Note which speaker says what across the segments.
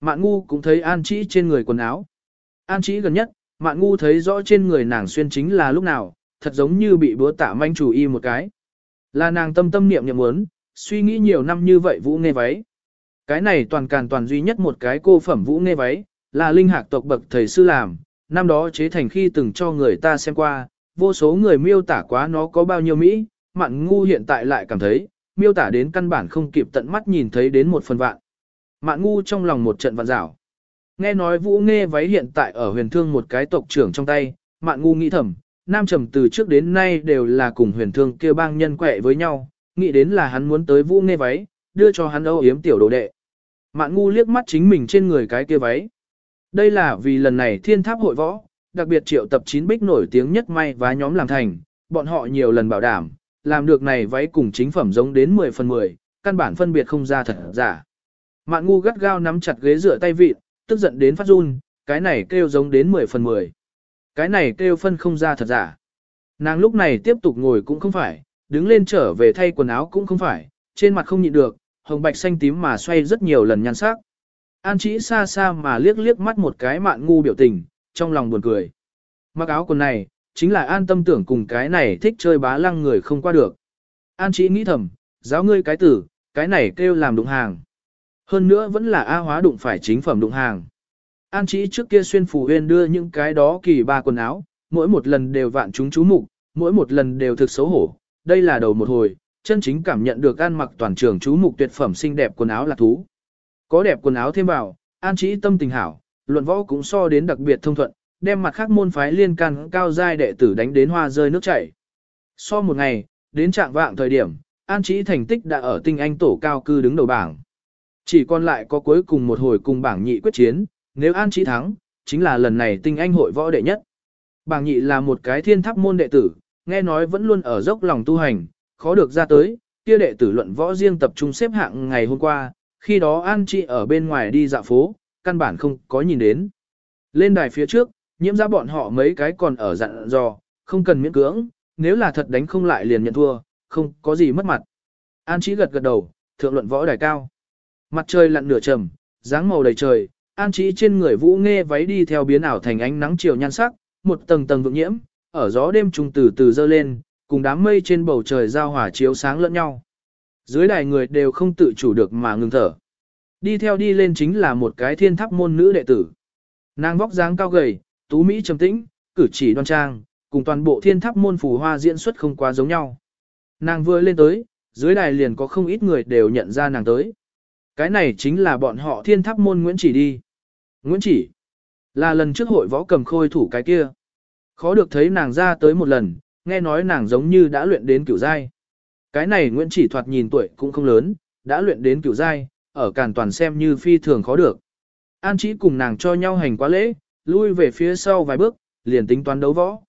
Speaker 1: Mạn ngu cũng thấy An Chỉ trên người quần áo. An Chỉ gần nhất, Mạn ngu thấy rõ trên người nàng xuyên chính là lúc nào, thật giống như bị búa tạ manh chủ y một cái. Là nàng tâm tâm niệm niệm muốn, suy nghĩ nhiều năm như vậy vũ nghe váy. Cái này toàn càn toàn duy nhất một cái cô phẩm vũ nghe váy, là linh hạc tộc bậc thầy sư làm, năm đó chế thành khi từng cho người ta xem qua, vô số người miêu tả quá nó có bao nhiêu Mỹ, mạn ngu hiện tại lại cảm thấy, miêu tả đến căn bản không kịp tận mắt nhìn thấy đến một phần vạn. Mạn ngu trong lòng một trận vạn rảo. Nghe nói vũ nghe váy hiện tại ở huyền thương một cái tộc trưởng trong tay, mạn ngu nghĩ thầm, nam trầm từ trước đến nay đều là cùng huyền thương kia bang nhân quẹ với nhau, nghĩ đến là hắn muốn tới vũ nghe váy, đưa cho hắn âu yếm tiểu đồ đệ. Mạn ngu liếc mắt chính mình trên người cái kia váy. Đây là vì lần này thiên tháp hội võ, đặc biệt triệu tập 9 bích nổi tiếng nhất may và nhóm làm thành, bọn họ nhiều lần bảo đảm, làm được này váy cùng chính phẩm giống đến 10 phần 10, căn bản phân biệt không ra thật giả. Mạn ngu gắt gao nắm chặt ghế rửa tay vịt, tức giận đến phát run, cái này kêu giống đến 10 phần 10. Cái này kêu phân không ra thật giả. Nàng lúc này tiếp tục ngồi cũng không phải, đứng lên trở về thay quần áo cũng không phải, trên mặt không nhịn được, hồng bạch xanh tím mà xoay rất nhiều lần nhan sắc. An chỉ xa xa mà liếc liếc mắt một cái mạn ngu biểu tình, trong lòng buồn cười. Mặc áo quần này, chính là an tâm tưởng cùng cái này thích chơi bá lăng người không qua được. An chỉ nghĩ thầm, giáo ngươi cái tử, cái này kêu làm đúng hàng. Hơn nữa vẫn là A hóa đụng phải chính phẩm đụng hàng. An chỉ trước kia xuyên phù huyên đưa những cái đó kỳ ba quần áo, mỗi một lần đều vạn chúng chú mục, mỗi một lần đều thực xấu hổ. Đây là đầu một hồi, chân chính cảm nhận được an mặc toàn trường chú mục tuyệt phẩm xinh đẹp quần áo là thú. Có đẹp quần áo thêm vào, an chỉ tâm tình hảo, luận võ cũng so đến đặc biệt thông thuận, đem mặt khác môn phái liên can cao giai đệ tử đánh đến hoa rơi nước chảy. So một ngày, đến trạng vạng thời điểm, an chỉ thành tích đã ở tinh anh tổ cao cư đứng đầu bảng. Chỉ còn lại có cuối cùng một hồi cùng bảng nhị quyết chiến, nếu an Chí thắng, chính là lần này tinh anh hội võ đệ nhất. Bảng nhị là một cái thiên tháp môn đệ tử, nghe nói vẫn luôn ở dốc lòng tu hành, khó được ra tới, kia đệ tử luận võ riêng tập trung xếp hạng ngày hôm qua, khi đó An Chi ở bên ngoài đi dạo phố, căn bản không có nhìn đến. Lên đài phía trước, nhiễm ra bọn họ mấy cái còn ở dặn dò, không cần miễn cưỡng, nếu là thật đánh không lại liền nhận thua, không có gì mất mặt. An Chi gật gật đầu, thượng luận võ đài cao. Mặt trời lặn nửa trầm, dáng màu đầy trời, An trí trên người vũ nghe váy đi theo biến ảo thành ánh nắng chiều nhan sắc, một tầng tầng vượng nhiễm, ở gió đêm trùng từ từ dơ lên, cùng đám mây trên bầu trời giao hòa chiếu sáng lẫn nhau. Dưới đài người đều không tự chủ được mà ngừng thở. Đi theo đi lên chính là một cái thiên tháp môn nữ đệ tử. Nàng vóc dáng cao gầy, tú mỹ trầm tĩnh, cử chỉ đoan trang, cùng toàn bộ thiên tháp môn phù hoa diễn xuất không quá giống nhau. Nàng vừa lên tới, dưới đài liền có không ít người đều nhận ra nàng tới. Cái này chính là bọn họ thiên tháp môn Nguyễn Chỉ đi. Nguyễn Chỉ, là lần trước hội võ cầm khôi thủ cái kia. Khó được thấy nàng ra tới một lần, nghe nói nàng giống như đã luyện đến cửu giai. Cái này Nguyễn Chỉ thoạt nhìn tuổi cũng không lớn, đã luyện đến cửu giai, ở càn toàn xem như phi thường khó được. An Chỉ cùng nàng cho nhau hành quá lễ, lui về phía sau vài bước, liền tính toán đấu võ.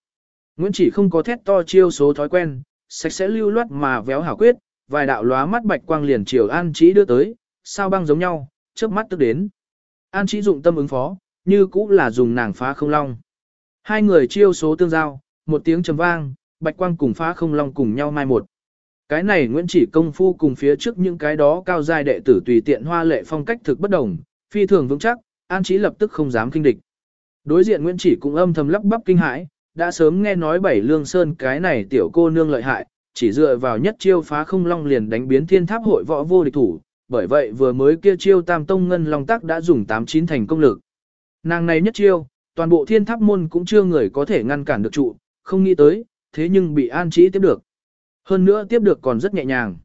Speaker 1: Nguyễn Chỉ không có thét to chiêu số thói quen, sạch sẽ lưu loát mà véo hảo quyết, vài đạo lóa mắt bạch quang liền chiều An Chỉ đưa tới, sao băng giống nhau, trước mắt tức đến. An Chỉ dụng tâm ứng phó, như cũ là dùng nàng phá không long. Hai người chiêu số tương giao, một tiếng trầm vang, bạch quang cùng phá không long cùng nhau mai một. Cái này Nguyễn chỉ công phu cùng phía trước những cái đó cao giai đệ tử tùy tiện hoa lệ phong cách thực bất đồng, phi thường vững chắc, An Chí lập tức không dám kinh địch. Đối diện Nguyễn chỉ cũng âm thầm lắp bắp kinh hãi, đã sớm nghe nói bảy lương sơn cái này tiểu cô nương lợi hại, chỉ dựa vào nhất chiêu phá không long liền đánh biến thiên tháp hội võ vô địch thủ, bởi vậy vừa mới kia chiêu tam tông ngân long tắc đã dùng tám chín thành công lực. Nàng này nhất chiêu, toàn bộ thiên tháp môn cũng chưa người có thể ngăn cản được trụ, không nghĩ tới, thế nhưng bị an trí tiếp được. Hơn nữa tiếp được còn rất nhẹ nhàng.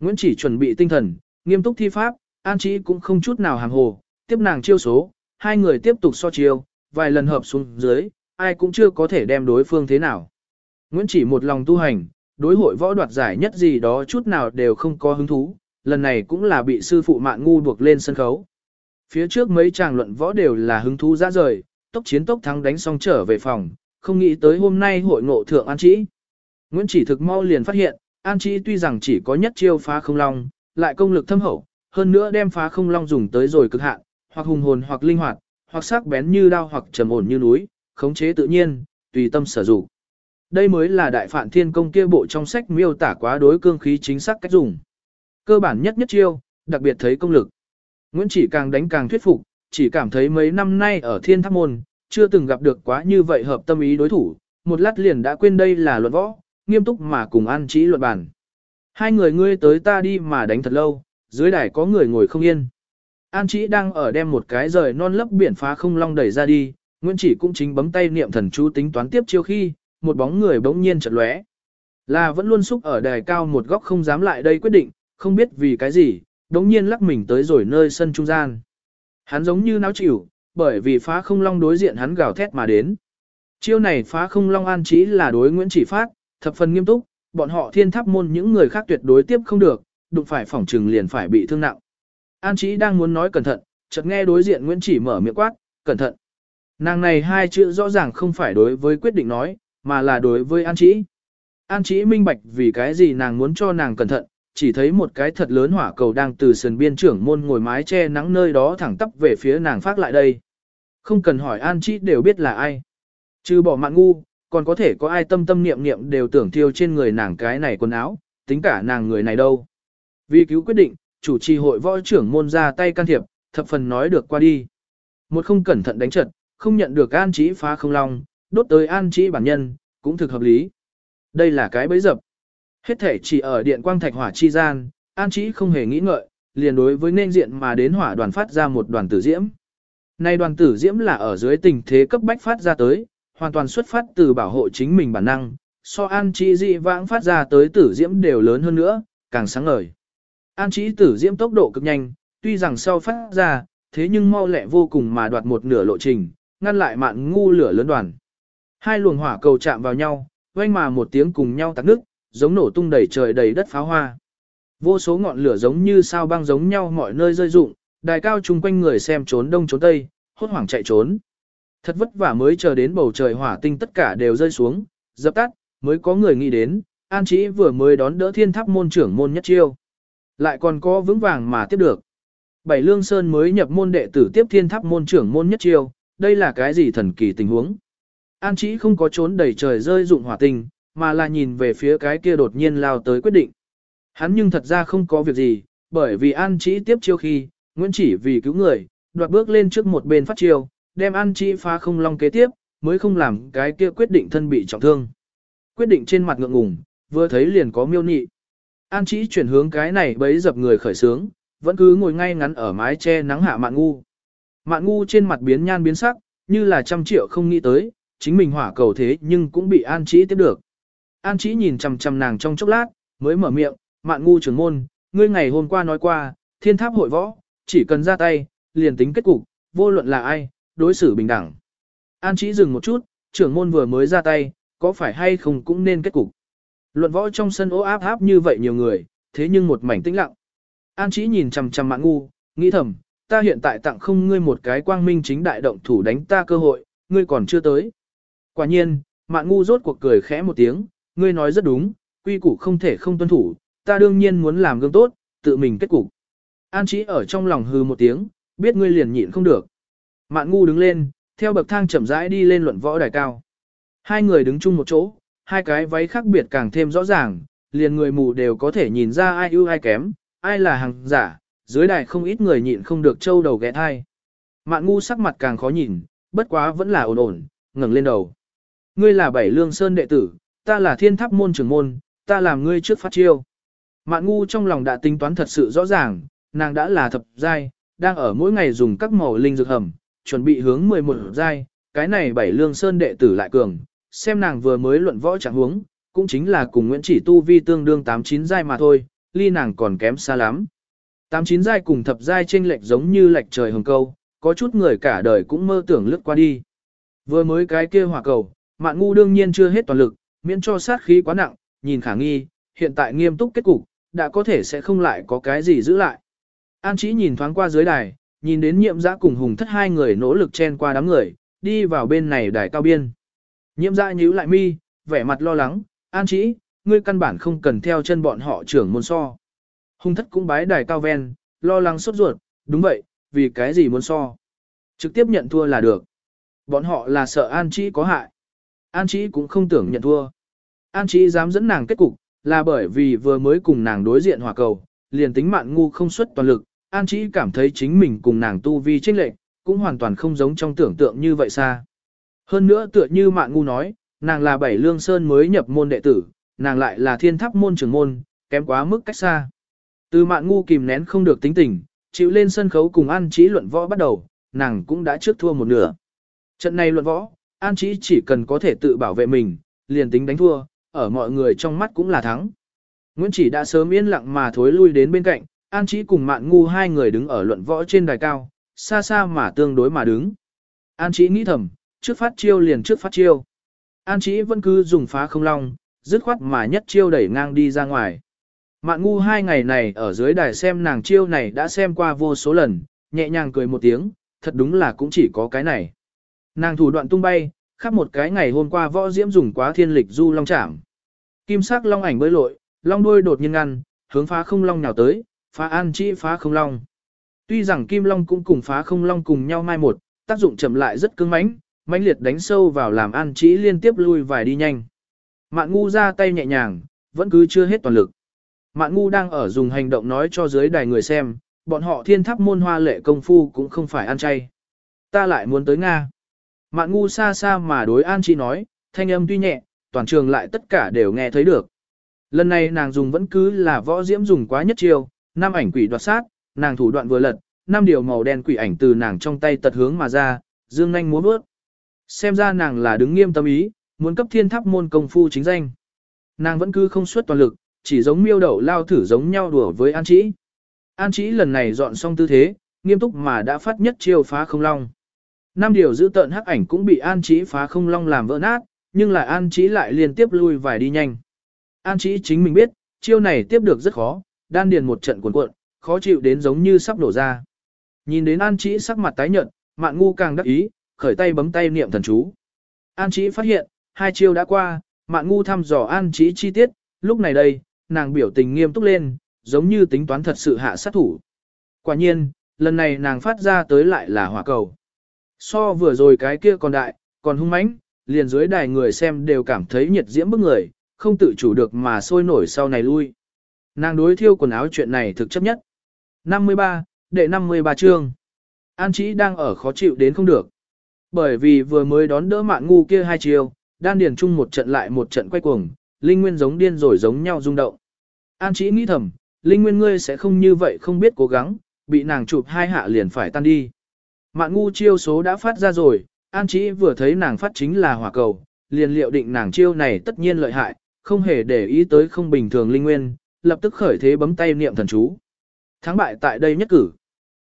Speaker 1: Nguyễn chỉ chuẩn bị tinh thần, nghiêm túc thi pháp, an trí cũng không chút nào hàng hồ, tiếp nàng chiêu số, hai người tiếp tục so chiêu, vài lần hợp xuống dưới, ai cũng chưa có thể đem đối phương thế nào. Nguyễn chỉ một lòng tu hành, đối hội võ đoạt giải nhất gì đó chút nào đều không có hứng thú, lần này cũng là bị sư phụ mạng ngu buộc lên sân khấu. Phía trước mấy chàng luận võ đều là hứng thú ra rời, tốc chiến tốc thắng đánh xong trở về phòng, không nghĩ tới hôm nay hội ngộ thượng An Chỉ. Nguyễn chỉ thực mau liền phát hiện, An Chỉ tuy rằng chỉ có nhất chiêu phá không long, lại công lực thâm hậu, hơn nữa đem phá không long dùng tới rồi cực hạn, hoặc hùng hồn hoặc linh hoạt, hoặc sắc bén như đao hoặc trầm ổn như núi, khống chế tự nhiên, tùy tâm sở dụng. Đây mới là đại phản thiên công kia bộ trong sách miêu tả quá đối cương khí chính xác cách dùng. Cơ bản nhất nhất chiêu, đặc biệt thấy công lực. Nguyễn chỉ càng đánh càng thuyết phục, chỉ cảm thấy mấy năm nay ở thiên tháp môn, chưa từng gặp được quá như vậy hợp tâm ý đối thủ, một lát liền đã quên đây là luận võ, nghiêm túc mà cùng an trí luận bàn. Hai người ngươi tới ta đi mà đánh thật lâu, dưới đài có người ngồi không yên. An Chí đang ở đem một cái rời non lấp biển phá không long đẩy ra đi, Nguyễn Chỉ cũng chính bấm tay niệm thần chú tính toán tiếp chiêu khi, một bóng người bỗng nhiên chợt lóe. Là vẫn luôn xúc ở đài cao một góc không dám lại đây quyết định, không biết vì cái gì, đống nhiên lắc mình tới rồi nơi sân trung gian. Hắn giống như náo chịu, bởi vì phá không long đối diện hắn gào thét mà đến. Chiêu này phá không long an trí là đối Nguyễn Chỉ phát, thập phần nghiêm túc, bọn họ thiên tháp môn những người khác tuyệt đối tiếp không được, đụng phải phỏng trừng liền phải bị thương nặng. An trí đang muốn nói cẩn thận, chợt nghe đối diện Nguyễn Chỉ mở miệng quát, cẩn thận. Nàng này hai chữ rõ ràng không phải đối với quyết định nói, mà là đối với An trí. An trí minh bạch vì cái gì nàng muốn cho nàng cẩn thận, chỉ thấy một cái thật lớn hỏa cầu đang từ sườn biên trưởng môn ngồi mái che nắng nơi đó thẳng tắp về phía nàng phát lại đây. Không cần hỏi An Chi đều biết là ai. Trừ bỏ mạng ngu, còn có thể có ai tâm tâm niệm niệm đều tưởng thiêu trên người nàng cái này quần áo, tính cả nàng người này đâu. Vì cứu quyết định, chủ trì hội võ trưởng môn ra tay can thiệp, thập phần nói được qua đi. Một không cẩn thận đánh trận, không nhận được an trí phá không long, đốt tới an trí bản nhân, cũng thực hợp lý. Đây là cái bẫy dập. Hết thể chỉ ở điện quang thạch hỏa chi gian, an Chí không hề nghĩ ngợi, liền đối với nên diện mà đến hỏa đoàn phát ra một đoàn tử diễm. Nay đoàn tử diễm là ở dưới tình thế cấp bách phát ra tới, hoàn toàn xuất phát từ bảo hộ chính mình bản năng, so an Chí dị vãng phát ra tới tử diễm đều lớn hơn nữa, càng sáng ngời. An Chí tử diễm tốc độ cực nhanh, tuy rằng sau phát ra, thế nhưng mau lẹ vô cùng mà đoạt một nửa lộ trình, ngăn lại mạn ngu lửa lớn đoàn. Hai luồng hỏa cầu chạm vào nhau, oanh mà một tiếng cùng nhau tạc nước, giống nổ tung đầy trời đầy đất pháo hoa. Vô số ngọn lửa giống như sao băng giống nhau mọi nơi rơi rụng, đài cao chung quanh người xem trốn đông trốn tây, hốt hoảng chạy trốn. Thật vất vả mới chờ đến bầu trời hỏa tinh tất cả đều rơi xuống, dập tắt, mới có người nghĩ đến, An Chí vừa mới đón đỡ thiên tháp môn trưởng môn nhất chiêu. Lại còn có vững vàng mà tiếp được. Bảy Lương Sơn mới nhập môn đệ tử tiếp thiên tháp môn trưởng môn nhất chiêu, đây là cái gì thần kỳ tình huống. An Chí không có trốn đầy trời rơi dụng hỏa tinh, mà là nhìn về phía cái kia đột nhiên lao tới quyết định. Hắn nhưng thật ra không có việc gì, bởi vì An Chí tiếp chiêu khi, Nguyễn chỉ vì cứu người, đoạt bước lên trước một bên phát chiêu, đem An Chí phá không long kế tiếp, mới không làm cái kia quyết định thân bị trọng thương. Quyết định trên mặt ngượng ngùng, vừa thấy liền có miêu nị. An Chí chuyển hướng cái này bấy dập người khởi sướng, vẫn cứ ngồi ngay ngắn ở mái che nắng hạ mạn ngu. Mạn ngu trên mặt biến nhan biến sắc, như là trăm triệu không nghĩ tới, chính mình hỏa cầu thế nhưng cũng bị An Chí tiếp được. An Chí nhìn chằm chằm nàng trong chốc lát, mới mở miệng, mạn ngu trưởng môn, ngươi ngày hôm qua nói qua, thiên tháp hội võ, chỉ cần ra tay, liền tính kết cục, vô luận là ai, đối xử bình đẳng. An Chí dừng một chút, trưởng môn vừa mới ra tay, có phải hay không cũng nên kết cục. Luận võ trong sân ố áp áp như vậy nhiều người, thế nhưng một mảnh tĩnh lặng. An Chí nhìn chằm chằm Mạn Ngu, nghĩ thầm, ta hiện tại tặng không ngươi một cái quang minh chính đại động thủ đánh ta cơ hội, ngươi còn chưa tới. Quả nhiên, Mạn Ngu rốt cuộc cười khẽ một tiếng, ngươi nói rất đúng, quy củ không thể không tuân thủ, ta đương nhiên muốn làm gương tốt, tự mình kết cục. An Chí ở trong lòng hừ một tiếng, biết ngươi liền nhịn không được. Mạn Ngu đứng lên, theo bậc thang chậm rãi đi lên luận võ đài cao. Hai người đứng chung một chỗ, hai cái váy khác biệt càng thêm rõ ràng, liền người mù đều có thể nhìn ra ai ưu ai kém, ai là hàng giả, dưới đài không ít người nhịn không được trâu đầu ghé thai. Mạn ngu sắc mặt càng khó nhìn, bất quá vẫn là ổn ổn, ngẩng lên đầu. Ngươi là bảy lương sơn đệ tử, ta là thiên tháp môn trưởng môn, ta làm ngươi trước phát chiêu. Mạn ngu trong lòng đã tính toán thật sự rõ ràng, nàng đã là thập giai, đang ở mỗi ngày dùng các màu linh dược hầm, chuẩn bị hướng 11 giai, cái này bảy lương sơn đệ tử lại cường, xem nàng vừa mới luận võ chẳng huống, cũng chính là cùng Nguyễn Chỉ Tu Vi tương đương 8-9 giai mà thôi, ly nàng còn kém xa lắm. 8-9 giai cùng thập giai chênh lệch giống như lệch trời hồng câu, có chút người cả đời cũng mơ tưởng lướt qua đi. Vừa mới cái kia hỏa cầu, mạn ngu đương nhiên chưa hết toàn lực, miễn cho sát khí quá nặng, nhìn khả nghi, hiện tại nghiêm túc kết cục, đã có thể sẽ không lại có cái gì giữ lại. An Chí nhìn thoáng qua dưới đài, nhìn đến nhiệm giã cùng hùng thất hai người nỗ lực chen qua đám người, đi vào bên này đài cao biên. Nhiệm giã nhíu lại mi, vẻ mặt lo lắng, an Chí, ngươi căn bản không cần theo chân bọn họ trưởng môn so. Hùng thất cũng bái đài cao ven, lo lắng sốt ruột, đúng vậy, vì cái gì muốn so. Trực tiếp nhận thua là được. Bọn họ là sợ an Chí có hại. An Chí cũng không tưởng nhận thua. An Chí dám dẫn nàng kết cục, là bởi vì vừa mới cùng nàng đối diện hòa cầu, liền tính mạn ngu không xuất toàn lực, an Chí cảm thấy chính mình cùng nàng tu vi chênh lệch, cũng hoàn toàn không giống trong tưởng tượng như vậy xa. Hơn nữa tựa như Mạn Ngu nói, nàng là bảy lương sơn mới nhập môn đệ tử, nàng lại là thiên tháp môn trưởng môn, kém quá mức cách xa. Từ Mạn Ngu kìm nén không được tính tình, chịu lên sân khấu cùng An Chí luận võ bắt đầu, nàng cũng đã trước thua một nửa. Trận này luận võ, An Chí chỉ cần có thể tự bảo vệ mình, liền tính đánh thua, ở mọi người trong mắt cũng là thắng. Nguyễn Chỉ đã sớm yên lặng mà thối lui đến bên cạnh, An Chí cùng Mạn Ngu hai người đứng ở luận võ trên đài cao, xa xa mà tương đối mà đứng. An Chí nghĩ thầm, trước phát chiêu liền trước phát chiêu. An Chí vẫn cứ dùng phá không long, dứt khoát mà nhất chiêu đẩy ngang đi ra ngoài. Mạn Ngu hai ngày này ở dưới đài xem nàng chiêu này đã xem qua vô số lần, nhẹ nhàng cười một tiếng, thật đúng là cũng chỉ có cái này. Nàng thủ đoạn tung bay, khắp một cái ngày hôm qua võ diễm dùng quá thiên lịch du long chạm. Kim sắc long ảnh bơi lội, long đuôi đột nhiên ngăn, hướng phá không long nào tới, phá an chi phá không long. Tuy rằng kim long cũng cùng phá không long cùng nhau mai một, tác dụng chậm lại rất cứng mãnh, mãnh liệt đánh sâu vào làm an chỉ liên tiếp lui vài đi nhanh. Mạn ngu ra tay nhẹ nhàng, vẫn cứ chưa hết toàn lực. Mạn ngu đang ở dùng hành động nói cho dưới đài người xem, bọn họ thiên tháp môn hoa lệ công phu cũng không phải ăn chay. Ta lại muốn tới Nga. Mạn ngu xa xa mà đối an chi nói, thanh âm tuy nhẹ, toàn trường lại tất cả đều nghe thấy được. Lần này nàng dùng vẫn cứ là võ diễm dùng quá nhất chiêu, năm ảnh quỷ đoạt sát, nàng thủ đoạn vừa lật, năm điều màu đen quỷ ảnh từ nàng trong tay tật hướng mà ra, dương nhanh múa bước. Xem ra nàng là đứng nghiêm tâm ý, muốn cấp thiên tháp môn công phu chính danh. Nàng vẫn cứ không xuất toàn lực, chỉ giống miêu đậu lao thử giống nhau đùa với An Chí. An Chí lần này dọn xong tư thế, nghiêm túc mà đã phát nhất chiêu phá không long. Năm điều giữ tận hắc ảnh cũng bị An Chí phá không long làm vỡ nát, nhưng lại An Chí lại liên tiếp lui vài đi nhanh. An Chí chính mình biết, chiêu này tiếp được rất khó, đan điền một trận cuộn cuộn, khó chịu đến giống như sắp nổ ra. Nhìn đến An Chí sắc mặt tái nhợt, Mạn Ngu càng đắc ý, khởi tay bấm tay niệm thần chú. An Chí phát hiện, hai chiêu đã qua, Mạn Ngu thăm dò An Chí chi tiết, lúc này đây, nàng biểu tình nghiêm túc lên, giống như tính toán thật sự hạ sát thủ. Quả nhiên, lần này nàng phát ra tới lại là hỏa cầu. So vừa rồi cái kia còn đại, còn hung mãnh, liền dưới đài người xem đều cảm thấy nhiệt diễm bức người, không tự chủ được mà sôi nổi sau này lui. Nàng đối thiêu quần áo chuyện này thực chấp nhất. 53, đệ 53 chương. An Chí đang ở khó chịu đến không được. Bởi vì vừa mới đón đỡ mạn ngu kia hai chiều, đan điền chung một trận lại một trận quay cuồng, linh nguyên giống điên rồi giống nhau rung động. An Chí nghĩ thầm, linh nguyên ngươi sẽ không như vậy không biết cố gắng, bị nàng chụp hai hạ liền phải tan đi. Mạn ngu chiêu số đã phát ra rồi, An Chí vừa thấy nàng phát chính là hỏa cầu, liền liệu định nàng chiêu này tất nhiên lợi hại, không hề để ý tới không bình thường linh nguyên, lập tức khởi thế bấm tay niệm thần chú. Thắng bại tại đây nhất cử.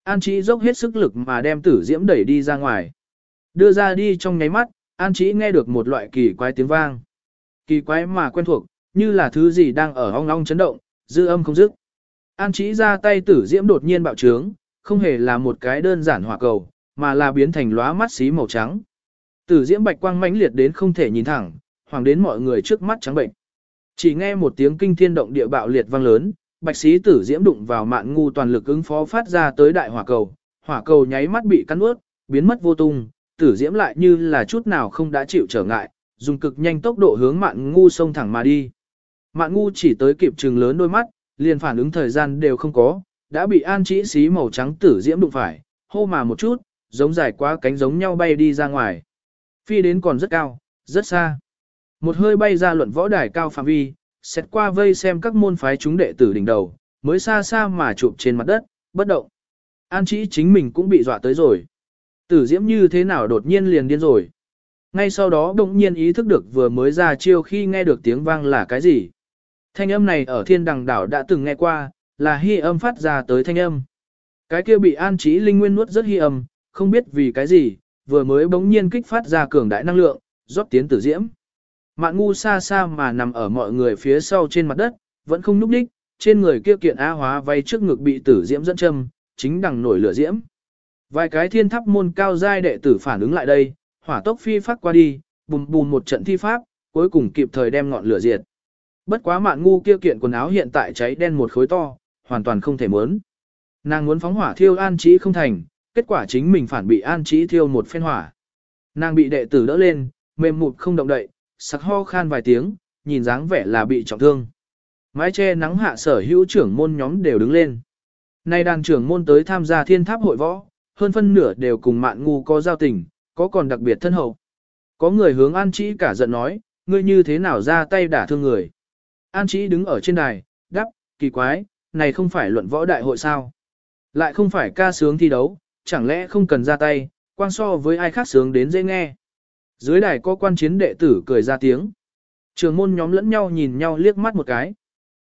Speaker 1: An Chí dốc hết sức lực mà đem tử diễm đẩy đi ra ngoài. Đưa ra đi trong nháy mắt, An Chí nghe được một loại kỳ quái tiếng vang. Kỳ quái mà quen thuộc, như là thứ gì đang ở ong ong chấn động, dư âm không dứt. An Chí ra tay tử diễm đột nhiên bạo trướng, không hề là một cái đơn giản hỏa cầu, mà là biến thành lóa mắt xí màu trắng. Tử diễm bạch quang mãnh liệt đến không thể nhìn thẳng, hoàng đến mọi người trước mắt trắng bệnh. Chỉ nghe một tiếng kinh thiên động địa bạo liệt vang lớn, bạch xí tử diễm đụng vào mạn ngu toàn lực ứng phó phát ra tới đại hỏa cầu, hỏa cầu nháy mắt bị cắn ướt, biến mất vô tung, tử diễm lại như là chút nào không đã chịu trở ngại, dùng cực nhanh tốc độ hướng mạn ngu xông thẳng mà đi. Mạn ngu chỉ tới kịp trừng lớn đôi mắt, liền phản ứng thời gian đều không có, đã bị an chỉ xí màu trắng tử diễm đụng phải, hô mà một chút, giống dài quá cánh giống nhau bay đi ra ngoài. Phi đến còn rất cao, rất xa. Một hơi bay ra luận võ đài cao phạm vi, xét qua vây xem các môn phái chúng đệ tử đỉnh đầu, mới xa xa mà chụp trên mặt đất, bất động. An chỉ chính mình cũng bị dọa tới rồi. Tử diễm như thế nào đột nhiên liền điên rồi. Ngay sau đó đồng nhiên ý thức được vừa mới ra chiêu khi nghe được tiếng vang là cái gì. Thanh âm này ở thiên đằng đảo đã từng nghe qua, là hy âm phát ra tới thanh âm. Cái kia bị an trí linh nguyên nuốt rất hy âm, không biết vì cái gì, vừa mới bỗng nhiên kích phát ra cường đại năng lượng, rót tiến tử diễm. Mạn ngu xa xa mà nằm ở mọi người phía sau trên mặt đất, vẫn không núp đích, trên người kia kiện A hóa vay trước ngực bị tử diễm dẫn châm, chính đằng nổi lửa diễm. Vài cái thiên tháp môn cao giai đệ tử phản ứng lại đây, hỏa tốc phi phát qua đi, bùm bùm một trận thi pháp, cuối cùng kịp thời đem ngọn lửa diệt. Bất quá mạn ngu kia kiện quần áo hiện tại cháy đen một khối to, hoàn toàn không thể muốn. Nàng muốn phóng hỏa thiêu an trí không thành, kết quả chính mình phản bị an trí thiêu một phen hỏa. Nàng bị đệ tử đỡ lên, mềm mụt không động đậy, sặc ho khan vài tiếng, nhìn dáng vẻ là bị trọng thương. Mái che nắng hạ sở hữu trưởng môn nhóm đều đứng lên. Nay đàn trưởng môn tới tham gia thiên tháp hội võ, hơn phân nửa đều cùng mạn ngu có giao tình, có còn đặc biệt thân hậu. Có người hướng An trí cả giận nói, ngươi như thế nào ra tay đả thương người. An trí đứng ở trên đài, đáp, kỳ quái, này không phải luận võ đại hội sao. Lại không phải ca sướng thi đấu, chẳng lẽ không cần ra tay, quan so với ai khác sướng đến dễ nghe. Dưới đài có quan chiến đệ tử cười ra tiếng. Trường môn nhóm lẫn nhau nhìn nhau liếc mắt một cái.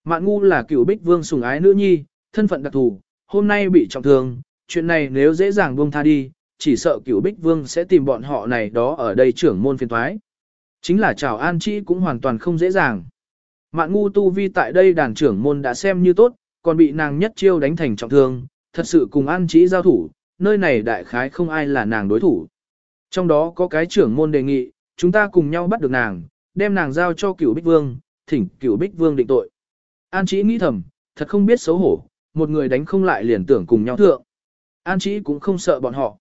Speaker 1: Mạn ngu là cựu bích vương sùng ái nữ nhi, thân phận đặc thù, hôm nay bị trọng thương, chuyện này nếu dễ dàng buông tha đi, chỉ sợ cựu bích vương sẽ tìm bọn họ này đó ở đây trưởng môn phiền thoái. Chính là chào an chi cũng hoàn toàn không dễ dàng. Mạn ngu tu vi tại đây đàn trưởng môn đã xem như tốt, còn bị nàng nhất chiêu đánh thành trọng thương, thật sự cùng an chi giao thủ, nơi này đại khái không ai là nàng đối thủ. Trong đó có cái trưởng môn đề nghị, chúng ta cùng nhau bắt được nàng, đem nàng giao cho cửu bích vương, thỉnh cửu bích vương định tội. An chỉ nghĩ thầm, thật không biết xấu hổ, một người đánh không lại liền tưởng cùng nhau thượng. An chỉ cũng không sợ bọn họ.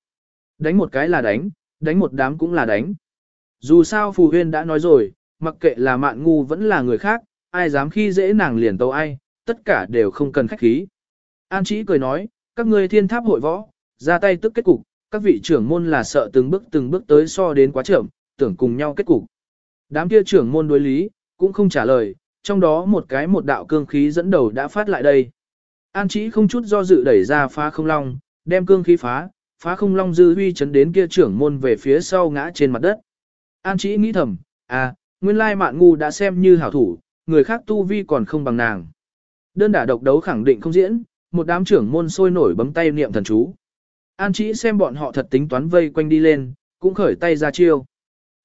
Speaker 1: Đánh một cái là đánh, đánh một đám cũng là đánh. Dù sao Phù Huyên đã nói rồi, mặc kệ là mạn ngu vẫn là người khác, ai dám khi dễ nàng liền tâu ai, tất cả đều không cần khách khí. An Chí cười nói, các ngươi thiên tháp hội võ, ra tay tức kết cục, các vị trưởng môn là sợ từng bước từng bước tới so đến quá trưởng, tưởng cùng nhau kết cục. Đám kia trưởng môn đối lý, cũng không trả lời, trong đó một cái một đạo cương khí dẫn đầu đã phát lại đây. An Chí không chút do dự đẩy ra phá không long, đem cương khí phá, phá không long dư huy chấn đến kia trưởng môn về phía sau ngã trên mặt đất. An Chí nghĩ thầm, à, nguyên lai mạn ngu đã xem như hảo thủ, người khác tu vi còn không bằng nàng. Đơn đả độc đấu khẳng định không diễn, một đám trưởng môn sôi nổi bấm tay niệm thần chú. An Chí xem bọn họ thật tính toán vây quanh đi lên, cũng khởi tay ra chiêu.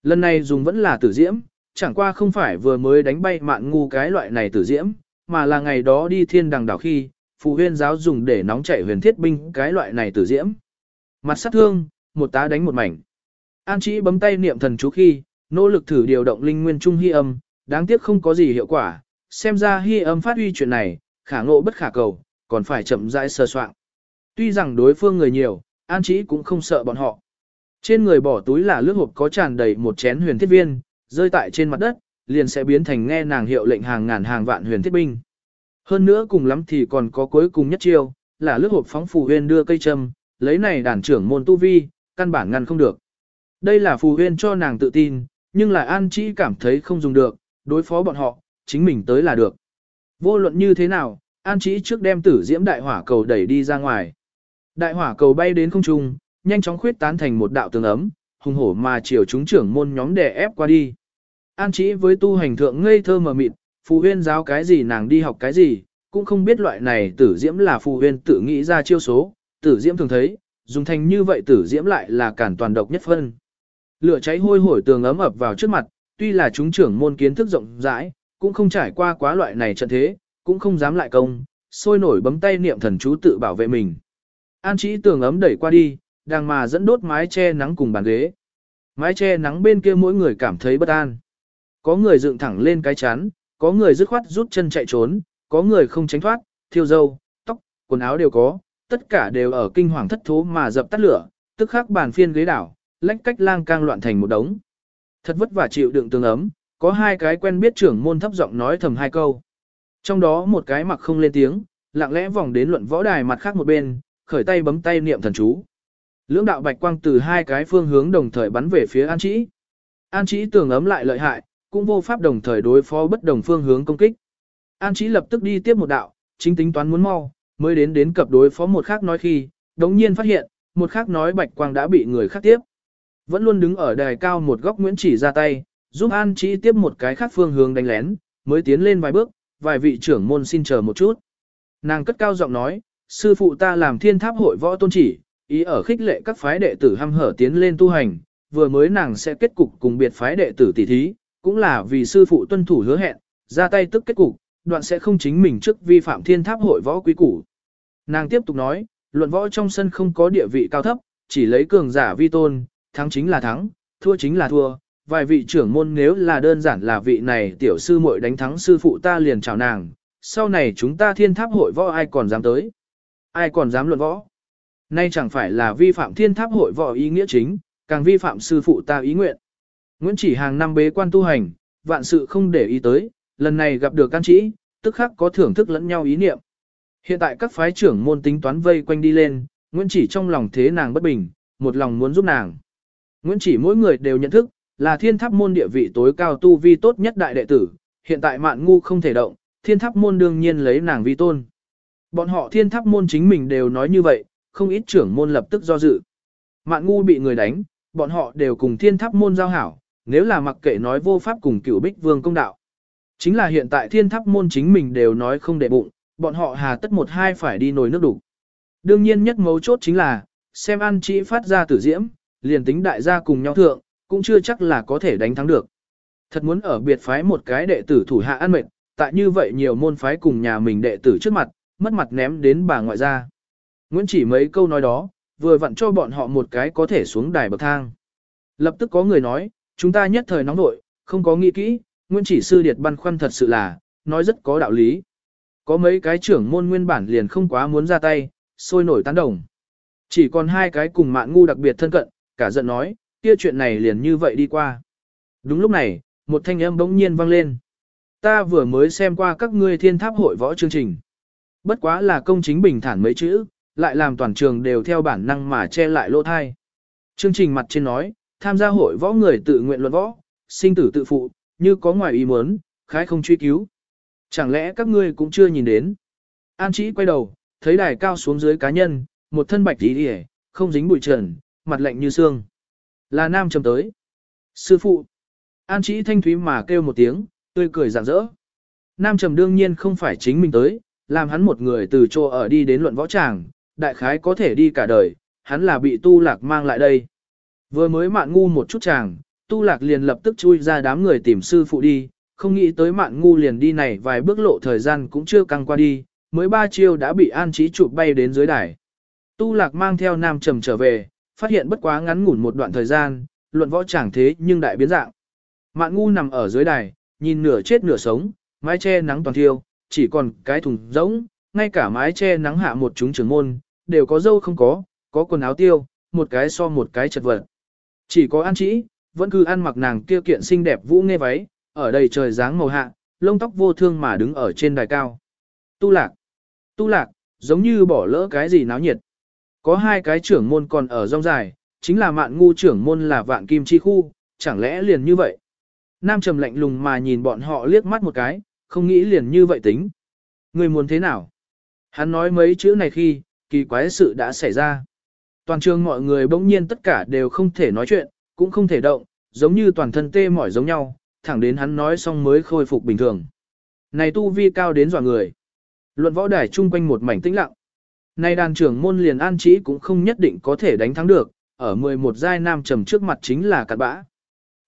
Speaker 1: Lần này dùng vẫn là tử diễm, chẳng qua không phải vừa mới đánh bay mạn ngu cái loại này tử diễm, mà là ngày đó đi thiên đằng đảo khi, phù huyên giáo dùng để nóng chảy huyền thiết binh cái loại này tử diễm. Mặt sát thương, một tá đánh một mảnh. An Chí bấm tay niệm thần chú khi, nỗ lực thử điều động linh nguyên trung hy âm, đáng tiếc không có gì hiệu quả, xem ra hy âm phát huy chuyện này, khả ngộ bất khả cầu, còn phải chậm rãi sơ soạn. Tuy rằng đối phương người nhiều, An Chí cũng không sợ bọn họ. Trên người bỏ túi là lướt hộp có tràn đầy một chén huyền thiết viên, rơi tại trên mặt đất, liền sẽ biến thành nghe nàng hiệu lệnh hàng ngàn hàng vạn huyền thiết binh. Hơn nữa cùng lắm thì còn có cuối cùng nhất chiêu, là lướt hộp phóng phù huyền đưa cây châm, lấy này đàn trưởng môn tu vi, căn bản ngăn không được. Đây là phù huyền cho nàng tự tin, nhưng là An Chí cảm thấy không dùng được, đối phó bọn họ, chính mình tới là được. Vô luận như thế nào, An Chí trước đem tử diễm đại hỏa cầu đẩy đi ra ngoài. Đại hỏa cầu bay đến không trung, nhanh chóng khuyết tán thành một đạo tường ấm, hùng hổ mà chiều chúng trưởng môn nhóm đè ép qua đi. An chỉ với tu hành thượng ngây thơ mờ mịt, phù huyên giáo cái gì nàng đi học cái gì, cũng không biết loại này tử diễm là phù huyên tự nghĩ ra chiêu số, tử diễm thường thấy, dùng thành như vậy tử diễm lại là cản toàn độc nhất phân. Lửa cháy hôi hổi tường ấm ập vào trước mặt, tuy là chúng trưởng môn kiến thức rộng rãi, cũng không trải qua quá loại này trận thế, cũng không dám lại công, sôi nổi bấm tay niệm thần chú tự bảo vệ mình. An chỉ tường ấm đẩy qua đi, đang mà dẫn đốt mái che nắng cùng bàn ghế. Mái che nắng bên kia mỗi người cảm thấy bất an. Có người dựng thẳng lên cái chán, có người dứt khoát rút chân chạy trốn, có người không tránh thoát, thiêu dâu, tóc, quần áo đều có, tất cả đều ở kinh hoàng thất thố mà dập tắt lửa, tức khắc bàn phiên ghế đảo, lách cách lang cang loạn thành một đống. Thật vất vả chịu đựng tường ấm, có hai cái quen biết trưởng môn thấp giọng nói thầm hai câu. Trong đó một cái mặc không lên tiếng, lặng lẽ vòng đến luận võ đài mặt khác một bên, khởi tay bấm tay niệm thần chú. Lưỡng đạo bạch quang từ hai cái phương hướng đồng thời bắn về phía An Chí. An Chí tường ấm lại lợi hại, cũng vô pháp đồng thời đối phó bất đồng phương hướng công kích. An Chí lập tức đi tiếp một đạo, chính tính toán muốn mau, mới đến đến cập đối phó một khác nói khi, đống nhiên phát hiện, một khác nói bạch quang đã bị người khác tiếp. Vẫn luôn đứng ở đài cao một góc Nguyễn chỉ ra tay, giúp An Chí tiếp một cái khác phương hướng đánh lén, mới tiến lên vài bước, vài vị trưởng môn xin chờ một chút. Nàng cất cao giọng nói, sư phụ ta làm thiên tháp hội võ tôn chỉ, ý ở khích lệ các phái đệ tử hăm hở tiến lên tu hành, vừa mới nàng sẽ kết cục cùng biệt phái đệ tử tỷ thí, cũng là vì sư phụ tuân thủ hứa hẹn, ra tay tức kết cục, đoạn sẽ không chính mình trước vi phạm thiên tháp hội võ quý củ. Nàng tiếp tục nói, luận võ trong sân không có địa vị cao thấp, chỉ lấy cường giả vi tôn, thắng chính là thắng, thua chính là thua. Vài vị trưởng môn nếu là đơn giản là vị này tiểu sư muội đánh thắng sư phụ ta liền chào nàng, sau này chúng ta thiên tháp hội võ ai còn dám tới. Ai còn dám luận võ. Nay chẳng phải là vi phạm thiên tháp hội võ ý nghĩa chính, càng vi phạm sư phụ ta ý nguyện. Nguyễn chỉ hàng năm bế quan tu hành, vạn sự không để ý tới, lần này gặp được can chỉ, tức khắc có thưởng thức lẫn nhau ý niệm. Hiện tại các phái trưởng môn tính toán vây quanh đi lên, Nguyễn chỉ trong lòng thế nàng bất bình, một lòng muốn giúp nàng. Nguyễn chỉ mỗi người đều nhận thức, là thiên tháp môn địa vị tối cao tu vi tốt nhất đại đệ tử, hiện tại mạn ngu không thể động, thiên tháp môn đương nhiên lấy nàng vi tôn. Bọn họ thiên tháp môn chính mình đều nói như vậy, không ít trưởng môn lập tức do dự. Mạn ngu bị người đánh, bọn họ đều cùng thiên tháp môn giao hảo, nếu là mặc kệ nói vô pháp cùng cựu bích vương công đạo. Chính là hiện tại thiên tháp môn chính mình đều nói không để bụng, bọn họ hà tất một hai phải đi nồi nước đủ. Đương nhiên nhất mấu chốt chính là, xem ăn chỉ phát ra tử diễm, liền tính đại gia cùng nhau thượng, cũng chưa chắc là có thể đánh thắng được. Thật muốn ở biệt phái một cái đệ tử thủ hạ ăn mệt, tại như vậy nhiều môn phái cùng nhà mình đệ tử trước mặt, mất mặt ném đến bà ngoại ra, Nguyễn chỉ mấy câu nói đó, vừa vặn cho bọn họ một cái có thể xuống đài bậc thang. Lập tức có người nói, chúng ta nhất thời nóng nội, không có nghĩ kỹ, Nguyễn chỉ sư điệt băn khoăn thật sự là, nói rất có đạo lý. Có mấy cái trưởng môn nguyên bản liền không quá muốn ra tay, sôi nổi tán đồng. Chỉ còn hai cái cùng mạng ngu đặc biệt thân cận, cả giận nói, kia chuyện này liền như vậy đi qua. Đúng lúc này, một thanh âm bỗng nhiên vang lên. Ta vừa mới xem qua các ngươi thiên tháp hội võ chương trình. Bất quá là công chính bình thản mấy chữ, lại làm toàn trường đều theo bản năng mà che lại lỗ thai. Chương trình mặt trên nói, tham gia hội võ người tự nguyện luận võ, sinh tử tự phụ, như có ngoài ý muốn, khái không truy cứu. Chẳng lẽ các ngươi cũng chưa nhìn đến? An Chí quay đầu, thấy đài cao xuống dưới cá nhân, một thân bạch tí đi không dính bụi trần, mặt lạnh như xương. Là nam trầm tới. Sư phụ. An Chí thanh thúy mà kêu một tiếng, tươi cười rạng rỡ. Nam trầm đương nhiên không phải chính mình tới, làm hắn một người từ chỗ ở đi đến luận võ tràng, đại khái có thể đi cả đời, hắn là bị tu lạc mang lại đây. Vừa mới mạn ngu một chút chàng, tu lạc liền lập tức chui ra đám người tìm sư phụ đi, không nghĩ tới mạn ngu liền đi này vài bước lộ thời gian cũng chưa căng qua đi, mới ba chiêu đã bị an trí chụp bay đến dưới đài. Tu lạc mang theo nam trầm trở về, phát hiện bất quá ngắn ngủn một đoạn thời gian, luận võ chẳng thế nhưng đại biến dạng. Mạn ngu nằm ở dưới đài, nhìn nửa chết nửa sống, mái che nắng toàn thiêu, chỉ còn cái thùng rỗng, ngay cả mái che nắng hạ một chúng trưởng môn, đều có dâu không có, có quần áo tiêu, một cái so một cái chật vật. Chỉ có an chỉ, vẫn cứ ăn mặc nàng kia kiện xinh đẹp vũ nghe váy, ở đây trời dáng màu hạ, lông tóc vô thương mà đứng ở trên đài cao. Tu lạc, tu lạc, giống như bỏ lỡ cái gì náo nhiệt. Có hai cái trưởng môn còn ở rong dài, chính là mạn ngu trưởng môn là vạn kim chi khu, chẳng lẽ liền như vậy. Nam trầm lạnh lùng mà nhìn bọn họ liếc mắt một cái, không nghĩ liền như vậy tính. Người muốn thế nào? Hắn nói mấy chữ này khi, kỳ quái sự đã xảy ra. Toàn trường mọi người bỗng nhiên tất cả đều không thể nói chuyện, cũng không thể động, giống như toàn thân tê mỏi giống nhau, thẳng đến hắn nói xong mới khôi phục bình thường. Này tu vi cao đến dọa người. Luận võ đài chung quanh một mảnh tĩnh lặng. Này đàn trưởng môn liền an trí cũng không nhất định có thể đánh thắng được, ở 11 giai nam trầm trước mặt chính là cặn bã.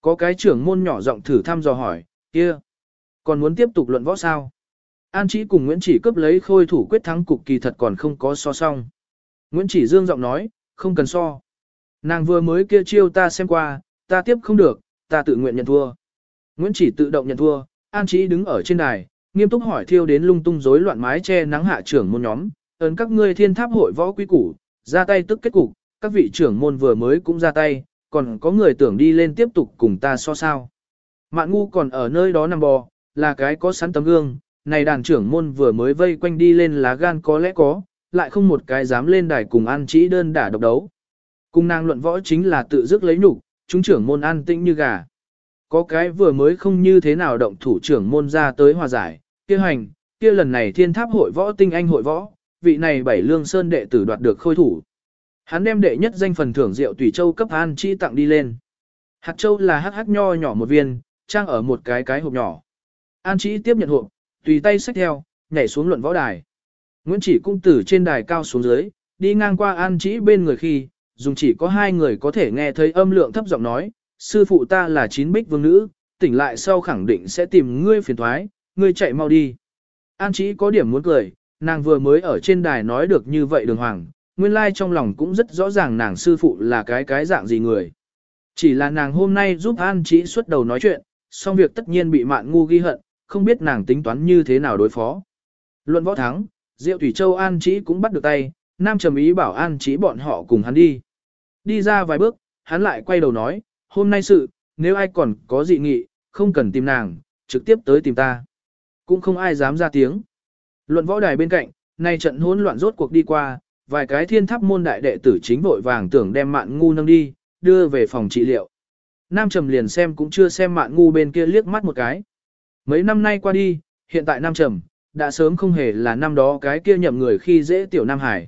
Speaker 1: Có cái trưởng môn nhỏ giọng thử thăm dò hỏi, kia, còn muốn tiếp tục luận võ sao? An Chí cùng Nguyễn Chỉ cướp lấy khôi thủ quyết thắng cục kỳ thật còn không có so song. Nguyễn Chỉ dương giọng nói, không cần so. Nàng vừa mới kia chiêu ta xem qua, ta tiếp không được, ta tự nguyện nhận thua. Nguyễn Chỉ tự động nhận thua, An Chí đứng ở trên đài, nghiêm túc hỏi thiêu đến lung tung rối loạn mái che nắng hạ trưởng môn nhóm, ơn các ngươi thiên tháp hội võ quý củ, ra tay tức kết cục, các vị trưởng môn vừa mới cũng ra tay, còn có người tưởng đi lên tiếp tục cùng ta so sao. Mạn ngu còn ở nơi đó nằm bò, là cái có sẵn tấm gương, này đàn trưởng môn vừa mới vây quanh đi lên lá gan có lẽ có, lại không một cái dám lên đài cùng an chỉ đơn đả độc đấu. Cùng nàng luận võ chính là tự dứt lấy nhục, chúng trưởng môn an tĩnh như gà. Có cái vừa mới không như thế nào động thủ trưởng môn ra tới hòa giải, kia hành, kia lần này thiên tháp hội võ tinh anh hội võ, vị này bảy lương sơn đệ tử đoạt được khôi thủ. Hắn đem đệ nhất danh phần thưởng rượu tùy châu cấp an chi tặng đi lên. Hạt châu là hắc hắc nho nhỏ một viên, trang ở một cái cái hộp nhỏ. An Chí tiếp nhận hộp, tùy tay xách theo, nhảy xuống luận võ đài. Nguyễn chỉ cung tử trên đài cao xuống dưới, đi ngang qua an chỉ bên người khi, dùng chỉ có hai người có thể nghe thấy âm lượng thấp giọng nói, sư phụ ta là chín bích vương nữ, tỉnh lại sau khẳng định sẽ tìm ngươi phiền thoái, ngươi chạy mau đi. An chỉ có điểm muốn cười, nàng vừa mới ở trên đài nói được như vậy đường hoàng, nguyên lai trong lòng cũng rất rõ ràng nàng sư phụ là cái cái dạng gì người. Chỉ là nàng hôm nay giúp An chỉ xuất đầu nói chuyện, xong việc tất nhiên bị mạn ngu ghi hận, không biết nàng tính toán như thế nào đối phó. Luận võ thắng, Diệu Thủy Châu An Chí cũng bắt được tay, Nam Trầm Ý bảo An Chí bọn họ cùng hắn đi. Đi ra vài bước, hắn lại quay đầu nói, hôm nay sự, nếu ai còn có dị nghị, không cần tìm nàng, trực tiếp tới tìm ta. Cũng không ai dám ra tiếng. Luận võ đài bên cạnh, nay trận hỗn loạn rốt cuộc đi qua, vài cái thiên tháp môn đại đệ tử chính vội vàng tưởng đem mạn ngu nâng đi, đưa về phòng trị liệu. Nam Trầm liền xem cũng chưa xem mạn ngu bên kia liếc mắt một cái. Mấy năm nay qua đi, hiện tại Nam Trầm, đã sớm không hề là năm đó cái kia nhậm người khi dễ tiểu Nam Hải.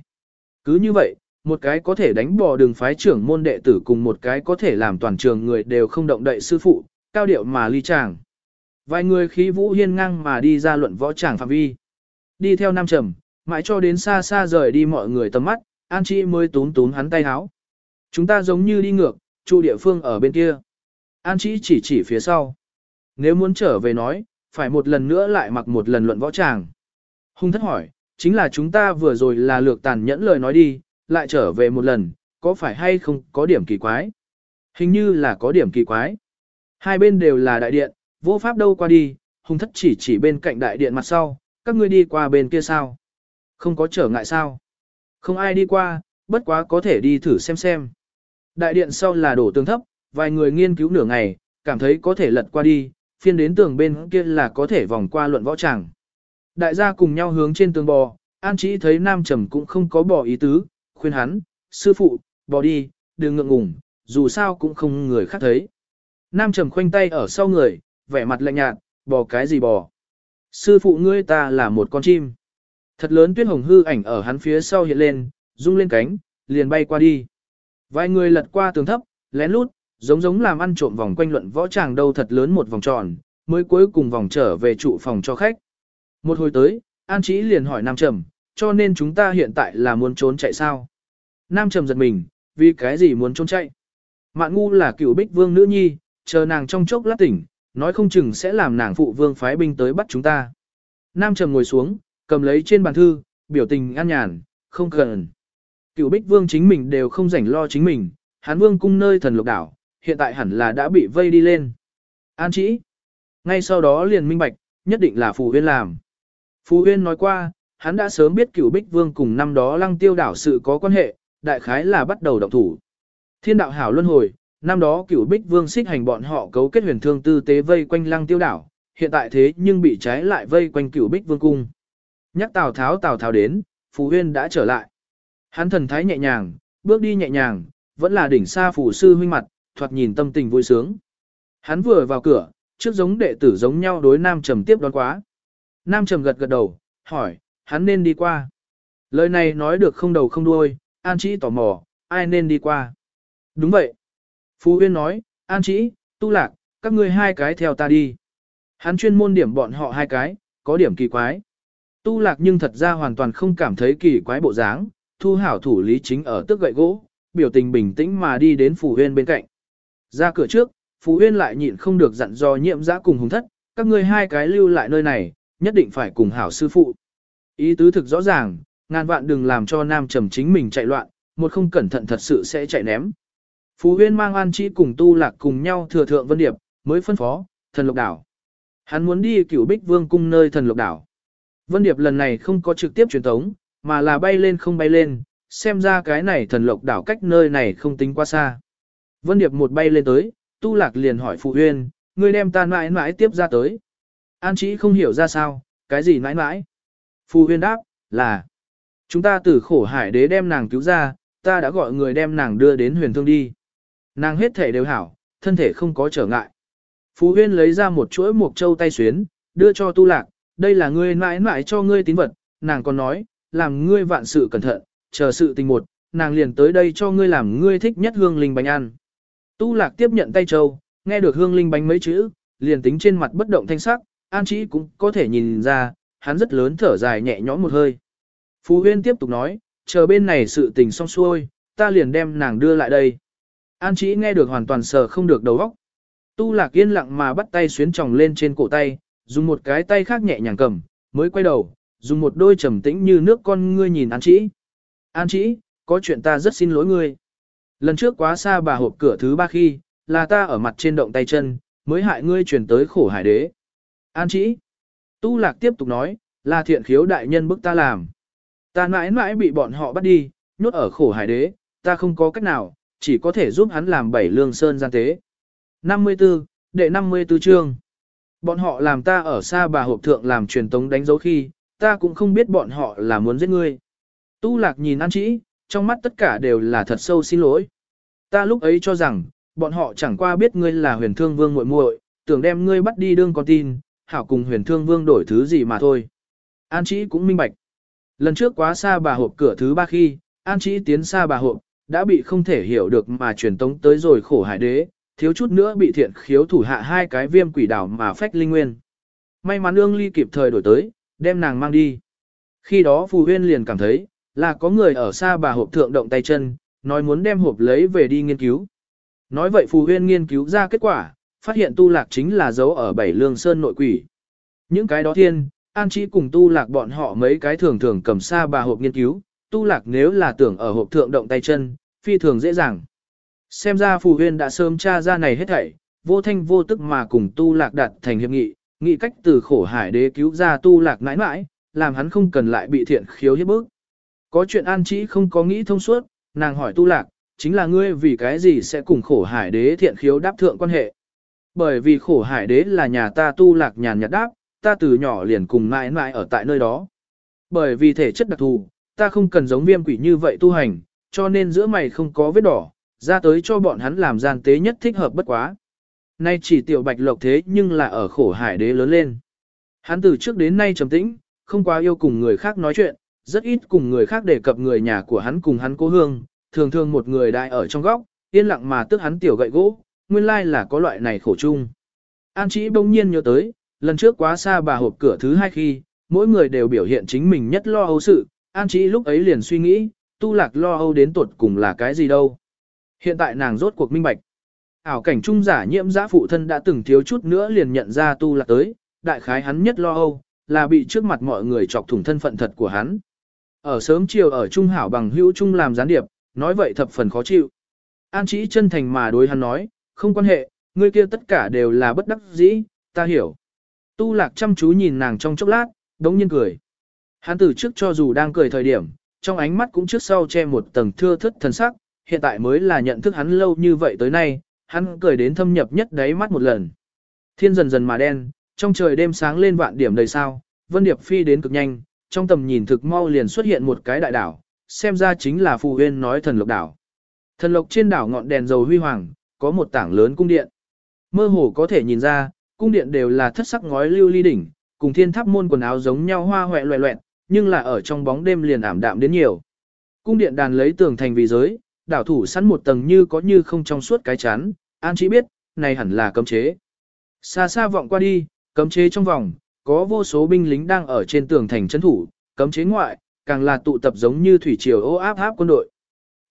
Speaker 1: Cứ như vậy, một cái có thể đánh bò đường phái trưởng môn đệ tử cùng một cái có thể làm toàn trường người đều không động đậy sư phụ, cao điệu mà ly chàng. Vài người khí vũ hiên ngang mà đi ra luận võ tràng phạm vi. Đi theo Nam Trầm, mãi cho đến xa xa rời đi mọi người tầm mắt, An Chi mới tún tún hắn tay háo. Chúng ta giống như đi ngược, trụ địa phương ở bên kia. An Chi chỉ chỉ phía sau. Nếu muốn trở về nói, phải một lần nữa lại mặc một lần luận võ tràng. Hung thất hỏi, chính là chúng ta vừa rồi là lược tàn nhẫn lời nói đi, lại trở về một lần, có phải hay không có điểm kỳ quái? Hình như là có điểm kỳ quái. Hai bên đều là đại điện, vô pháp đâu qua đi, hung thất chỉ chỉ bên cạnh đại điện mặt sau, các ngươi đi qua bên kia sao? Không có trở ngại sao? Không ai đi qua, bất quá có thể đi thử xem xem. Đại điện sau là đổ tường thấp, vài người nghiên cứu nửa ngày, cảm thấy có thể lật qua đi, phiên đến tường bên kia là có thể vòng qua luận võ tràng. Đại gia cùng nhau hướng trên tường bò, An Chí thấy Nam Trầm cũng không có bỏ ý tứ, khuyên hắn, sư phụ, bò đi, đừng ngượng ngùng, dù sao cũng không người khác thấy. Nam Trầm khoanh tay ở sau người, vẻ mặt lạnh nhạt, bò cái gì bò. Sư phụ ngươi ta là một con chim. Thật lớn tuyết hồng hư ảnh ở hắn phía sau hiện lên, rung lên cánh, liền bay qua đi. Vài người lật qua tường thấp, lén lút, giống giống làm ăn trộm vòng quanh luận võ tràng đâu thật lớn một vòng tròn, mới cuối cùng vòng trở về trụ phòng cho khách. Một hồi tới, An Chí liền hỏi Nam Trầm, cho nên chúng ta hiện tại là muốn trốn chạy sao? Nam Trầm giật mình, vì cái gì muốn trốn chạy? Mạn ngu là cựu bích vương nữ nhi, chờ nàng trong chốc lát tỉnh, nói không chừng sẽ làm nàng phụ vương phái binh tới bắt chúng ta. Nam Trầm ngồi xuống, cầm lấy trên bàn thư, biểu tình an nhàn, không cần. Cựu bích vương chính mình đều không rảnh lo chính mình, hán vương cung nơi thần lục đảo, hiện tại hẳn là đã bị vây đi lên. An chỉ. Ngay sau đó liền minh bạch, nhất định là Phù Huyên làm. Phù Huyên nói qua, hắn đã sớm biết cửu bích vương cùng năm đó lăng tiêu đảo sự có quan hệ, đại khái là bắt đầu động thủ. Thiên đạo hảo luân hồi, năm đó cửu bích vương xích hành bọn họ cấu kết huyền thương tư tế vây quanh lăng tiêu đảo, hiện tại thế nhưng bị trái lại vây quanh cửu bích vương cung. Nhắc Tào Tháo Tào Tháo đến, Phù Huyên đã trở lại. Hắn thần thái nhẹ nhàng, bước đi nhẹ nhàng, vẫn là đỉnh xa phủ sư huynh mặt, thoạt nhìn tâm tình vui sướng. Hắn vừa vào cửa, trước giống đệ tử giống nhau đối Nam Trầm tiếp đón quá. Nam Trầm gật gật đầu, hỏi, hắn nên đi qua. Lời này nói được không đầu không đuôi, An Chí tò mò, ai nên đi qua. Đúng vậy. Phú Huyên nói, An Chí, Tu Lạc, các ngươi hai cái theo ta đi. Hắn chuyên môn điểm bọn họ hai cái, có điểm kỳ quái. Tu Lạc nhưng thật ra hoàn toàn không cảm thấy kỳ quái bộ dáng, thu hảo thủ lý chính ở tức gậy gỗ, biểu tình bình tĩnh mà đi đến Phù Huyên bên cạnh. Ra cửa trước, Phú Huyên lại nhịn không được dặn dò nhiệm giã cùng hùng thất, các ngươi hai cái lưu lại nơi này, nhất định phải cùng hảo sư phụ. Ý tứ thực rõ ràng, ngàn vạn đừng làm cho nam trầm chính mình chạy loạn, một không cẩn thận thật sự sẽ chạy ném. Phú Huyên mang An Chi cùng Tu Lạc cùng nhau thừa thượng Vân Điệp, mới phân phó, thần lục đảo. Hắn muốn đi cửu bích vương cung nơi thần lục đảo. Vân Điệp lần này không có trực tiếp truyền tống, mà là bay lên không bay lên, xem ra cái này thần lục đảo cách nơi này không tính quá xa. Vân Điệp một bay lên tới, Tu Lạc liền hỏi Phụ Huyên, ngươi đem ta mãi mãi tiếp ra tới. An Chí không hiểu ra sao, cái gì mãi mãi. Phụ Huyên đáp, là, chúng ta từ khổ hải đế đem nàng cứu ra, ta đã gọi người đem nàng đưa đến huyền thương đi. Nàng hết thể đều hảo, thân thể không có trở ngại. Phú Huyên lấy ra một chuỗi mộc châu tay xuyến, đưa cho Tu Lạc, đây là ngươi mãi mãi cho ngươi tín vật, nàng còn nói, làm ngươi vạn sự cẩn thận, chờ sự tình một, nàng liền tới đây cho ngươi làm ngươi thích nhất hương linh bánh ăn. Tu lạc tiếp nhận tay châu, nghe được hương linh bánh mấy chữ, liền tính trên mặt bất động thanh sắc, an chỉ cũng có thể nhìn ra, hắn rất lớn thở dài nhẹ nhõm một hơi. Phú huyên tiếp tục nói, chờ bên này sự tình xong xuôi, ta liền đem nàng đưa lại đây. An chỉ nghe được hoàn toàn sờ không được đầu óc. Tu lạc yên lặng mà bắt tay xuyến tròng lên trên cổ tay, dùng một cái tay khác nhẹ nhàng cầm, mới quay đầu, dùng một đôi trầm tĩnh như nước con ngươi nhìn An chỉ. An chỉ, có chuyện ta rất xin lỗi ngươi. Lần trước quá xa bà hộp cửa thứ ba khi, là ta ở mặt trên động tay chân, mới hại ngươi chuyển tới khổ hải đế. An chỉ. Tu lạc tiếp tục nói, là thiện khiếu đại nhân bức ta làm. Ta mãi mãi bị bọn họ bắt đi, nhốt ở khổ hải đế, ta không có cách nào, chỉ có thể giúp hắn làm bảy lương sơn gian tế. 54, đệ 54 chương. Bọn họ làm ta ở xa bà hộp thượng làm truyền tống đánh dấu khi, ta cũng không biết bọn họ là muốn giết ngươi. Tu lạc nhìn An Chỉ, trong mắt tất cả đều là thật sâu xin lỗi. Ta lúc ấy cho rằng, bọn họ chẳng qua biết ngươi là huyền thương vương muội muội, tưởng đem ngươi bắt đi đương con tin, hảo cùng huyền thương vương đổi thứ gì mà thôi. An Chỉ cũng minh bạch. Lần trước quá xa bà hộp cửa thứ ba khi, An Chỉ tiến xa bà hộp, đã bị không thể hiểu được mà truyền tống tới rồi khổ hải đế, thiếu chút nữa bị thiện khiếu thủ hạ hai cái viêm quỷ đảo mà phách linh nguyên. May mắn ương ly kịp thời đổi tới, đem nàng mang đi. Khi đó Phù Huyên liền cảm thấy, là có người ở xa bà hộp thượng động tay chân, nói muốn đem hộp lấy về đi nghiên cứu. Nói vậy Phù Huyên nghiên cứu ra kết quả, phát hiện tu lạc chính là dấu ở bảy lương sơn nội quỷ. Những cái đó thiên, an chỉ cùng tu lạc bọn họ mấy cái thường thường cầm xa bà hộp nghiên cứu, tu lạc nếu là tưởng ở hộp thượng động tay chân, phi thường dễ dàng. Xem ra Phù Huyên đã sớm tra ra này hết thảy, vô thanh vô tức mà cùng tu lạc đặt thành hiệp nghị, nghị cách từ khổ hải đế cứu ra tu lạc mãi mãi, làm hắn không cần lại bị thiện khiếu hiếp bức. Có chuyện an Chí không có nghĩ thông suốt, nàng hỏi tu lạc, chính là ngươi vì cái gì sẽ cùng khổ hải đế thiện khiếu đáp thượng quan hệ. Bởi vì khổ hải đế là nhà ta tu lạc nhàn nhạt đáp, ta từ nhỏ liền cùng mãi mãi ở tại nơi đó. Bởi vì thể chất đặc thù, ta không cần giống viêm quỷ như vậy tu hành, cho nên giữa mày không có vết đỏ, ra tới cho bọn hắn làm gian tế nhất thích hợp bất quá. Nay chỉ tiểu bạch lộc thế nhưng là ở khổ hải đế lớn lên. Hắn từ trước đến nay trầm tĩnh, không quá yêu cùng người khác nói chuyện, rất ít cùng người khác đề cập người nhà của hắn cùng hắn cố hương, thường thường một người đại ở trong góc, yên lặng mà tức hắn tiểu gậy gỗ, nguyên lai là có loại này khổ chung. An chỉ bỗng nhiên nhớ tới, lần trước quá xa bà hộp cửa thứ hai khi, mỗi người đều biểu hiện chính mình nhất lo âu sự, An chỉ lúc ấy liền suy nghĩ, tu lạc lo âu đến tuột cùng là cái gì đâu. Hiện tại nàng rốt cuộc minh bạch. Ảo cảnh trung giả nhiễm giã phụ thân đã từng thiếu chút nữa liền nhận ra tu lạc tới, đại khái hắn nhất lo âu, là bị trước mặt mọi người chọc thủng thân phận thật của hắn. Ở sớm chiều ở trung hảo bằng hữu trung làm gián điệp, nói vậy thập phần khó chịu. An chỉ chân thành mà đối hắn nói, không quan hệ, người kia tất cả đều là bất đắc dĩ, ta hiểu. Tu lạc chăm chú nhìn nàng trong chốc lát, đống nhiên cười. Hắn từ trước cho dù đang cười thời điểm, trong ánh mắt cũng trước sau che một tầng thưa thất thần sắc, hiện tại mới là nhận thức hắn lâu như vậy tới nay, hắn cười đến thâm nhập nhất đáy mắt một lần. Thiên dần dần mà đen, trong trời đêm sáng lên vạn điểm đầy sao, Vân Điệp phi đến cực nhanh, trong tầm nhìn thực mau liền xuất hiện một cái đại đảo, xem ra chính là phù huyên nói thần lộc đảo. Thần lộc trên đảo ngọn đèn dầu huy hoàng, có một tảng lớn cung điện. Mơ hồ có thể nhìn ra, cung điện đều là thất sắc ngói lưu ly đỉnh, cùng thiên tháp môn quần áo giống nhau hoa hoẹ loẹ loẹn, nhưng là ở trong bóng đêm liền ảm đạm đến nhiều. Cung điện đàn lấy tường thành vì giới, đảo thủ sẵn một tầng như có như không trong suốt cái chắn, an chỉ biết, này hẳn là cấm chế. Xa xa vọng qua đi, cấm chế trong vòng, có vô số binh lính đang ở trên tường thành trấn thủ, cấm chế ngoại, càng là tụ tập giống như thủy triều ô áp áp quân đội.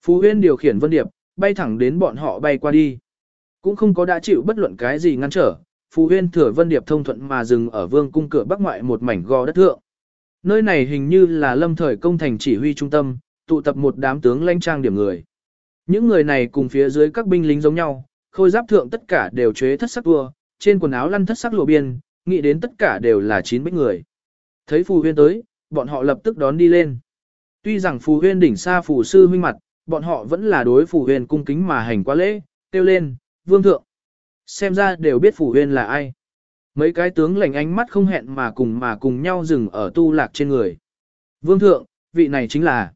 Speaker 1: Phú Huyên điều khiển Vân Điệp, bay thẳng đến bọn họ bay qua đi. Cũng không có đã chịu bất luận cái gì ngăn trở, Phú Huyên thừa Vân Điệp thông thuận mà dừng ở vương cung cửa bắc ngoại một mảnh gò đất thượng. Nơi này hình như là lâm thời công thành chỉ huy trung tâm, tụ tập một đám tướng lãnh trang điểm người. Những người này cùng phía dưới các binh lính giống nhau, khôi giáp thượng tất cả đều chế thất sắc tua, trên quần áo lăn thất sắc lụa biên, nghĩ đến tất cả đều là chín bích người. Thấy Phù Huyên tới, bọn họ lập tức đón đi lên. Tuy rằng Phù Huyên đỉnh xa Phù Sư huynh mặt, bọn họ vẫn là đối Phù Huyên cung kính mà hành quá lễ, tiêu lên, vương thượng. Xem ra đều biết Phù Huyên là ai. Mấy cái tướng lành ánh mắt không hẹn mà cùng mà cùng nhau dừng ở tu lạc trên người. Vương thượng, vị này chính là.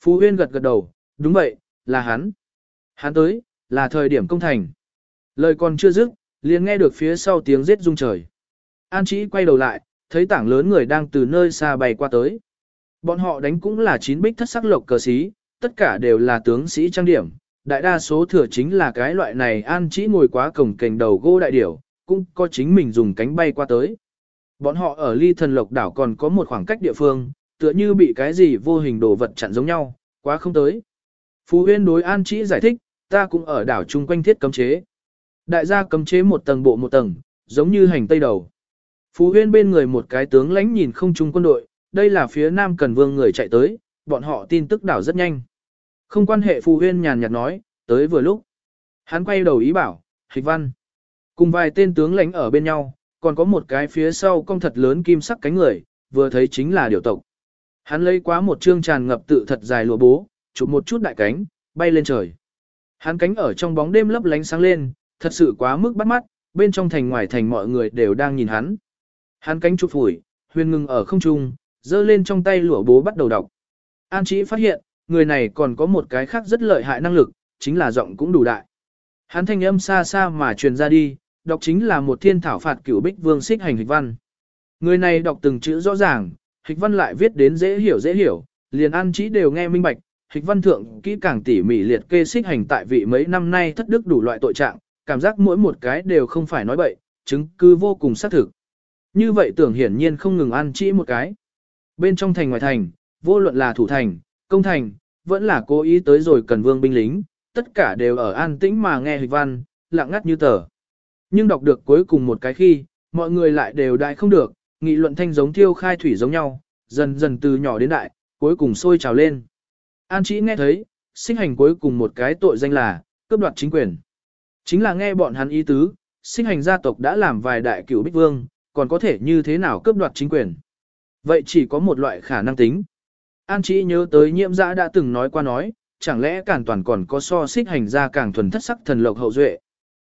Speaker 1: Phù Huyên gật gật đầu, đúng vậy, là hắn. Hắn tới, là thời điểm công thành. Lời còn chưa dứt, liền nghe được phía sau tiếng giết rung trời. An Chí quay đầu lại, thấy tảng lớn người đang từ nơi xa bay qua tới. Bọn họ đánh cũng là chín bích thất sắc lộc cờ sĩ, tất cả đều là tướng sĩ trang điểm. Đại đa số thừa chính là cái loại này An Chí ngồi quá cổng cành đầu gô đại điểu, cũng có chính mình dùng cánh bay qua tới. Bọn họ ở ly thần lộc đảo còn có một khoảng cách địa phương, tựa như bị cái gì vô hình đồ vật chặn giống nhau, quá không tới. Phú Huyên đối An Chí giải thích, ta cũng ở đảo chung quanh thiết cấm chế. Đại gia cấm chế một tầng bộ một tầng, giống như hành tây đầu. Phú Huyên bên người một cái tướng lãnh nhìn không chung quân đội, đây là phía Nam Cần Vương người chạy tới, bọn họ tin tức đảo rất nhanh. Không quan hệ Phú Huyên nhàn nhạt nói, tới vừa lúc. Hắn quay đầu ý bảo, hịch văn. Cùng vài tên tướng lãnh ở bên nhau, còn có một cái phía sau cong thật lớn kim sắc cánh người, vừa thấy chính là điều tộc. Hắn lấy quá một chương tràn ngập tự thật dài lụa bố, chụp một chút đại cánh, bay lên trời. Hắn cánh ở trong bóng đêm lấp lánh sáng lên, thật sự quá mức bắt mắt, bên trong thành ngoài thành mọi người đều đang nhìn hắn. Hắn cánh chụp phủi, huyền ngừng ở không trung, giơ lên trong tay lụa bố bắt đầu đọc. An Chí phát hiện, người này còn có một cái khác rất lợi hại năng lực, chính là giọng cũng đủ đại. Hắn thanh âm xa xa mà truyền ra đi, đọc chính là một thiên thảo phạt cửu bích vương xích hành hịch văn. Người này đọc từng chữ rõ ràng, hịch văn lại viết đến dễ hiểu dễ hiểu, liền An Chí đều nghe minh bạch, hịch văn thượng kỹ càng tỉ mỉ liệt kê xích hành tại vị mấy năm nay thất đức đủ loại tội trạng, cảm giác mỗi một cái đều không phải nói bậy, chứng cứ vô cùng xác thực. Như vậy tưởng hiển nhiên không ngừng ăn chỉ một cái. Bên trong thành ngoài thành, vô luận là thủ thành, công thành, vẫn là cố ý tới rồi cần vương binh lính, tất cả đều ở an tĩnh mà nghe hịch văn, lặng ngắt như tờ. Nhưng đọc được cuối cùng một cái khi, mọi người lại đều đại không được, nghị luận thanh giống thiêu khai thủy giống nhau, dần dần từ nhỏ đến đại, cuối cùng sôi trào lên. An chỉ nghe thấy, sinh hành cuối cùng một cái tội danh là, cướp đoạt chính quyền. Chính là nghe bọn hắn ý tứ, sinh hành gia tộc đã làm vài đại cửu bích vương, còn có thể như thế nào cướp đoạt chính quyền. Vậy chỉ có một loại khả năng tính. An chỉ nhớ tới nhiễm giã đã từng nói qua nói, chẳng lẽ cản toàn còn có so xích hành ra càng thuần thất sắc thần lộc hậu duệ.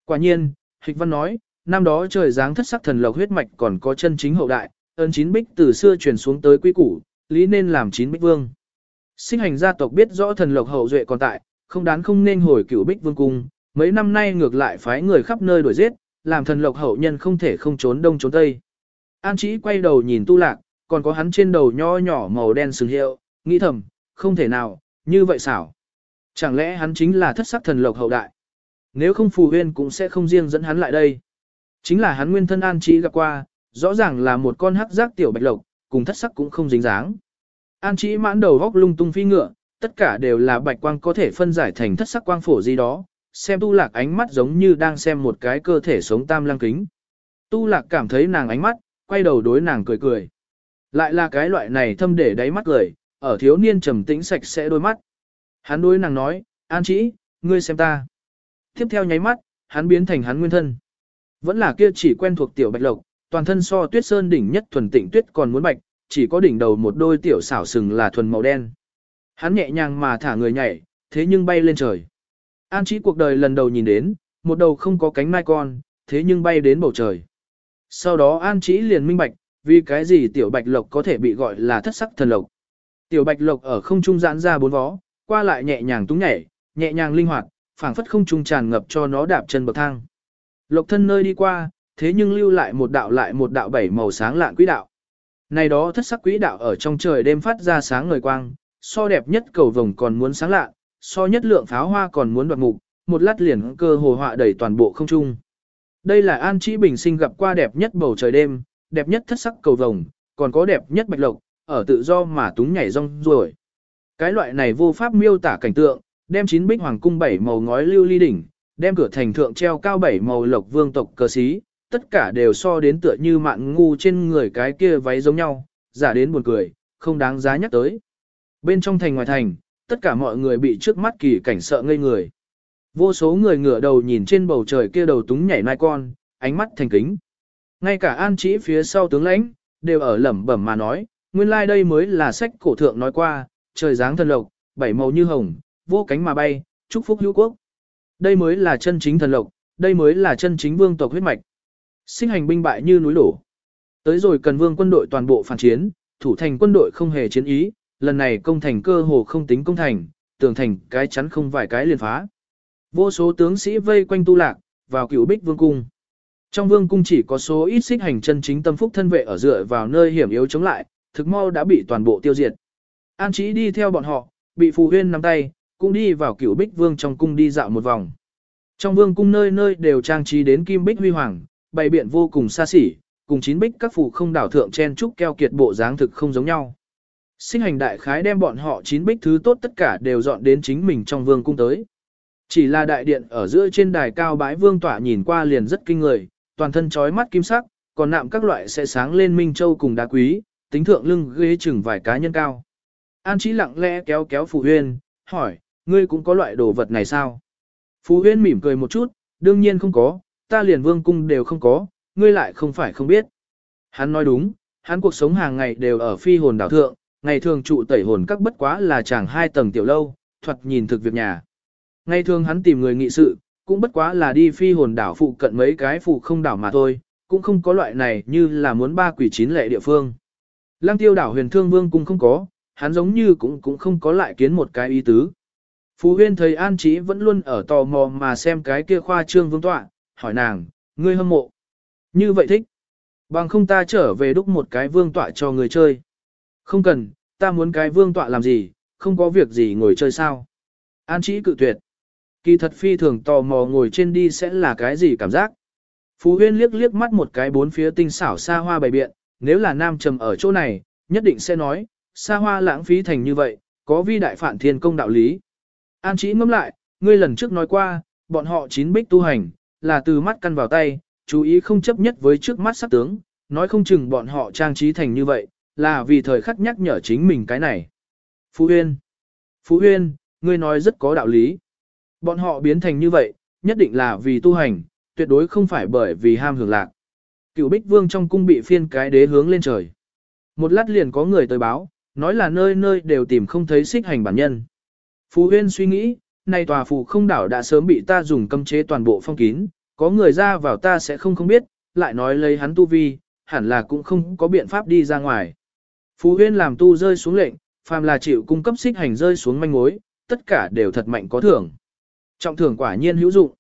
Speaker 1: Quả nhiên, Hịch Văn nói, năm đó trời dáng thất sắc thần lộc huyết mạch còn có chân chính hậu đại, ơn chín bích từ xưa truyền xuống tới quy củ, lý nên làm chín bích vương. Xích hành gia tộc biết rõ thần lộc hậu duệ còn tại, không đáng không nên hồi cửu bích vương cung, mấy năm nay ngược lại phái người khắp nơi đuổi giết, làm thần lộc hậu nhân không thể không trốn đông trốn tây. An Chí quay đầu nhìn tu lạc, còn có hắn trên đầu nho nhỏ màu đen sừng hiệu, nghĩ thầm, không thể nào, như vậy xảo. Chẳng lẽ hắn chính là thất sắc thần lộc hậu đại? Nếu không phù huyên cũng sẽ không riêng dẫn hắn lại đây. Chính là hắn nguyên thân an trí gặp qua, rõ ràng là một con hắc giác tiểu bạch lộc, cùng thất sắc cũng không dính dáng. An trí mãn đầu góc lung tung phi ngựa, tất cả đều là bạch quang có thể phân giải thành thất sắc quang phổ gì đó, xem tu lạc ánh mắt giống như đang xem một cái cơ thể sống tam lăng kính. Tu lạc cảm thấy nàng ánh mắt, quay đầu đối nàng cười cười. Lại là cái loại này thâm để đáy mắt cười, ở thiếu niên trầm tĩnh sạch sẽ đôi mắt. Hắn đối nàng nói, An Chỉ, ngươi xem ta. Tiếp theo nháy mắt, hắn biến thành hắn nguyên thân. Vẫn là kia chỉ quen thuộc tiểu bạch lộc, toàn thân so tuyết sơn đỉnh nhất thuần tịnh tuyết còn muốn bạch, chỉ có đỉnh đầu một đôi tiểu xảo sừng là thuần màu đen. Hắn nhẹ nhàng mà thả người nhảy, thế nhưng bay lên trời. An Chỉ cuộc đời lần đầu nhìn đến, một đầu không có cánh mai con, thế nhưng bay đến bầu trời. Sau đó An Chỉ liền minh bạch, vì cái gì tiểu bạch lộc có thể bị gọi là thất sắc thần lộc. Tiểu bạch lộc ở không trung giãn ra bốn vó, qua lại nhẹ nhàng túng nhảy, nhẹ nhàng linh hoạt, phảng phất không trung tràn ngập cho nó đạp chân bậc thang. Lộc thân nơi đi qua, thế nhưng lưu lại một đạo lại một đạo bảy màu sáng lạn quỹ đạo. Này đó thất sắc quỹ đạo ở trong trời đêm phát ra sáng ngời quang, so đẹp nhất cầu vồng còn muốn sáng lạ, so nhất lượng pháo hoa còn muốn đoạt mục, một lát liền cơ hồ họa đầy toàn bộ không trung. Đây là An Chí Bình sinh gặp qua đẹp nhất bầu trời đêm, đẹp nhất thất sắc cầu vồng, còn có đẹp nhất bạch lộc, ở tự do mà túng nhảy rong ruổi. Cái loại này vô pháp miêu tả cảnh tượng, đem chín bích hoàng cung bảy màu ngói lưu ly đỉnh, đem cửa thành thượng treo cao bảy màu lộc vương tộc cờ xí, tất cả đều so đến tựa như mạn ngu trên người cái kia váy giống nhau, giả đến buồn cười, không đáng giá nhắc tới. Bên trong thành ngoài thành, tất cả mọi người bị trước mắt kỳ cảnh sợ ngây người. Vô số người ngửa đầu nhìn trên bầu trời kia đầu túng nhảy nai con, ánh mắt thành kính. Ngay cả an chỉ phía sau tướng lãnh, đều ở lẩm bẩm mà nói, nguyên lai like đây mới là sách cổ thượng nói qua, trời dáng thần lộc, bảy màu như hồng, vô cánh mà bay, chúc phúc hữu quốc. Đây mới là chân chính thần lộc, đây mới là chân chính vương tộc huyết mạch. Sinh hành binh bại như núi đổ. Tới rồi cần vương quân đội toàn bộ phản chiến, thủ thành quân đội không hề chiến ý, lần này công thành cơ hồ không tính công thành, tường thành cái chắn không vài cái liền phá. Vô số tướng sĩ vây quanh tu lạc, vào cựu bích vương cung. Trong vương cung chỉ có số ít xích hành chân chính tâm phúc thân vệ ở dựa vào nơi hiểm yếu chống lại, thực mau đã bị toàn bộ tiêu diệt. An trí đi theo bọn họ, bị Phù Huyên nắm tay, cũng đi vào cửu bích vương trong cung đi dạo một vòng. Trong vương cung nơi nơi đều trang trí đến kim bích huy hoàng, bày biện vô cùng xa xỉ, cùng chín bích các phù không đảo thượng chen trúc keo kiệt bộ dáng thực không giống nhau. Sinh hành đại khái đem bọn họ chín bích thứ tốt tất cả đều dọn đến chính mình trong vương cung tới. Chỉ là đại điện ở giữa trên đài cao bái vương tỏa nhìn qua liền rất kinh người, toàn thân trói mắt kim sắc, còn nạm các loại sẽ sáng lên minh châu cùng đá quý, tính thượng lưng ghế chừng vài cá nhân cao. An Chí lặng lẽ kéo kéo Phù Huyên, hỏi, ngươi cũng có loại đồ vật này sao? Phù Huyên mỉm cười một chút, đương nhiên không có, ta liền vương cung đều không có, ngươi lại không phải không biết. Hắn nói đúng, hắn cuộc sống hàng ngày đều ở phi hồn đảo thượng, ngày thường trụ tẩy hồn các bất quá là chàng hai tầng tiểu lâu, thuật nhìn thực việc nhà. Ngày thường hắn tìm người nghị sự, cũng bất quá là đi phi hồn đảo phụ cận mấy cái phụ không đảo mà thôi, cũng không có loại này như là muốn ba quỷ chín lệ địa phương. Lăng tiêu đảo huyền thương vương cung không có, hắn giống như cũng cũng không có lại kiến một cái ý tứ. Phú Huyên thấy An trí vẫn luôn ở tò mò mà xem cái kia khoa trương vương tọa, hỏi nàng, ngươi hâm mộ. Như vậy thích. Bằng không ta trở về đúc một cái vương tọa cho người chơi. Không cần, ta muốn cái vương tọa làm gì, không có việc gì ngồi chơi sao. An Chí cự tuyệt. Kỳ thật phi thường tò mò ngồi trên đi sẽ là cái gì cảm giác. Phú Huyên liếc liếc mắt một cái bốn phía tinh xảo xa hoa bày biện, nếu là nam trầm ở chỗ này, nhất định sẽ nói, xa hoa lãng phí thành như vậy, có vi đại phản thiên công đạo lý. An chỉ ngẫm lại, ngươi lần trước nói qua, bọn họ chín bích tu hành, là từ mắt căn vào tay, chú ý không chấp nhất với trước mắt sắc tướng, nói không chừng bọn họ trang trí thành như vậy, là vì thời khắc nhắc nhở chính mình cái này. Phú Huyên Phú Huyên, ngươi nói rất có đạo lý. Bọn họ biến thành như vậy, nhất định là vì tu hành, tuyệt đối không phải bởi vì ham hưởng lạc. Cựu Bích Vương trong cung bị phiên cái đế hướng lên trời. Một lát liền có người tới báo, nói là nơi nơi đều tìm không thấy xích hành bản nhân. Phú Huyên suy nghĩ, nay tòa phù không đảo đã sớm bị ta dùng cấm chế toàn bộ phong kín, có người ra vào ta sẽ không không biết, lại nói lấy hắn tu vi, hẳn là cũng không có biện pháp đi ra ngoài. Phú Huyên làm tu rơi xuống lệnh, phàm là chịu cung cấp xích hành rơi xuống manh mối, tất cả đều thật mạnh có thưởng. Trọng thưởng quả nhiên hữu dụng.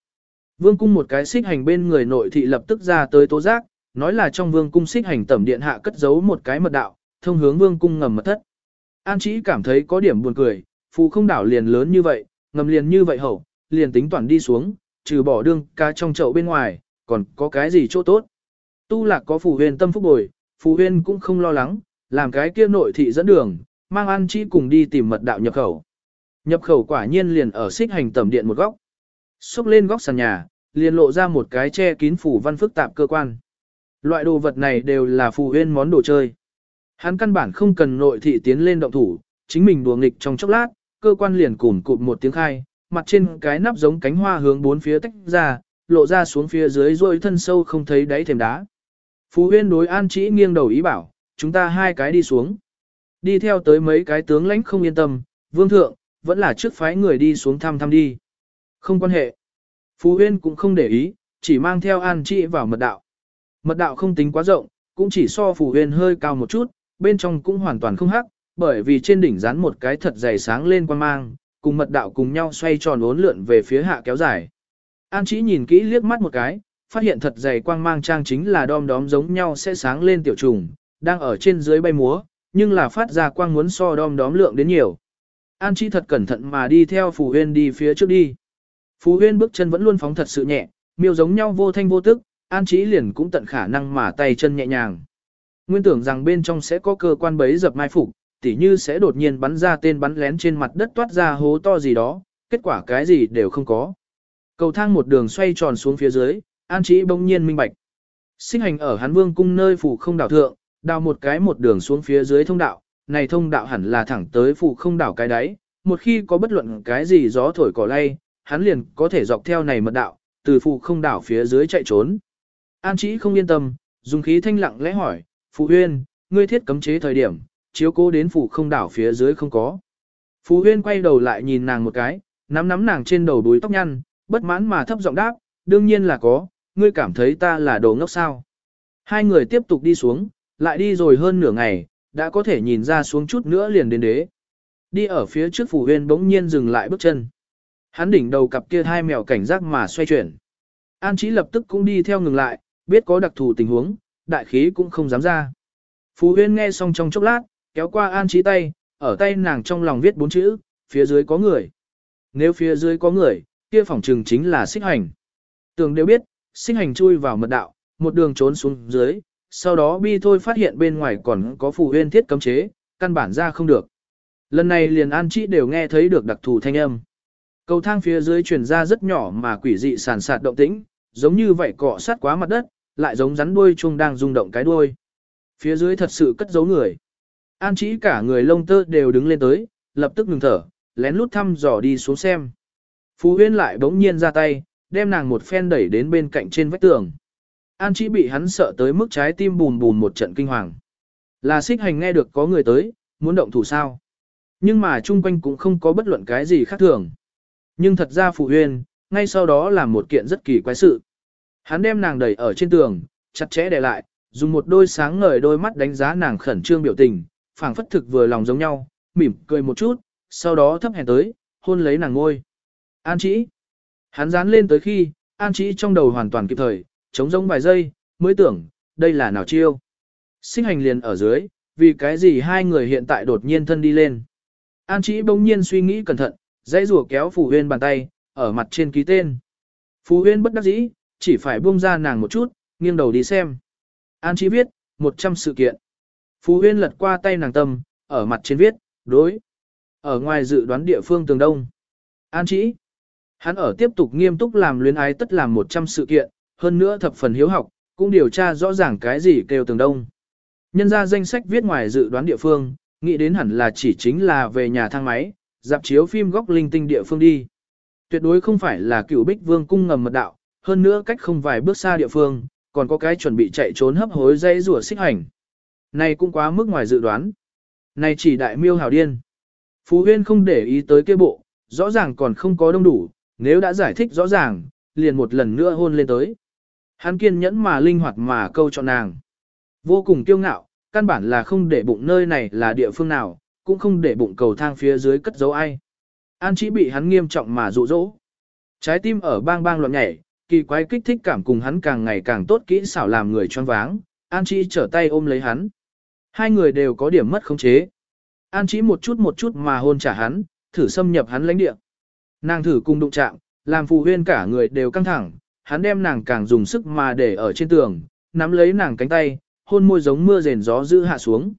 Speaker 1: Vương cung một cái xích hành bên người nội thị lập tức ra tới tố giác, nói là trong vương cung xích hành tẩm điện hạ cất giấu một cái mật đạo, thông hướng vương cung ngầm mật thất. An Chí cảm thấy có điểm buồn cười, phù không đảo liền lớn như vậy, ngầm liền như vậy hậu, liền tính toàn đi xuống, trừ bỏ đương ca trong chậu bên ngoài, còn có cái gì chỗ tốt. Tu lạc có phù huyền tâm phúc bồi, phù huyền cũng không lo lắng, làm cái kia nội thị dẫn đường, mang An chỉ cùng đi tìm mật đạo nhập khẩu. Nhập khẩu quả nhiên liền ở xích hành tầm điện một góc. Xúc lên góc sàn nhà, liền lộ ra một cái che kín phủ văn phức tạp cơ quan. Loại đồ vật này đều là phù huyên món đồ chơi. Hắn căn bản không cần nội thị tiến lên động thủ, chính mình đùa nghịch trong chốc lát, cơ quan liền cùn cụt một tiếng khai, mặt trên cái nắp giống cánh hoa hướng bốn phía tách ra, lộ ra xuống phía dưới rồi thân sâu không thấy đáy thềm đá. Phú huyên đối an chỉ nghiêng đầu ý bảo, chúng ta hai cái đi xuống. Đi theo tới mấy cái tướng lãnh không yên tâm, vương thượng, vẫn là trước phái người đi xuống thăm thăm đi. Không quan hệ. Phú huyên cũng không để ý, chỉ mang theo an chi vào mật đạo. Mật đạo không tính quá rộng, cũng chỉ so Phú Huyên hơi cao một chút, bên trong cũng hoàn toàn không hắc, bởi vì trên đỉnh dán một cái thật dày sáng lên quan mang, cùng mật đạo cùng nhau xoay tròn uốn lượn về phía hạ kéo dài. An chỉ nhìn kỹ liếc mắt một cái, phát hiện thật dày quang mang trang chính là đom đóm giống nhau sẽ sáng lên tiểu trùng, đang ở trên dưới bay múa, nhưng là phát ra quang muốn so đom đóm lượng đến nhiều. An chỉ thật cẩn thận mà đi theo Phù Huyên đi phía trước đi. Phù Huyên bước chân vẫn luôn phóng thật sự nhẹ, miêu giống nhau vô thanh vô tức, An Chí liền cũng tận khả năng mà tay chân nhẹ nhàng. Nguyên tưởng rằng bên trong sẽ có cơ quan bấy dập mai phục, tỉ như sẽ đột nhiên bắn ra tên bắn lén trên mặt đất toát ra hố to gì đó, kết quả cái gì đều không có. Cầu thang một đường xoay tròn xuống phía dưới, An Chí bỗng nhiên minh bạch. Sinh hành ở Hán Vương cung nơi phủ không đảo thượng, đào một cái một đường xuống phía dưới thông đạo, này thông đạo hẳn là thẳng tới phủ không đảo cái đáy, một khi có bất luận cái gì gió thổi cỏ lay, hắn liền có thể dọc theo này mật đạo, từ phủ không đảo phía dưới chạy trốn. An Chí không yên tâm, dùng khí thanh lặng lẽ hỏi, Phụ Huyên, ngươi thiết cấm chế thời điểm, chiếu cố đến phủ không đảo phía dưới không có. phụ Huyên quay đầu lại nhìn nàng một cái, nắm nắm nàng trên đầu đuôi tóc nhăn, bất mãn mà thấp giọng đáp, đương nhiên là có, ngươi cảm thấy ta là đồ ngốc sao. Hai người tiếp tục đi xuống, lại đi rồi hơn nửa ngày, đã có thể nhìn ra xuống chút nữa liền đến đế. Đi ở phía trước Phù Huyên bỗng nhiên dừng lại bước chân. Hắn đỉnh đầu cặp kia hai mèo cảnh giác mà xoay chuyển. An Chí lập tức cũng đi theo ngừng lại, biết có đặc thù tình huống, đại khí cũng không dám ra. phù Huyên nghe xong trong chốc lát, kéo qua An Chí tay, ở tay nàng trong lòng viết bốn chữ, phía dưới có người. Nếu phía dưới có người, kia phòng trừng chính là xích hành. Tường đều biết, xích hành chui vào mật đạo, một đường trốn xuống dưới, sau đó bi thôi phát hiện bên ngoài còn có phù huyên thiết cấm chế, căn bản ra không được. Lần này liền An Chí đều nghe thấy được đặc thù thanh âm. Cầu thang phía dưới truyền ra rất nhỏ mà quỷ dị sàn sạt động tĩnh, giống như vậy cọ sát quá mặt đất, lại giống rắn đuôi chuông đang rung động cái đuôi. Phía dưới thật sự cất giấu người. An chỉ cả người lông tơ đều đứng lên tới, lập tức ngừng thở, lén lút thăm dò đi xuống xem. Phú Huyên lại bỗng nhiên ra tay, đem nàng một phen đẩy đến bên cạnh trên vách tường. An chỉ bị hắn sợ tới mức trái tim bùn bùn một trận kinh hoàng. Là xích hành nghe được có người tới, muốn động thủ sao. Nhưng mà chung quanh cũng không có bất luận cái gì khác thường. Nhưng thật ra phụ Huyên, ngay sau đó là một kiện rất kỳ quái sự. Hắn đem nàng đẩy ở trên tường, chặt chẽ để lại, dùng một đôi sáng ngời đôi mắt đánh giá nàng khẩn trương biểu tình, phảng phất thực vừa lòng giống nhau, mỉm cười một chút, sau đó thấp hèn tới, hôn lấy nàng ngôi. An Chí. Hắn dán lên tới khi, An Chí trong đầu hoàn toàn kịp thời, chống giống vài giây, mới tưởng, đây là nào chiêu. Sinh hành liền ở dưới, vì cái gì hai người hiện tại đột nhiên thân đi lên. An Chí bỗng nhiên suy nghĩ cẩn thận, dãy rùa kéo Phù Huyên bàn tay, ở mặt trên ký tên. Phù Huyên bất đắc dĩ, chỉ phải buông ra nàng một chút, nghiêng đầu đi xem. An Chí viết, 100 sự kiện. Phù Huyên lật qua tay nàng tâm, ở mặt trên viết, đối. Ở ngoài dự đoán địa phương tường đông. An Chí. Hắn ở tiếp tục nghiêm túc làm luyến ái tất làm 100 sự kiện, hơn nữa thập phần hiếu học, cũng điều tra rõ ràng cái gì kêu tường đông. Nhân ra danh sách viết ngoài dự đoán địa phương, nghĩ đến hẳn là chỉ chính là về nhà thang máy, dạp chiếu phim góc linh tinh địa phương đi. Tuyệt đối không phải là cựu bích vương cung ngầm mật đạo, hơn nữa cách không vài bước xa địa phương, còn có cái chuẩn bị chạy trốn hấp hối dây rùa xích hành. Này cũng quá mức ngoài dự đoán. Này chỉ đại miêu hào điên. Phú Huyên không để ý tới kia bộ, rõ ràng còn không có đông đủ, nếu đã giải thích rõ ràng, liền một lần nữa hôn lên tới. Hắn kiên nhẫn mà linh hoạt mà câu chọn nàng. Vô cùng kiêu ngạo, căn bản là không để bụng nơi này là địa phương nào, cũng không để bụng cầu thang phía dưới cất giấu ai. An chỉ bị hắn nghiêm trọng mà dụ dỗ. Trái tim ở bang bang loạn nhảy, kỳ quái kích thích cảm cùng hắn càng ngày càng tốt kỹ xảo làm người choáng váng, An chỉ trở tay ôm lấy hắn. Hai người đều có điểm mất khống chế. An chỉ một chút một chút mà hôn trả hắn, thử xâm nhập hắn lãnh địa. Nàng thử cùng đụng chạm, làm phù huyên cả người đều căng thẳng, hắn đem nàng càng dùng sức mà để ở trên tường, nắm lấy nàng cánh tay, hôn môi giống mưa rền gió dữ hạ xuống.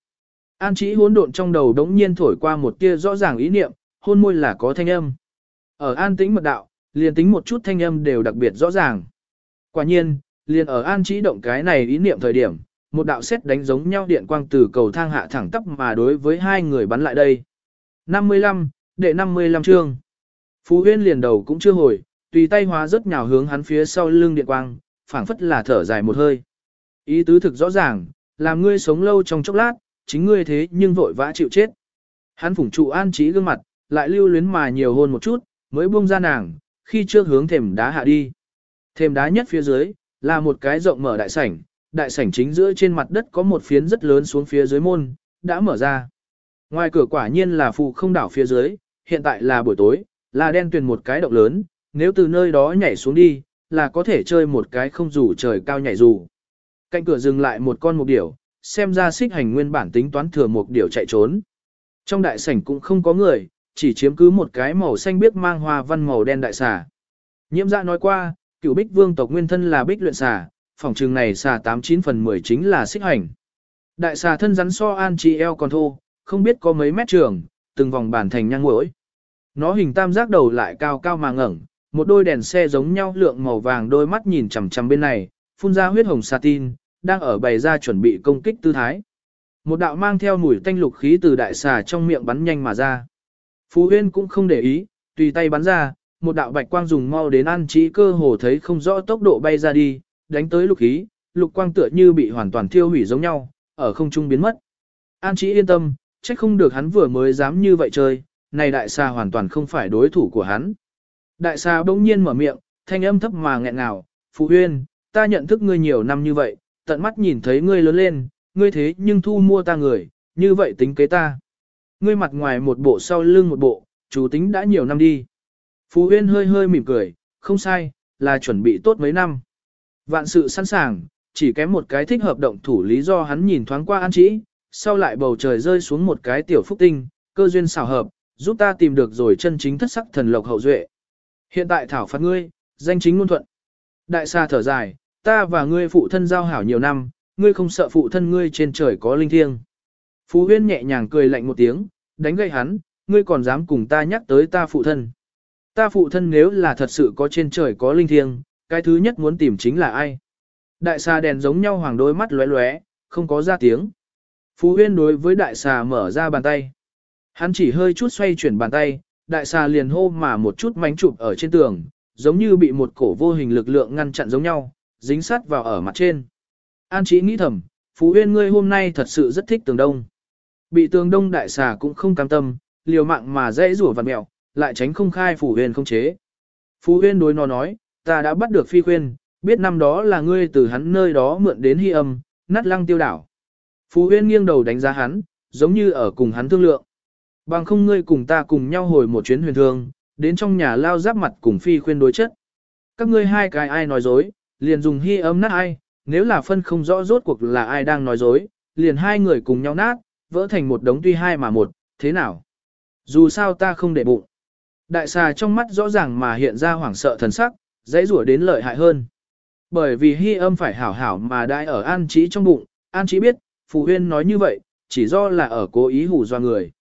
Speaker 1: An Chí hỗn độn trong đầu đống nhiên thổi qua một tia rõ ràng ý niệm, hôn môi là có thanh âm. Ở an tĩnh mật đạo, liền tính một chút thanh âm đều đặc biệt rõ ràng. Quả nhiên, liền ở an Chí động cái này ý niệm thời điểm, một đạo xét đánh giống nhau điện quang từ cầu thang hạ thẳng tắp mà đối với hai người bắn lại đây. 55, đệ 55 chương. Phú Huyên liền đầu cũng chưa hồi, tùy tay hóa rất nhào hướng hắn phía sau lưng điện quang, phảng phất là thở dài một hơi. Ý tứ thực rõ ràng, làm ngươi sống lâu trong chốc lát, chính ngươi thế nhưng vội vã chịu chết. Hắn phủng trụ an trí gương mặt, lại lưu luyến mà nhiều hôn một chút, mới buông ra nàng, khi chưa hướng thềm đá hạ đi. Thềm đá nhất phía dưới, là một cái rộng mở đại sảnh, đại sảnh chính giữa trên mặt đất có một phiến rất lớn xuống phía dưới môn, đã mở ra. Ngoài cửa quả nhiên là phụ không đảo phía dưới, hiện tại là buổi tối, là đen tuyền một cái động lớn, nếu từ nơi đó nhảy xuống đi, là có thể chơi một cái không dù trời cao nhảy dù. Cạnh cửa dừng lại một con mục điểu, xem ra xích hành nguyên bản tính toán thừa mục điểu chạy trốn. Trong đại sảnh cũng không có người, chỉ chiếm cứ một cái màu xanh biếc mang hoa văn màu đen đại xà. Nhiễm dạ nói qua, cựu bích vương tộc nguyên thân là bích luyện xà, phòng trường này xà 89 phần 10 chính là xích hành. Đại xà thân rắn so an chi eo còn thô, không biết có mấy mét trường, từng vòng bản thành nhang mũi. Nó hình tam giác đầu lại cao cao mà ngẩng, một đôi đèn xe giống nhau lượng màu vàng đôi mắt nhìn chằm chằm bên này, phun ra huyết hồng satin, đang ở bày ra chuẩn bị công kích tư thái. Một đạo mang theo mùi tanh lục khí từ đại xà trong miệng bắn nhanh mà ra. Phú Huyên cũng không để ý, tùy tay bắn ra, một đạo bạch quang dùng mau đến ăn trí cơ hồ thấy không rõ tốc độ bay ra đi, đánh tới lục khí, lục quang tựa như bị hoàn toàn thiêu hủy giống nhau, ở không trung biến mất. An Chí yên tâm, chắc không được hắn vừa mới dám như vậy chơi, này đại xà hoàn toàn không phải đối thủ của hắn. Đại xà bỗng nhiên mở miệng, thanh âm thấp mà nghẹn ngào, Phụ Huyên, ta nhận thức ngươi nhiều năm như vậy, tận mắt nhìn thấy ngươi lớn lên, ngươi thế nhưng thu mua ta người, như vậy tính kế ta. Ngươi mặt ngoài một bộ sau lưng một bộ, chủ tính đã nhiều năm đi. Phú Huyên hơi hơi mỉm cười, không sai, là chuẩn bị tốt mấy năm. Vạn sự sẵn sàng, chỉ kém một cái thích hợp động thủ lý do hắn nhìn thoáng qua an trĩ, sau lại bầu trời rơi xuống một cái tiểu phúc tinh, cơ duyên xảo hợp, giúp ta tìm được rồi chân chính thất sắc thần lộc hậu duệ. Hiện tại thảo phạt ngươi, danh chính ngôn thuận. Đại xa thở dài, ta và ngươi phụ thân giao hảo nhiều năm, ngươi không sợ phụ thân ngươi trên trời có linh thiêng. Phú huyên nhẹ nhàng cười lạnh một tiếng, đánh gậy hắn, ngươi còn dám cùng ta nhắc tới ta phụ thân. Ta phụ thân nếu là thật sự có trên trời có linh thiêng, cái thứ nhất muốn tìm chính là ai. Đại xà đèn giống nhau hoàng đôi mắt lóe lóe, không có ra tiếng. Phú huyên đối với đại xà mở ra bàn tay. Hắn chỉ hơi chút xoay chuyển bàn tay, đại xà liền hô mà một chút mánh chụp ở trên tường, giống như bị một cổ vô hình lực lượng ngăn chặn giống nhau, dính sát vào ở mặt trên. An Chí nghĩ thầm, Phú Huyên ngươi hôm nay thật sự rất thích tường đông. Bị tường đông đại xà cũng không cam tâm, liều mạng mà dễ rủa vặt mẹo, lại tránh không khai Phú Huyên không chế. Phú Huyên đối nó nói, ta đã bắt được phi khuyên, biết năm đó là ngươi từ hắn nơi đó mượn đến hy âm, nát lăng tiêu đảo. Phú Huyên nghiêng đầu đánh giá hắn, giống như ở cùng hắn thương lượng. Bằng không ngươi cùng ta cùng nhau hồi một chuyến huyền thương, đến trong nhà lao giáp mặt cùng phi khuyên đối chất. Các ngươi hai cái ai nói dối, liền dùng hy ấm nát ai, nếu là phân không rõ rốt cuộc là ai đang nói dối, liền hai người cùng nhau nát, vỡ thành một đống tuy hai mà một, thế nào? Dù sao ta không để bụng. Đại xà trong mắt rõ ràng mà hiện ra hoảng sợ thần sắc, dãy rủa đến lợi hại hơn. Bởi vì hy âm phải hảo hảo mà đại ở an trí trong bụng, an trí biết, Phù Huyên nói như vậy, chỉ do là ở cố ý hù do người.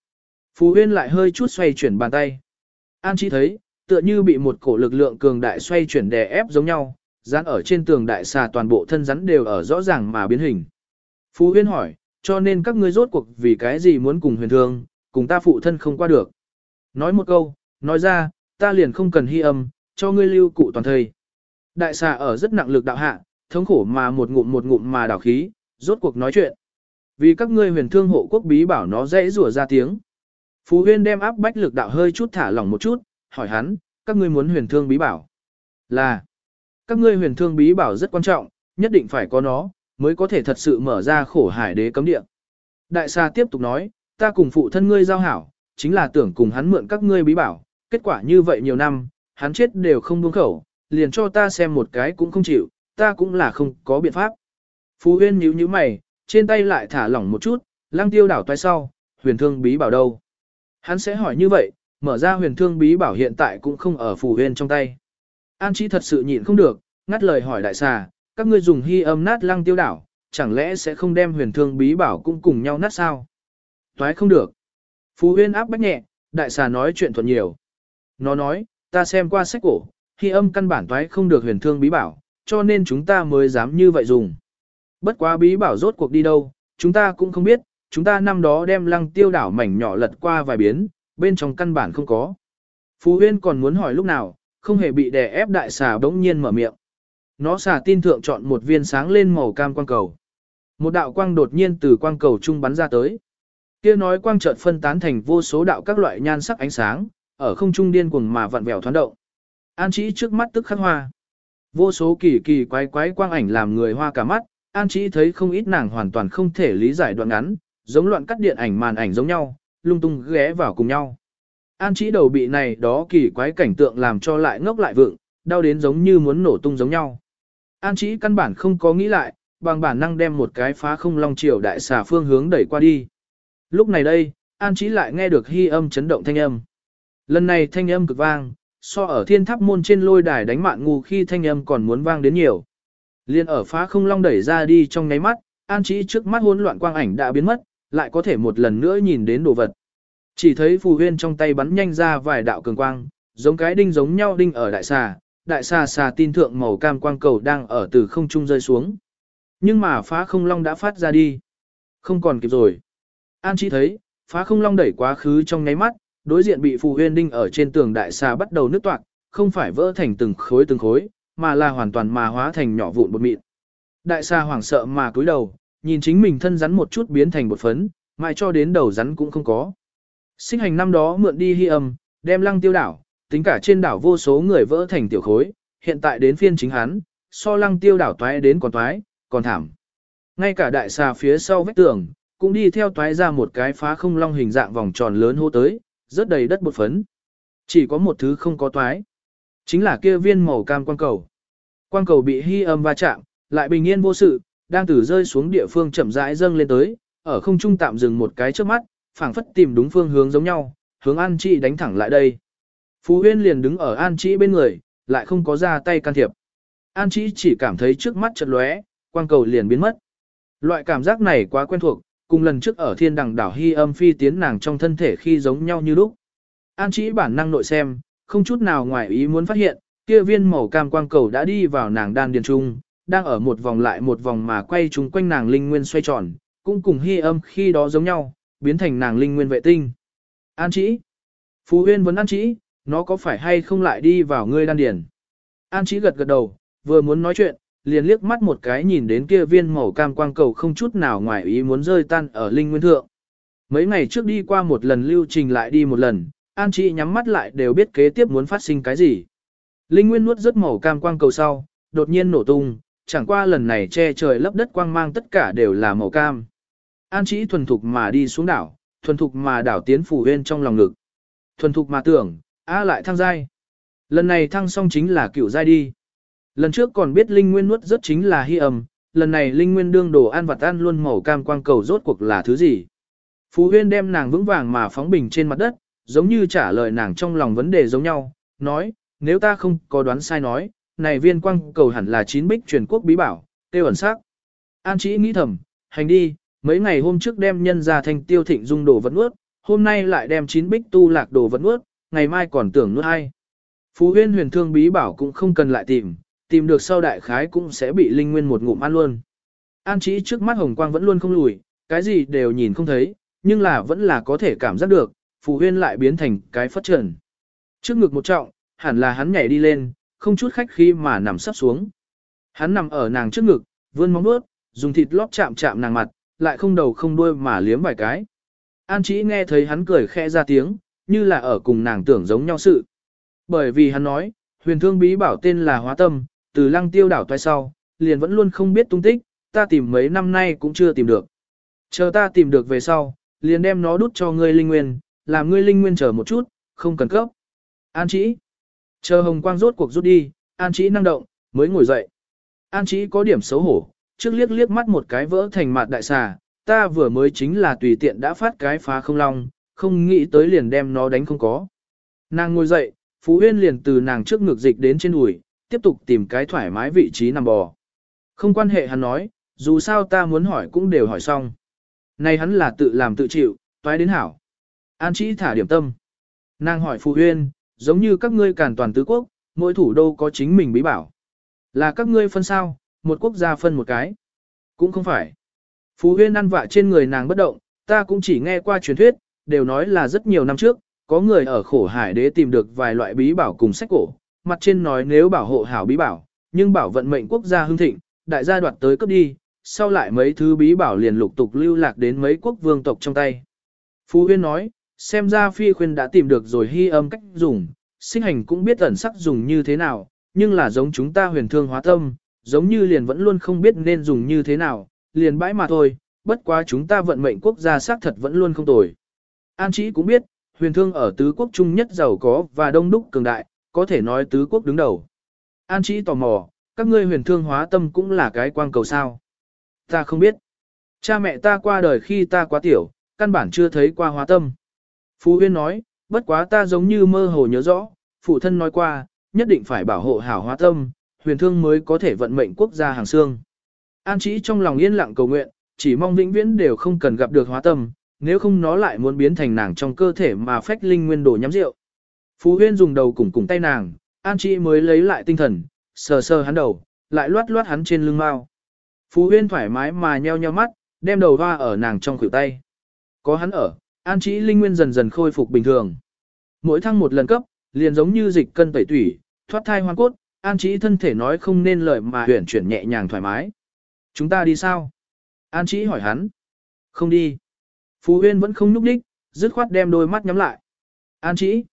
Speaker 1: Phù Huyên lại hơi chút xoay chuyển bàn tay. An Chi thấy, tựa như bị một cổ lực lượng cường đại xoay chuyển đè ép giống nhau, dán ở trên tường đại xà toàn bộ thân rắn đều ở rõ ràng mà biến hình. Phù Huyên hỏi, cho nên các ngươi rốt cuộc vì cái gì muốn cùng huyền thương, cùng ta phụ thân không qua được. Nói một câu, nói ra, ta liền không cần hy âm, cho ngươi lưu cụ toàn thời. Đại xà ở rất nặng lực đạo hạ, thống khổ mà một ngụm một ngụm mà đảo khí, rốt cuộc nói chuyện. Vì các ngươi huyền thương hộ quốc bí bảo nó dễ rủa ra tiếng. Phú huyên đem áp bách lực đạo hơi chút thả lỏng một chút, hỏi hắn, các ngươi muốn huyền thương bí bảo. Là, các ngươi huyền thương bí bảo rất quan trọng, nhất định phải có nó, mới có thể thật sự mở ra khổ hải đế cấm địa. Đại Sa tiếp tục nói, ta cùng phụ thân ngươi giao hảo, chính là tưởng cùng hắn mượn các ngươi bí bảo, kết quả như vậy nhiều năm, hắn chết đều không buông khẩu, liền cho ta xem một cái cũng không chịu, ta cũng là không có biện pháp. Phú huyên nhíu nhíu mày, trên tay lại thả lỏng một chút, lăng tiêu đảo toái sau, huyền thương bí bảo đâu. Hắn sẽ hỏi như vậy, mở ra huyền thương bí bảo hiện tại cũng không ở phù huyền trong tay. An Chí thật sự nhịn không được, ngắt lời hỏi đại xà, các ngươi dùng hy âm nát lăng tiêu đảo, chẳng lẽ sẽ không đem huyền thương bí bảo cũng cùng nhau nát sao? Toái không được. Phù huyền áp bách nhẹ, đại xà nói chuyện thuận nhiều. Nó nói, ta xem qua sách cổ, hy âm căn bản toái không được huyền thương bí bảo, cho nên chúng ta mới dám như vậy dùng. Bất quá bí bảo rốt cuộc đi đâu, chúng ta cũng không biết, chúng ta năm đó đem lăng tiêu đảo mảnh nhỏ lật qua vài biến, bên trong căn bản không có. Phú Huyên còn muốn hỏi lúc nào, không hề bị đè ép đại xà bỗng nhiên mở miệng. Nó xà tin thượng chọn một viên sáng lên màu cam quang cầu. Một đạo quang đột nhiên từ quang cầu trung bắn ra tới. Kia nói quang chợt phân tán thành vô số đạo các loại nhan sắc ánh sáng, ở không trung điên cuồng mà vặn vẹo thoáng động. An Chí trước mắt tức khắc hoa. Vô số kỳ kỳ quái quái quang ảnh làm người hoa cả mắt, An Chí thấy không ít nàng hoàn toàn không thể lý giải đoạn ngắn, giống loạn cắt điện ảnh màn ảnh giống nhau, lung tung ghé vào cùng nhau. An chỉ đầu bị này đó kỳ quái cảnh tượng làm cho lại ngốc lại vượng, đau đến giống như muốn nổ tung giống nhau. An chỉ căn bản không có nghĩ lại, bằng bản năng đem một cái phá không long triều đại xà phương hướng đẩy qua đi. Lúc này đây, An chỉ lại nghe được hy âm chấn động thanh âm. Lần này thanh âm cực vang, so ở thiên tháp môn trên lôi đài đánh mạn ngu khi thanh âm còn muốn vang đến nhiều. Liên ở phá không long đẩy ra đi trong nháy mắt, an trí trước mắt hỗn loạn quang ảnh đã biến mất, lại có thể một lần nữa nhìn đến đồ vật. Chỉ thấy phù huyên trong tay bắn nhanh ra vài đạo cường quang, giống cái đinh giống nhau đinh ở đại xà, đại xà xà tin thượng màu cam quang cầu đang ở từ không trung rơi xuống. Nhưng mà phá không long đã phát ra đi. Không còn kịp rồi. An chỉ thấy, phá không long đẩy quá khứ trong nháy mắt, đối diện bị phù huyên đinh ở trên tường đại xà bắt đầu nứt toạc, không phải vỡ thành từng khối từng khối, mà là hoàn toàn mà hóa thành nhỏ vụn bột mịn. Đại xà hoảng sợ mà cúi đầu, nhìn chính mình thân rắn một chút biến thành bột phấn, mãi cho đến đầu rắn cũng không có. Sinh hành năm đó mượn đi hy âm, đem lăng tiêu đảo, tính cả trên đảo vô số người vỡ thành tiểu khối, hiện tại đến phiên chính hắn, so lăng tiêu đảo toái đến còn toái, còn thảm. Ngay cả đại xà phía sau vách tường, cũng đi theo toái ra một cái phá không long hình dạng vòng tròn lớn hô tới, rất đầy đất bột phấn. Chỉ có một thứ không có toái. Chính là kia viên màu cam quang cầu. Quang cầu bị hy âm va chạm, lại bình yên vô sự, đang từ rơi xuống địa phương chậm rãi dâng lên tới, ở không trung tạm dừng một cái trước mắt, phảng phất tìm đúng phương hướng giống nhau, hướng An Trị đánh thẳng lại đây. Phú Huyên liền đứng ở An Trị bên người, lại không có ra tay can thiệp. An Trị chỉ cảm thấy trước mắt chợt lóe, quang cầu liền biến mất. Loại cảm giác này quá quen thuộc, cùng lần trước ở thiên đằng đảo hy âm phi tiến nàng trong thân thể khi giống nhau như lúc. An Trị bản năng nội xem, không chút nào ngoài ý muốn phát hiện, kia viên màu cam quang cầu đã đi vào nàng đan điền trung, đang ở một vòng lại một vòng mà quay chúng quanh nàng linh nguyên xoay tròn, cũng cùng hy âm khi đó giống nhau, biến thành nàng linh nguyên vệ tinh. An chỉ. Phú Huyên vẫn An chỉ, nó có phải hay không lại đi vào ngươi đan điền? An chỉ gật gật đầu, vừa muốn nói chuyện, liền liếc mắt một cái nhìn đến kia viên màu cam quang cầu không chút nào ngoài ý muốn rơi tan ở linh nguyên thượng. Mấy ngày trước đi qua một lần lưu trình lại đi một lần, An Trị nhắm mắt lại đều biết kế tiếp muốn phát sinh cái gì. Linh Nguyên nuốt rất màu cam quang cầu sau, đột nhiên nổ tung, chẳng qua lần này che trời lấp đất quang mang tất cả đều là màu cam. An Chí thuần thục mà đi xuống đảo, thuần thục mà đảo tiến Phù Huyên trong lòng ngực. Thuần thục mà tưởng, a lại thăng giai. Lần này thăng xong chính là cựu giai đi. Lần trước còn biết linh nguyên nuốt rất chính là hy ầm, lần này linh nguyên đương đồ ăn vặt ăn luôn màu cam quang cầu rốt cuộc là thứ gì. Phú Huyên đem nàng vững vàng mà phóng bình trên mặt đất, giống như trả lời nàng trong lòng vấn đề giống nhau, nói, nếu ta không có đoán sai nói, này viên quang cầu hẳn là chín bích truyền quốc bí bảo, tiêu ẩn sắc. An chỉ nghĩ thầm, hành đi, mấy ngày hôm trước đem nhân ra thành tiêu thịnh dung đồ vẫn nuốt, hôm nay lại đem chín bích tu lạc đồ vẫn nuốt, ngày mai còn tưởng nuốt hay. Phú huyên huyền thương bí bảo cũng không cần lại tìm, tìm được sau đại khái cũng sẽ bị linh nguyên một ngụm ăn luôn. An chỉ trước mắt hồng quang vẫn luôn không lùi, cái gì đều nhìn không thấy, nhưng là vẫn là có thể cảm giác được, phù huyên lại biến thành cái phất trần. Trước ngực một trọng, hẳn là hắn nhảy đi lên, không chút khách khi mà nằm sắp xuống. Hắn nằm ở nàng trước ngực, vươn móng vuốt, dùng thịt lóp chạm chạm nàng mặt, lại không đầu không đuôi mà liếm vài cái. An chỉ nghe thấy hắn cười khẽ ra tiếng, như là ở cùng nàng tưởng giống nhau sự. Bởi vì hắn nói, huyền thương bí bảo tên là hóa tâm, từ lăng tiêu đảo toai sau, liền vẫn luôn không biết tung tích, ta tìm mấy năm nay cũng chưa tìm được. Chờ ta tìm được về sau, liền đem nó đút cho ngươi linh nguyên, làm ngươi linh nguyên chờ một chút, không cần cấp. An chỉ. Chờ hồng quang rốt cuộc rút đi, an chỉ năng động, mới ngồi dậy. An chỉ có điểm xấu hổ, trước liếc liếc mắt một cái vỡ thành mặt đại xà, ta vừa mới chính là tùy tiện đã phát cái phá không long, không nghĩ tới liền đem nó đánh không có. Nàng ngồi dậy, Phú Huyên liền từ nàng trước ngực dịch đến trên đùi, tiếp tục tìm cái thoải mái vị trí nằm bò. Không quan hệ hắn nói, dù sao ta muốn hỏi cũng đều hỏi xong. Này hắn là tự làm tự chịu, toái đến hảo. An chỉ thả điểm tâm. Nàng hỏi phú Huyên, giống như các ngươi càn toàn tứ quốc, mỗi thủ đô có chính mình bí bảo. Là các ngươi phân sao, một quốc gia phân một cái. Cũng không phải. Phú Huyên ăn vạ trên người nàng bất động, ta cũng chỉ nghe qua truyền thuyết, đều nói là rất nhiều năm trước, có người ở khổ hải đế tìm được vài loại bí bảo cùng sách cổ, mặt trên nói nếu bảo hộ hảo bí bảo, nhưng bảo vận mệnh quốc gia hưng thịnh, đại gia đoạt tới cấp đi, sau lại mấy thứ bí bảo liền lục tục lưu lạc đến mấy quốc vương tộc trong tay. Phú Huyên nói, xem ra phi khuyên đã tìm được rồi hy âm cách dùng, sinh hành cũng biết ẩn sắc dùng như thế nào, nhưng là giống chúng ta huyền thương hóa tâm, giống như liền vẫn luôn không biết nên dùng như thế nào, liền bãi mà thôi, bất quá chúng ta vận mệnh quốc gia xác thật vẫn luôn không tồi. An Chí cũng biết, huyền thương ở tứ quốc trung nhất giàu có và đông đúc cường đại, có thể nói tứ quốc đứng đầu. An Chí tò mò, các ngươi huyền thương hóa tâm cũng là cái quang cầu sao. Ta không biết. Cha mẹ ta qua đời khi ta quá tiểu, căn bản chưa thấy qua hóa tâm. Phú Huyên nói, bất quá ta giống như mơ hồ nhớ rõ, phụ thân nói qua, nhất định phải bảo hộ hảo hóa tâm, huyền thương mới có thể vận mệnh quốc gia hàng xương. An chỉ trong lòng yên lặng cầu nguyện, chỉ mong vĩnh viễn đều không cần gặp được hóa tâm, nếu không nó lại muốn biến thành nàng trong cơ thể mà phách linh nguyên đồ nhắm rượu. Phú Huyên dùng đầu cùng cùng tay nàng, An chỉ mới lấy lại tinh thần, sờ sờ hắn đầu, lại loát loát hắn trên lưng mao. Phú Huyên thoải mái mà nheo nheo mắt, đem đầu hoa ở nàng trong khuỷu tay. Có hắn ở, An Trí linh nguyên dần dần khôi phục bình thường. Mỗi thăng một lần cấp, liền giống như dịch cân tẩy tủy, thoát thai hoang cốt, An Chí thân thể nói không nên lời mà huyển chuyển nhẹ nhàng thoải mái. Chúng ta đi sao? An Chí hỏi hắn. Không đi. Phú Huyên vẫn không núp đích, dứt khoát đem đôi mắt nhắm lại. An Chí.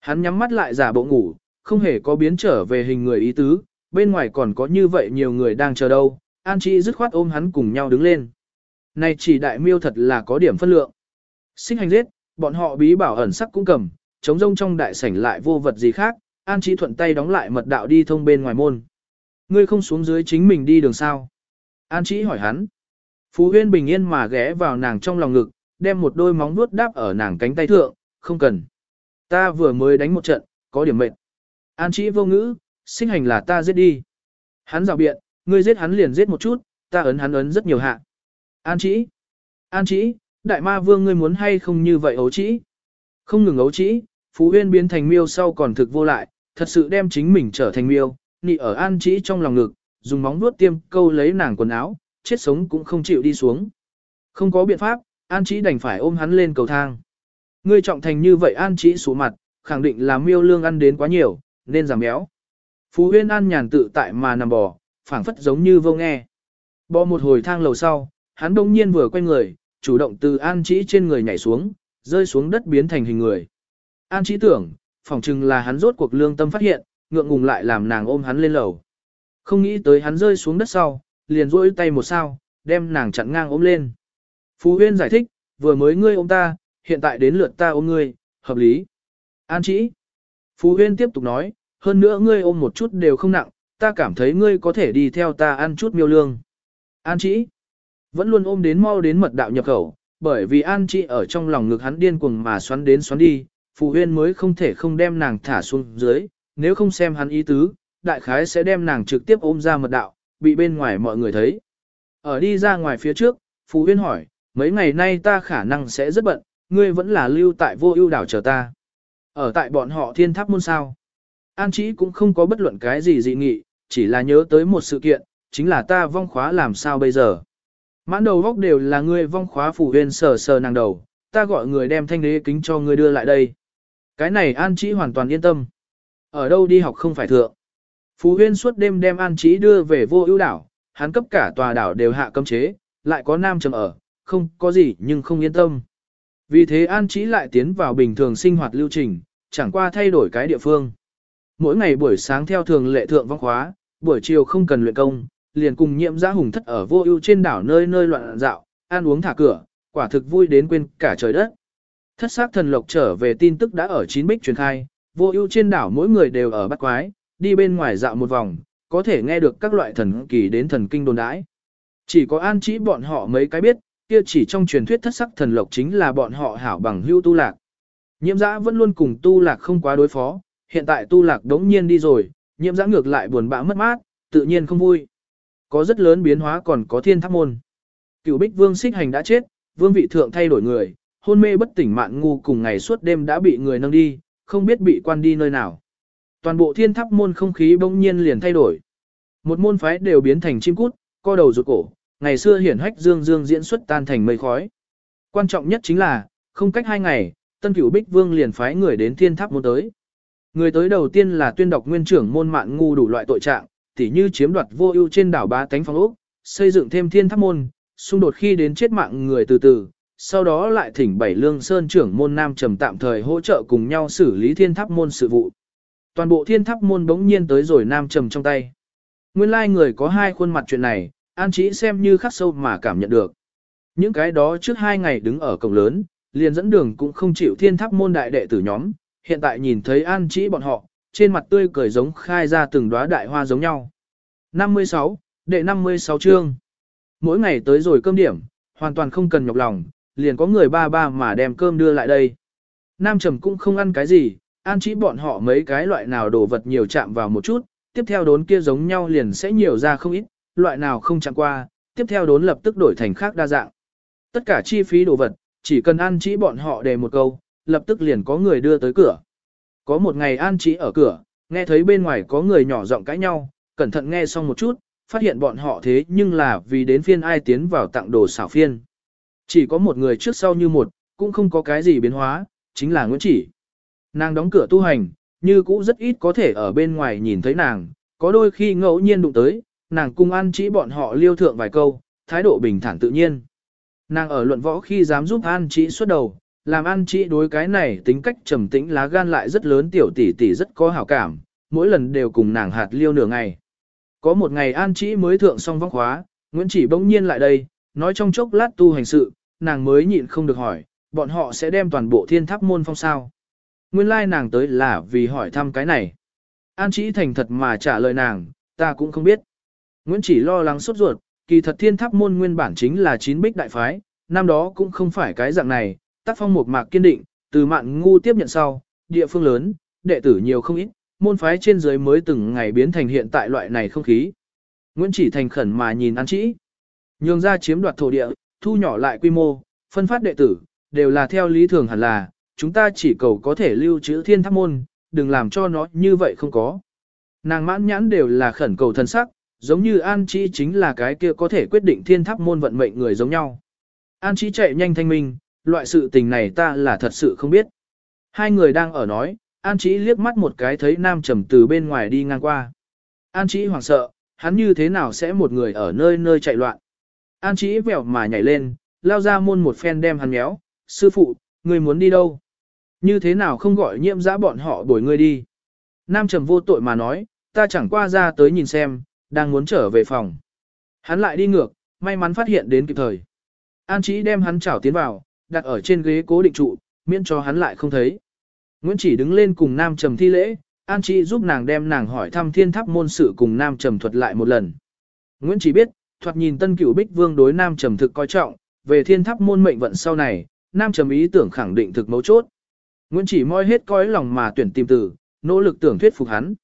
Speaker 1: Hắn nhắm mắt lại giả bộ ngủ, không hề có biến trở về hình người ý tứ, bên ngoài còn có như vậy nhiều người đang chờ đâu. An Chí dứt khoát ôm hắn cùng nhau đứng lên. Này chỉ đại miêu thật là có điểm phân lượng. Sinh hành giết, bọn họ bí bảo ẩn sắc cũng cầm, chống rông trong đại sảnh lại vô vật gì khác, An Chí thuận tay đóng lại mật đạo đi thông bên ngoài môn. Ngươi không xuống dưới chính mình đi đường sao? An Chí hỏi hắn. Phú Huyên bình yên mà ghé vào nàng trong lòng ngực, đem một đôi móng vuốt đáp ở nàng cánh tay thượng, không cần. Ta vừa mới đánh một trận, có điểm mệt. An Chí vô ngữ, sinh hành là ta giết đi. Hắn rào biện, ngươi giết hắn liền giết một chút, ta ấn hắn ấn rất nhiều hạ. An Chí. An Chí, đại ma vương ngươi muốn hay không như vậy ấu trĩ. Không ngừng ấu trĩ, Phú Huyên biến thành miêu sau còn thực vô lại, thật sự đem chính mình trở thành miêu, nị ở an chỉ trong lòng ngực, dùng móng vuốt tiêm câu lấy nàng quần áo, chết sống cũng không chịu đi xuống. Không có biện pháp, an chỉ đành phải ôm hắn lên cầu thang. Ngươi trọng thành như vậy an chỉ số mặt, khẳng định là miêu lương ăn đến quá nhiều, nên giảm béo. Phú huyên an nhàn tự tại mà nằm bò, phảng phất giống như vô nghe. Bò một hồi thang lầu sau, hắn đông nhiên vừa quay người, chủ động từ an chỉ trên người nhảy xuống, rơi xuống đất biến thành hình người. An chỉ tưởng, phỏng chừng là hắn rốt cuộc lương tâm phát hiện, ngượng ngùng lại làm nàng ôm hắn lên lầu. Không nghĩ tới hắn rơi xuống đất sau, liền rỗi tay một sao, đem nàng chặn ngang ôm lên. Phú Huyên giải thích, vừa mới ngươi ôm ta, hiện tại đến lượt ta ôm ngươi, hợp lý. An chỉ. Phú Huyên tiếp tục nói, hơn nữa ngươi ôm một chút đều không nặng, ta cảm thấy ngươi có thể đi theo ta ăn chút miêu lương. An chỉ. Vẫn luôn ôm đến mau đến mật đạo nhập khẩu, bởi vì An chỉ ở trong lòng ngực hắn điên cuồng mà xoắn đến xoắn đi, Phù Huyên mới không thể không đem nàng thả xuống dưới, nếu không xem hắn ý tứ, đại khái sẽ đem nàng trực tiếp ôm ra mật đạo, bị bên ngoài mọi người thấy. Ở đi ra ngoài phía trước, Phù Huyên hỏi, mấy ngày nay ta khả năng sẽ rất bận, ngươi vẫn là lưu tại vô ưu đảo chờ ta. Ở tại bọn họ thiên tháp môn sao. An Chí cũng không có bất luận cái gì dị nghị, chỉ là nhớ tới một sự kiện, chính là ta vong khóa làm sao bây giờ. Mãn đầu góc đều là ngươi vong khóa phủ Huyên sờ sờ nàng đầu, ta gọi người đem thanh đế kính cho ngươi đưa lại đây. Cái này An Chí hoàn toàn yên tâm. Ở đâu đi học không phải thượng. Phú Huyên suốt đêm đem An Chí đưa về vô ưu đảo, hắn cấp cả tòa đảo đều hạ cấm chế, lại có nam trầm ở, không có gì nhưng không yên tâm. Vì thế An Chí lại tiến vào bình thường sinh hoạt lưu trình, chẳng qua thay đổi cái địa phương. Mỗi ngày buổi sáng theo thường lệ thượng vong khóa, buổi chiều không cần luyện công, liền cùng nhiệm giã hùng thất ở vô ưu trên đảo nơi nơi loạn dạo, ăn uống thả cửa, quả thực vui đến quên cả trời đất. Thất xác thần lộc trở về tin tức đã ở chín bích truyền khai, vô ưu trên đảo mỗi người đều ở bắt quái, đi bên ngoài dạo một vòng, có thể nghe được các loại thần kỳ đến thần kinh đồn đãi. Chỉ có an chỉ bọn họ mấy cái biết, kia chỉ trong truyền thuyết thất sắc thần lộc chính là bọn họ hảo bằng hưu tu lạc. Nhiễm giã vẫn luôn cùng tu lạc không quá đối phó, hiện tại tu lạc đống nhiên đi rồi, nhiễm giã ngược lại buồn bã mất mát, tự nhiên không vui. Có rất lớn biến hóa còn có thiên tháp môn. Cựu bích vương xích hành đã chết, vương vị thượng thay đổi người, hôn mê bất tỉnh mạn ngu cùng ngày suốt đêm đã bị người nâng đi, không biết bị quan đi nơi nào. Toàn bộ thiên tháp môn không khí bỗng nhiên liền thay đổi. Một môn phái đều biến thành chim cút, co đầu rụt cổ, ngày xưa hiển hách dương dương diễn xuất tan thành mây khói. Quan trọng nhất chính là, không cách hai ngày, tân cửu bích vương liền phái người đến thiên tháp môn tới. Người tới đầu tiên là tuyên đọc nguyên trưởng môn mạn ngu đủ loại tội trạng, tỉ như chiếm đoạt vô ưu trên đảo ba tánh phong ốc, xây dựng thêm thiên tháp môn, xung đột khi đến chết mạng người từ từ, sau đó lại thỉnh bảy lương sơn trưởng môn nam trầm tạm thời hỗ trợ cùng nhau xử lý thiên tháp môn sự vụ. Toàn bộ thiên tháp môn bỗng nhiên tới rồi nam trầm trong tay. Nguyên lai like người có hai khuôn mặt chuyện này, an chỉ xem như khắc sâu mà cảm nhận được. Những cái đó trước hai ngày đứng ở cổng lớn, liền dẫn đường cũng không chịu thiên tháp môn đại đệ tử nhóm, hiện tại nhìn thấy an chỉ bọn họ, trên mặt tươi cười giống khai ra từng đóa đại hoa giống nhau. 56, đệ 56 chương. Mỗi ngày tới rồi cơm điểm, hoàn toàn không cần nhọc lòng, liền có người ba ba mà đem cơm đưa lại đây. Nam Trầm cũng không ăn cái gì, an chỉ bọn họ mấy cái loại nào đồ vật nhiều chạm vào một chút, tiếp theo đốn kia giống nhau liền sẽ nhiều ra không ít, loại nào không chạm qua, tiếp theo đốn lập tức đổi thành khác đa dạng. Tất cả chi phí đồ vật, chỉ cần an chỉ bọn họ đề một câu, lập tức liền có người đưa tới cửa. Có một ngày an chỉ ở cửa, nghe thấy bên ngoài có người nhỏ giọng cãi nhau, cẩn thận nghe xong một chút, phát hiện bọn họ thế nhưng là vì đến phiên ai tiến vào tặng đồ xảo phiên. Chỉ có một người trước sau như một, cũng không có cái gì biến hóa, chính là Nguyễn Chỉ. Nàng đóng cửa tu hành, như cũ rất ít có thể ở bên ngoài nhìn thấy nàng, có đôi khi ngẫu nhiên đụng tới, nàng cung An chỉ bọn họ liêu thượng vài câu, thái độ bình thản tự nhiên. Nàng ở luận võ khi dám giúp An Chỉ xuất đầu, làm An Chị đối cái này tính cách trầm tĩnh lá gan lại rất lớn tiểu tỷ tỷ rất có hảo cảm, mỗi lần đều cùng nàng hạt liêu nửa ngày. Có một ngày An Chị mới thượng xong vong khóa, Nguyễn Chỉ bỗng nhiên lại đây, nói trong chốc lát tu hành sự, nàng mới nhịn không được hỏi, bọn họ sẽ đem toàn bộ thiên tháp môn phong sao. Nguyên lai nàng tới là vì hỏi thăm cái này. An chỉ thành thật mà trả lời nàng, ta cũng không biết. Nguyễn chỉ lo lắng sốt ruột, kỳ thật thiên tháp môn nguyên bản chính là chín bích đại phái, năm đó cũng không phải cái dạng này, tác phong một mạc kiên định, từ mạn ngu tiếp nhận sau, địa phương lớn, đệ tử nhiều không ít, môn phái trên dưới mới từng ngày biến thành hiện tại loại này không khí. Nguyễn chỉ thành khẩn mà nhìn An chỉ. Nhường ra chiếm đoạt thổ địa, thu nhỏ lại quy mô, phân phát đệ tử, đều là theo lý thường hẳn là, chúng ta chỉ cầu có thể lưu trữ thiên tháp môn, đừng làm cho nó như vậy không có. Nàng mãn nhãn đều là khẩn cầu thân sắc, giống như An Chi chính là cái kia có thể quyết định thiên tháp môn vận mệnh người giống nhau. An Chi chạy nhanh thanh minh, loại sự tình này ta là thật sự không biết. Hai người đang ở nói, An Chí liếc mắt một cái thấy Nam Trầm từ bên ngoài đi ngang qua. An Chí hoảng sợ, hắn như thế nào sẽ một người ở nơi nơi chạy loạn. An Chí vèo mà nhảy lên, lao ra môn một phen đem hắn méo, sư phụ, người muốn đi đâu? Như thế nào không gọi nhiễm giã bọn họ đuổi ngươi đi? Nam trầm vô tội mà nói, ta chẳng qua ra tới nhìn xem, đang muốn trở về phòng. Hắn lại đi ngược, may mắn phát hiện đến kịp thời. An Chí đem hắn chảo tiến vào, đặt ở trên ghế cố định trụ, miễn cho hắn lại không thấy. Nguyễn chỉ đứng lên cùng Nam Trầm thi lễ, An Chi giúp nàng đem nàng hỏi thăm thiên tháp môn sự cùng Nam Trầm thuật lại một lần. Nguyễn chỉ biết, thoạt nhìn tân cửu bích vương đối Nam Trầm thực coi trọng, về thiên tháp môn mệnh vận sau này, Nam Trầm ý tưởng khẳng định thực mấu chốt. Nguyễn chỉ moi hết coi lòng mà tuyển tìm từ, nỗ lực tưởng thuyết phục hắn.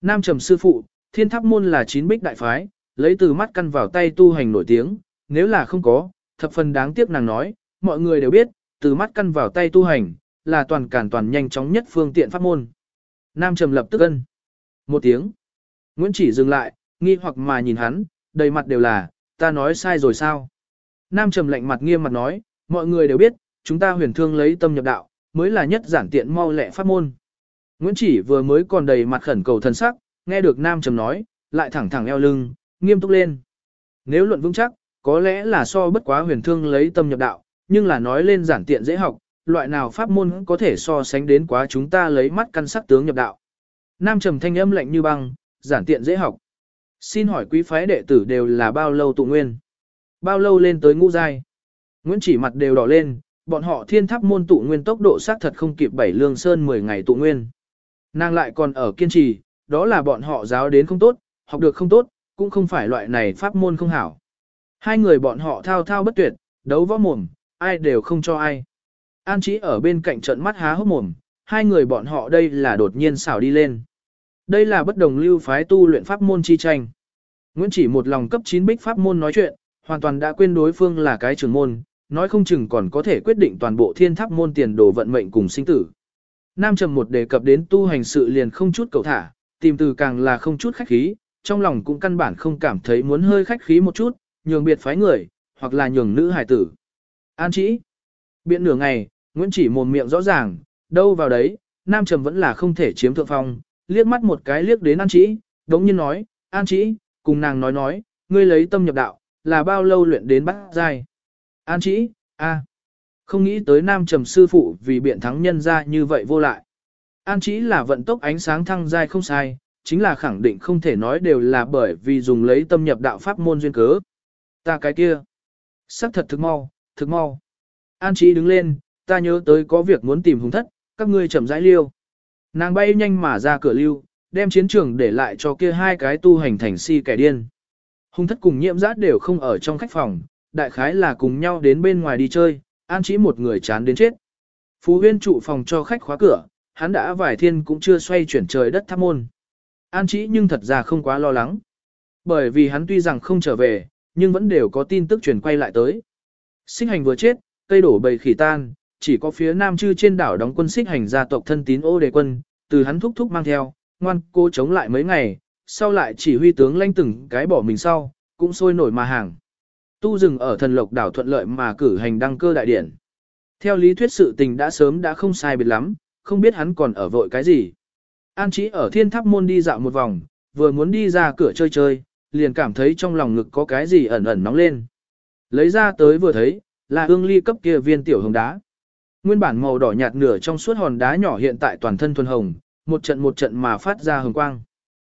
Speaker 1: Nam Trầm sư phụ, thiên tháp môn là chín bích đại phái, lấy từ mắt căn vào tay tu hành nổi tiếng, nếu là không có, thập phần đáng tiếc nàng nói, mọi người đều biết, từ mắt căn vào tay tu hành, là toàn cản toàn nhanh chóng nhất phương tiện pháp môn. Nam Trầm lập tức ân. Một tiếng. Nguyễn chỉ dừng lại, nghi hoặc mà nhìn hắn, đầy mặt đều là, ta nói sai rồi sao? Nam Trầm lạnh mặt nghiêm mặt nói, mọi người đều biết, chúng ta huyền thương lấy tâm nhập đạo, mới là nhất giản tiện mau lẹ pháp môn. Nguyễn chỉ vừa mới còn đầy mặt khẩn cầu thần sắc, nghe được Nam Trầm nói, lại thẳng thẳng eo lưng, nghiêm túc lên. Nếu luận vững chắc, có lẽ là so bất quá huyền thương lấy tâm nhập đạo, nhưng là nói lên giản tiện dễ học, loại nào pháp môn có thể so sánh đến quá chúng ta lấy mắt căn sắc tướng nhập đạo. Nam trầm thanh âm lạnh như băng, giản tiện dễ học. Xin hỏi quý phái đệ tử đều là bao lâu tụ nguyên? Bao lâu lên tới ngũ giai? Nguyễn chỉ mặt đều đỏ lên, bọn họ thiên tháp môn tụ nguyên tốc độ xác thật không kịp bảy lương sơn 10 ngày tụ nguyên. Nàng lại còn ở kiên trì, đó là bọn họ giáo đến không tốt, học được không tốt, cũng không phải loại này pháp môn không hảo. Hai người bọn họ thao thao bất tuyệt, đấu võ mồm, ai đều không cho ai. An Chí ở bên cạnh trận mắt há hốc mồm, hai người bọn họ đây là đột nhiên xảo đi lên. Đây là bất đồng lưu phái tu luyện pháp môn chi tranh. Nguyễn chỉ một lòng cấp 9 bích pháp môn nói chuyện, hoàn toàn đã quên đối phương là cái trường môn, nói không chừng còn có thể quyết định toàn bộ thiên tháp môn tiền đồ vận mệnh cùng sinh tử. Nam trầm một đề cập đến tu hành sự liền không chút cầu thả, tìm từ càng là không chút khách khí, trong lòng cũng căn bản không cảm thấy muốn hơi khách khí một chút, nhường biệt phái người, hoặc là nhường nữ hải tử. An chỉ. Biện nửa ngày, Nguyễn chỉ mồm miệng rõ ràng, đâu vào đấy, Nam Trầm vẫn là không thể chiếm thượng phong, liếc mắt một cái liếc đến An Chỉ, đống nhiên nói, An Chỉ, cùng nàng nói nói, ngươi lấy tâm nhập đạo, là bao lâu luyện đến bắt dài, An Chỉ, a, không nghĩ tới Nam Trầm sư phụ vì biện thắng nhân ra như vậy vô lại. An Chỉ là vận tốc ánh sáng thăng dài không sai, chính là khẳng định không thể nói đều là bởi vì dùng lấy tâm nhập đạo pháp môn duyên cớ. Ta cái kia, sắc thật thực mau, thực mau. An Chí đứng lên, ta nhớ tới có việc muốn tìm hùng thất, các ngươi chậm rãi liêu. Nàng bay nhanh mà ra cửa lưu, đem chiến trường để lại cho kia hai cái tu hành thành si kẻ điên. Hùng thất cùng nhiễm giác đều không ở trong khách phòng, đại khái là cùng nhau đến bên ngoài đi chơi, an chỉ một người chán đến chết. Phú huyên trụ phòng cho khách khóa cửa, hắn đã vài thiên cũng chưa xoay chuyển trời đất thăm môn. An chỉ nhưng thật ra không quá lo lắng. Bởi vì hắn tuy rằng không trở về, nhưng vẫn đều có tin tức truyền quay lại tới. Sinh hành vừa chết, cây đổ bầy khỉ tan, chỉ có phía nam chư trên đảo đóng quân xích hành gia tộc thân tín ô đề quân, từ hắn thúc thúc mang theo, ngoan cô chống lại mấy ngày, sau lại chỉ huy tướng lanh từng cái bỏ mình sau, cũng sôi nổi mà hàng. Tu dừng ở thần lộc đảo thuận lợi mà cử hành đăng cơ đại điển. Theo lý thuyết sự tình đã sớm đã không sai biệt lắm, không biết hắn còn ở vội cái gì. An chỉ ở thiên tháp môn đi dạo một vòng, vừa muốn đi ra cửa chơi chơi, liền cảm thấy trong lòng ngực có cái gì ẩn ẩn nóng lên. Lấy ra tới vừa thấy, là ương ly cấp kia viên tiểu hồng đá. Nguyên bản màu đỏ nhạt nửa trong suốt hòn đá nhỏ hiện tại toàn thân thuần hồng, một trận một trận mà phát ra hồng quang.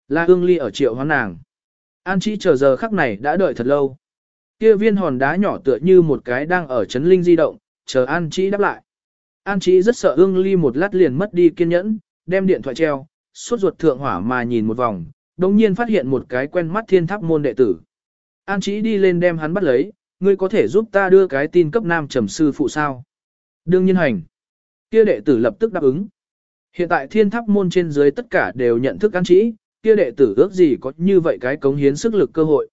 Speaker 1: là ương ly ở triệu hoán nàng. An chỉ chờ giờ khắc này đã đợi thật lâu. Kia viên hòn đá nhỏ tựa như một cái đang ở chấn linh di động, chờ An chỉ đáp lại. An chỉ rất sợ ương ly một lát liền mất đi kiên nhẫn, đem điện thoại treo, suốt ruột thượng hỏa mà nhìn một vòng, đồng nhiên phát hiện một cái quen mắt thiên tháp môn đệ tử. An chỉ đi lên đem hắn bắt lấy, ngươi có thể giúp ta đưa cái tin cấp nam trầm sư phụ sao? Đương nhiên hành. Kia đệ tử lập tức đáp ứng. Hiện tại thiên tháp môn trên dưới tất cả đều nhận thức an chỉ, kia đệ tử ước gì có như vậy cái cống hiến sức lực cơ hội.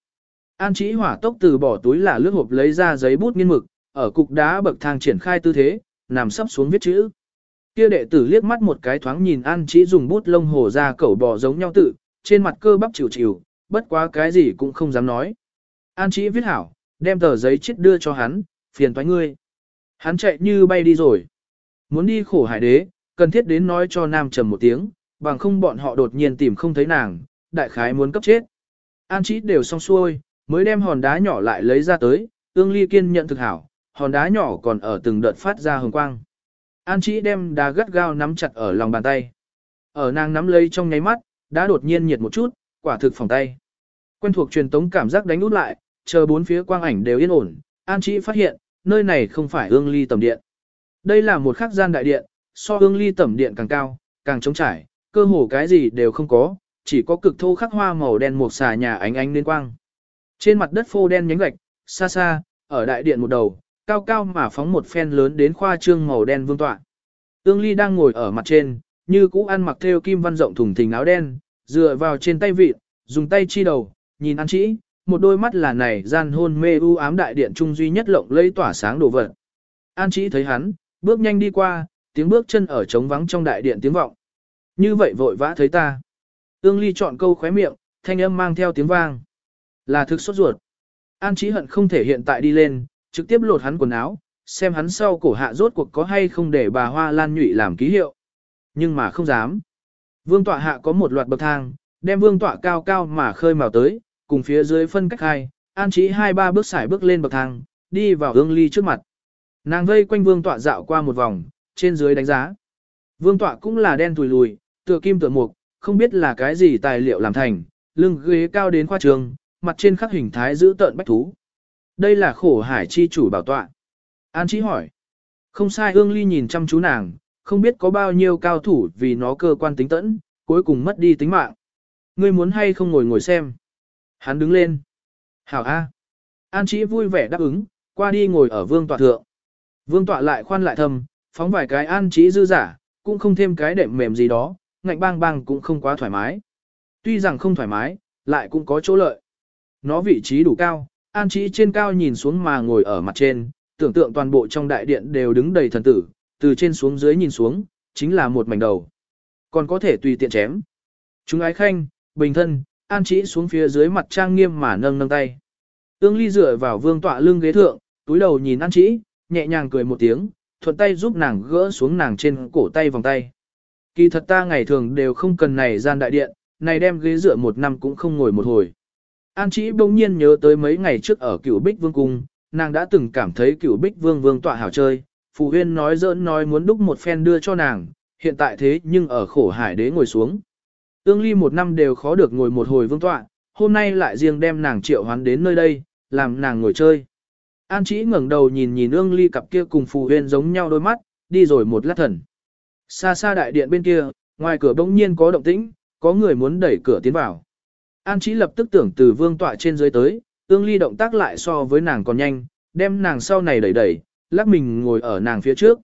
Speaker 1: An chỉ hỏa tốc từ bỏ túi là lướt hộp lấy ra giấy bút nghiên mực, ở cục đá bậc thang triển khai tư thế, nằm sấp xuống viết chữ. Kia đệ tử liếc mắt một cái thoáng nhìn An chỉ dùng bút lông hồ ra cẩu bò giống nhau tự, trên mặt cơ bắp chịu chịu, bất quá cái gì cũng không dám nói. An chỉ viết hảo, đem tờ giấy chết đưa cho hắn, phiền toái ngươi. Hắn chạy như bay đi rồi. Muốn đi khổ hải đế, cần thiết đến nói cho Nam Trầm một tiếng, bằng không bọn họ đột nhiên tìm không thấy nàng, đại khái muốn cấp chết. An chí đều xong xuôi, mới đem hòn đá nhỏ lại lấy ra tới, ương ly kiên nhận thực hảo, hòn đá nhỏ còn ở từng đợt phát ra hồng quang. An chí đem đá gắt gao nắm chặt ở lòng bàn tay. Ở nàng nắm lấy trong nháy mắt, đã đột nhiên nhiệt một chút, quả thực phòng tay. Quen thuộc truyền tống cảm giác đánh út lại, chờ bốn phía quang ảnh đều yên ổn, An Chí phát hiện, nơi này không phải ương ly tầm điện. Đây là một khắc gian đại điện, so ương ly tầm điện càng cao, càng trống trải, cơ hồ cái gì đều không có, chỉ có cực thô khắc hoa màu đen một xà nhà ánh ánh lên quang. Trên mặt đất phô đen nhánh gạch, xa xa, ở đại điện một đầu, cao cao mà phóng một phen lớn đến khoa trương màu đen vương tọa. Ương ly đang ngồi ở mặt trên, như cũ ăn mặc theo kim văn rộng thùng thình áo đen, dựa vào trên tay vịt, dùng tay chi đầu, nhìn an chỉ, một đôi mắt là này gian hôn mê u ám đại điện trung duy nhất lộng lẫy tỏa sáng đồ vật. An chỉ thấy hắn, bước nhanh đi qua, tiếng bước chân ở trống vắng trong đại điện tiếng vọng. Như vậy vội vã thấy ta. Ương ly chọn câu khóe miệng, thanh âm mang theo tiếng vang. Là thực sốt ruột. An chỉ hận không thể hiện tại đi lên, trực tiếp lột hắn quần áo, xem hắn sau cổ hạ rốt cuộc có hay không để bà hoa lan nhụy làm ký hiệu. Nhưng mà không dám. Vương tọa hạ có một loạt bậc thang, đem vương tọa cao cao mà khơi màu tới, cùng phía dưới phân cách hai, an trí hai ba bước xài bước lên bậc thang, đi vào ương ly trước mặt. Nàng vây quanh vương tọa dạo qua một vòng, trên dưới đánh giá. Vương tọa cũng là đen tùi lùi, tựa kim tựa mục, không biết là cái gì tài liệu làm thành, lưng ghế cao đến khoa trường, mặt trên khắc hình thái giữ tợn bách thú. Đây là khổ hải chi chủ bảo tọa. An trí hỏi. Không sai ương ly nhìn chăm chú nàng, không biết có bao nhiêu cao thủ vì nó cơ quan tính tẫn, cuối cùng mất đi tính mạng. Ngươi muốn hay không ngồi ngồi xem. Hắn đứng lên. Hảo A. An Chí vui vẻ đáp ứng, qua đi ngồi ở vương tọa thượng. Vương tọa lại khoan lại thầm, phóng vài cái An Chí dư giả, cũng không thêm cái đệm mềm gì đó, ngạnh bang bang cũng không quá thoải mái. Tuy rằng không thoải mái, lại cũng có chỗ lợi. Nó vị trí đủ cao, An Chí trên cao nhìn xuống mà ngồi ở mặt trên, tưởng tượng toàn bộ trong đại điện đều đứng đầy thần tử, từ trên xuống dưới nhìn xuống, chính là một mảnh đầu. Còn có thể tùy tiện chém. Chúng ái khanh, bình thân, an chỉ xuống phía dưới mặt trang nghiêm mà nâng nâng tay. Ương ly dựa vào vương tọa lưng ghế thượng, túi đầu nhìn an chỉ, nhẹ nhàng cười một tiếng, thuận tay giúp nàng gỡ xuống nàng trên cổ tay vòng tay. Kỳ thật ta ngày thường đều không cần này gian đại điện, này đem ghế dựa một năm cũng không ngồi một hồi. An chỉ bỗng nhiên nhớ tới mấy ngày trước ở cửu Bích Vương Cung, nàng đã từng cảm thấy cửu Bích Vương Vương tọa hảo chơi, Phù Huyên nói giỡn nói muốn đúc một phen đưa cho nàng, hiện tại thế nhưng ở khổ hải đế ngồi xuống. Ương ly một năm đều khó được ngồi một hồi vương tọa, hôm nay lại riêng đem nàng triệu hoán đến nơi đây, làm nàng ngồi chơi. An Chí ngẩng đầu nhìn nhìn ương ly cặp kia cùng phù huyên giống nhau đôi mắt, đi rồi một lát thần. Xa xa đại điện bên kia, ngoài cửa bỗng nhiên có động tĩnh, có người muốn đẩy cửa tiến vào. An Chí lập tức tưởng từ vương tọa trên dưới tới, ương ly động tác lại so với nàng còn nhanh, đem nàng sau này đẩy đẩy, lắc mình ngồi ở nàng phía trước.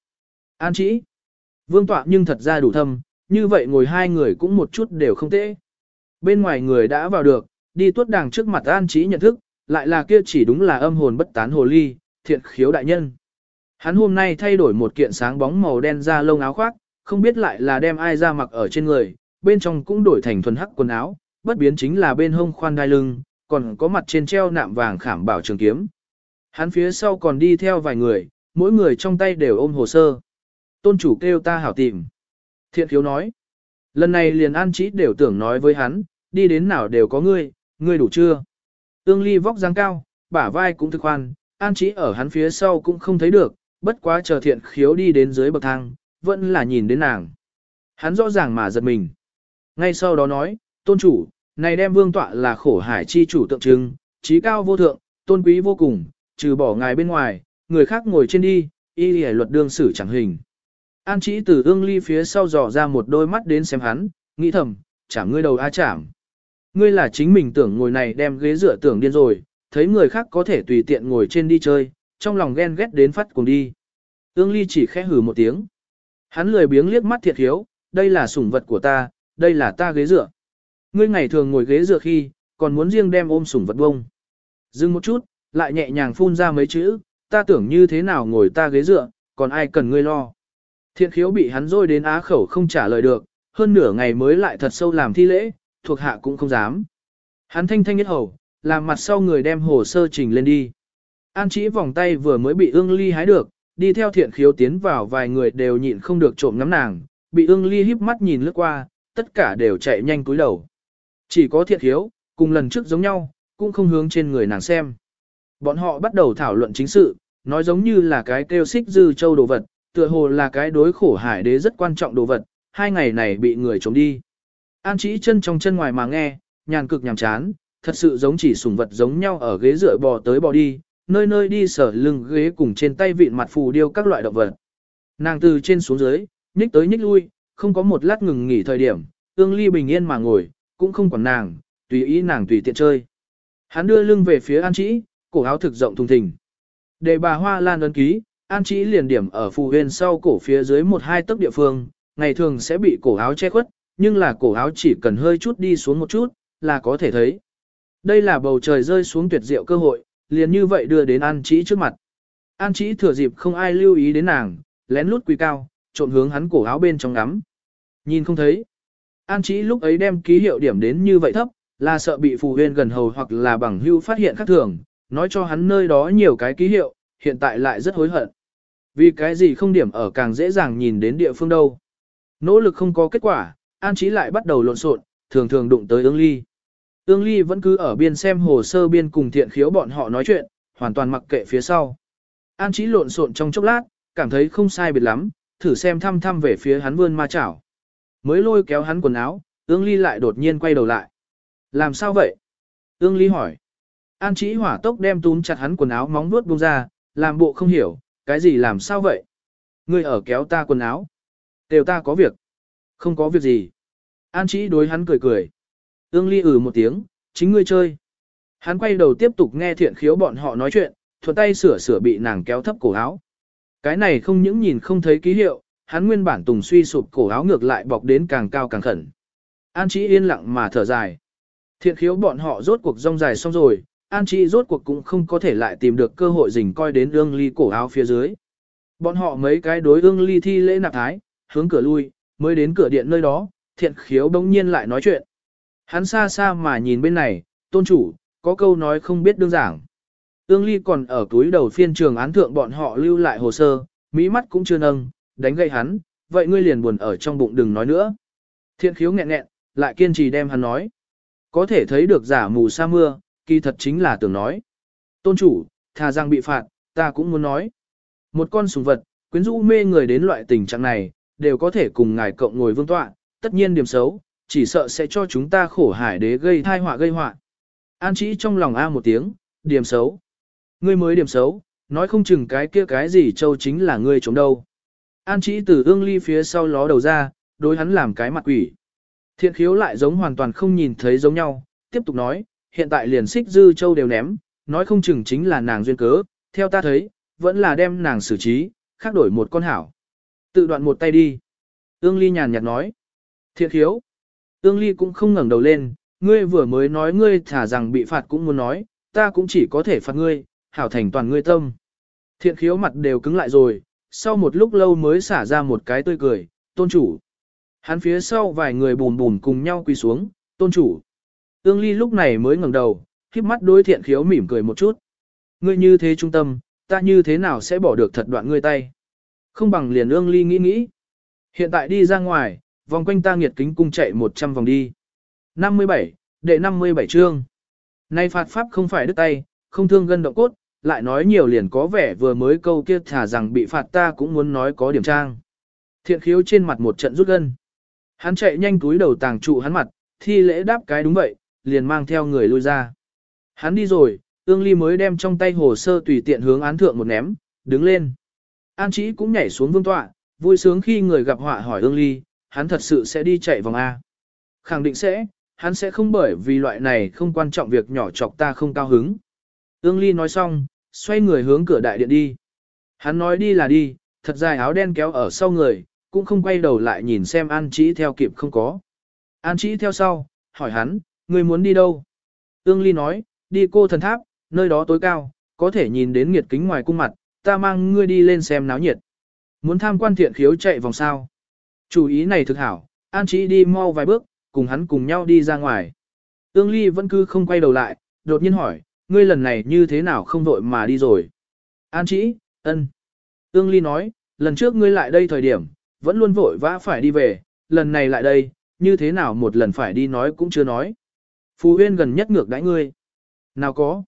Speaker 1: An Chí, vương tọa nhưng thật ra đủ thâm, như vậy ngồi hai người cũng một chút đều không tệ. Bên ngoài người đã vào được, đi tuốt đàng trước mặt an trí nhận thức, lại là kia chỉ đúng là âm hồn bất tán hồ ly, thiện khiếu đại nhân. Hắn hôm nay thay đổi một kiện sáng bóng màu đen da lông áo khoác, không biết lại là đem ai ra mặc ở trên người, bên trong cũng đổi thành thuần hắc quần áo, bất biến chính là bên hông khoan đai lưng, còn có mặt trên treo nạm vàng khảm bảo trường kiếm. Hắn phía sau còn đi theo vài người, mỗi người trong tay đều ôm hồ sơ. Tôn chủ kêu ta hảo tìm. Thiện khiếu nói. Lần này liền an trí đều tưởng nói với hắn, đi đến nào đều có ngươi, ngươi đủ chưa? Tương ly vóc dáng cao, bả vai cũng thực khoan, an trí ở hắn phía sau cũng không thấy được, bất quá chờ thiện khiếu đi đến dưới bậc thang, vẫn là nhìn đến nàng. Hắn rõ ràng mà giật mình. Ngay sau đó nói, tôn chủ, này đem vương tọa là khổ hải chi chủ tượng trưng, trí cao vô thượng, tôn quý vô cùng, trừ bỏ ngài bên ngoài, người khác ngồi trên đi, y lì luật đương xử chẳng hình. An chỉ từ ương ly phía sau dò ra một đôi mắt đến xem hắn, nghĩ thầm, chảm ngươi đầu a chảm. Ngươi là chính mình tưởng ngồi này đem ghế dựa tưởng điên rồi, thấy người khác có thể tùy tiện ngồi trên đi chơi, trong lòng ghen ghét đến phát cùng đi. Ương ly chỉ khẽ hử một tiếng. Hắn lười biếng liếc mắt thiệt hiếu, đây là sủng vật của ta, đây là ta ghế dựa. Ngươi ngày thường ngồi ghế dựa khi, còn muốn riêng đem ôm sủng vật bông. Dừng một chút, lại nhẹ nhàng phun ra mấy chữ, ta tưởng như thế nào ngồi ta ghế dựa, còn ai cần ngươi lo. Thiện khiếu bị hắn rôi đến á khẩu không trả lời được, hơn nửa ngày mới lại thật sâu làm thi lễ, thuộc hạ cũng không dám. Hắn thanh thanh nhất hầu, làm mặt sau người đem hồ sơ trình lên đi. An chỉ vòng tay vừa mới bị ương ly hái được, đi theo thiện khiếu tiến vào vài người đều nhịn không được trộm ngắm nàng, bị ương ly híp mắt nhìn lướt qua, tất cả đều chạy nhanh cúi đầu. Chỉ có thiện khiếu, cùng lần trước giống nhau, cũng không hướng trên người nàng xem. Bọn họ bắt đầu thảo luận chính sự, nói giống như là cái kêu xích dư châu đồ vật, tựa hồ là cái đối khổ hải đế rất quan trọng đồ vật, hai ngày này bị người chống đi. An chỉ chân trong chân ngoài mà nghe, nhàn cực nhàm chán, thật sự giống chỉ sùng vật giống nhau ở ghế dựa bò tới bò đi, nơi nơi đi sở lưng ghế cùng trên tay vịn mặt phù điêu các loại động vật. Nàng từ trên xuống dưới, nhích tới nhích lui, không có một lát ngừng nghỉ thời điểm, ương ly bình yên mà ngồi, cũng không quản nàng, tùy ý nàng tùy tiện chơi. Hắn đưa lưng về phía An Chỉ, cổ áo thực rộng thùng thình. Để bà Hoa Lan ấn ký, An Chí liền điểm ở phù huyền sau cổ phía dưới một hai tấc địa phương, ngày thường sẽ bị cổ áo che khuất, nhưng là cổ áo chỉ cần hơi chút đi xuống một chút, là có thể thấy. Đây là bầu trời rơi xuống tuyệt diệu cơ hội, liền như vậy đưa đến An Chí trước mặt. An Chí thừa dịp không ai lưu ý đến nàng, lén lút quỳ cao, trộn hướng hắn cổ áo bên trong ngắm. Nhìn không thấy. An Chí lúc ấy đem ký hiệu điểm đến như vậy thấp, là sợ bị phù huyền gần hầu hoặc là bằng hưu phát hiện khác thường, nói cho hắn nơi đó nhiều cái ký hiệu, hiện tại lại rất hối hận. Vì cái gì không điểm ở càng dễ dàng nhìn đến địa phương đâu. Nỗ lực không có kết quả, An Chí lại bắt đầu lộn xộn, thường thường đụng tới ương ly. Ương ly vẫn cứ ở biên xem hồ sơ biên cùng thiện khiếu bọn họ nói chuyện, hoàn toàn mặc kệ phía sau. An Chí lộn xộn trong chốc lát, cảm thấy không sai biệt lắm, thử xem thăm thăm về phía hắn vươn ma chảo. Mới lôi kéo hắn quần áo, ương ly lại đột nhiên quay đầu lại. Làm sao vậy? Ương ly hỏi. An Chí hỏa tốc đem túm chặt hắn quần áo móng vuốt buông ra, làm bộ không hiểu, cái gì làm sao vậy? Ngươi ở kéo ta quần áo. Đều ta có việc. Không có việc gì. An Chí đối hắn cười cười. Ương ly ừ một tiếng, chính ngươi chơi. Hắn quay đầu tiếp tục nghe thiện khiếu bọn họ nói chuyện, thuận tay sửa sửa bị nàng kéo thấp cổ áo. Cái này không những nhìn không thấy ký hiệu, hắn nguyên bản tùng suy sụp cổ áo ngược lại bọc đến càng cao càng khẩn. An Chí yên lặng mà thở dài. Thiện khiếu bọn họ rốt cuộc rong dài xong rồi, An Chi rốt cuộc cũng không có thể lại tìm được cơ hội rình coi đến ương ly cổ áo phía dưới. Bọn họ mấy cái đối ương ly thi lễ nạp thái, hướng cửa lui, mới đến cửa điện nơi đó, thiện khiếu bỗng nhiên lại nói chuyện. Hắn xa xa mà nhìn bên này, tôn chủ, có câu nói không biết đương giảng. Ương ly còn ở túi đầu phiên trường án thượng bọn họ lưu lại hồ sơ, mỹ mắt cũng chưa nâng, đánh gậy hắn, vậy ngươi liền buồn ở trong bụng đừng nói nữa. Thiện khiếu nghẹn nghẹn, lại kiên trì đem hắn nói. Có thể thấy được giả mù sa mưa, kỳ thật chính là tưởng nói. Tôn chủ, thà rằng bị phạt, ta cũng muốn nói. Một con sùng vật, quyến rũ mê người đến loại tình trạng này, đều có thể cùng ngài cộng ngồi vương tọa, tất nhiên điểm xấu, chỉ sợ sẽ cho chúng ta khổ hải đế gây thai họa gây họa. An chỉ trong lòng A một tiếng, điểm xấu. Ngươi mới điểm xấu, nói không chừng cái kia cái gì châu chính là ngươi chống đâu. An chỉ từ ương ly phía sau ló đầu ra, đối hắn làm cái mặt quỷ. Thiện khiếu lại giống hoàn toàn không nhìn thấy giống nhau, tiếp tục nói, hiện tại liền xích dư châu đều ném, nói không chừng chính là nàng duyên cớ, theo ta thấy, vẫn là đem nàng xử trí, khác đổi một con hảo. Tự đoạn một tay đi. Ương ly nhàn nhạt nói. Thiệt hiếu. Ương ly cũng không ngẩng đầu lên, ngươi vừa mới nói ngươi thả rằng bị phạt cũng muốn nói, ta cũng chỉ có thể phạt ngươi, hảo thành toàn ngươi tâm. Thiện khiếu mặt đều cứng lại rồi, sau một lúc lâu mới xả ra một cái tươi cười, tôn chủ. Hắn phía sau vài người bùn bùn cùng nhau quỳ xuống, tôn chủ. Ương ly lúc này mới ngẩng đầu, khiếp mắt đối thiện khiếu mỉm cười một chút. Ngươi như thế trung tâm, ta như thế nào sẽ bỏ được thật đoạn ngươi tay. Không bằng liền ương ly nghĩ nghĩ. Hiện tại đi ra ngoài, vòng quanh ta nghiệt kính cung chạy 100 vòng đi. 57, đệ 57 chương. Nay phạt pháp không phải đứt tay, không thương gân động cốt, lại nói nhiều liền có vẻ vừa mới câu kia thả rằng bị phạt ta cũng muốn nói có điểm trang. Thiện khiếu trên mặt một trận rút gân. Hắn chạy nhanh túi đầu tàng trụ hắn mặt, thi lễ đáp cái đúng vậy, liền mang theo người lui ra. Hắn đi rồi, ương ly mới đem trong tay hồ sơ tùy tiện hướng án thượng một ném, đứng lên. An Chí cũng nhảy xuống vương tọa, vui sướng khi người gặp họa hỏi ương ly, hắn thật sự sẽ đi chạy vòng A. Khẳng định sẽ, hắn sẽ không bởi vì loại này không quan trọng việc nhỏ chọc ta không cao hứng. Ương ly nói xong, xoay người hướng cửa đại điện đi. Hắn nói đi là đi, thật dài áo đen kéo ở sau người, cũng không quay đầu lại nhìn xem An Chí theo kịp không có. An Chí theo sau, hỏi hắn, Ngươi muốn đi đâu? Ương ly nói, đi cô thần tháp, nơi đó tối cao, có thể nhìn đến nghiệt kính ngoài cung mặt, ta mang ngươi đi lên xem náo nhiệt. Muốn tham quan thiện khiếu chạy vòng sao. Chủ ý này thực hảo, An Chí đi mau vài bước, cùng hắn cùng nhau đi ra ngoài. Ương Ly vẫn cứ không quay đầu lại, đột nhiên hỏi, ngươi lần này như thế nào không vội mà đi rồi. An Chí, ân. Ương Ly nói, lần trước ngươi lại đây thời điểm, vẫn luôn vội vã phải đi về, lần này lại đây, như thế nào một lần phải đi nói cũng chưa nói. Phú Huyên gần nhất ngược đãi ngươi. Nào có.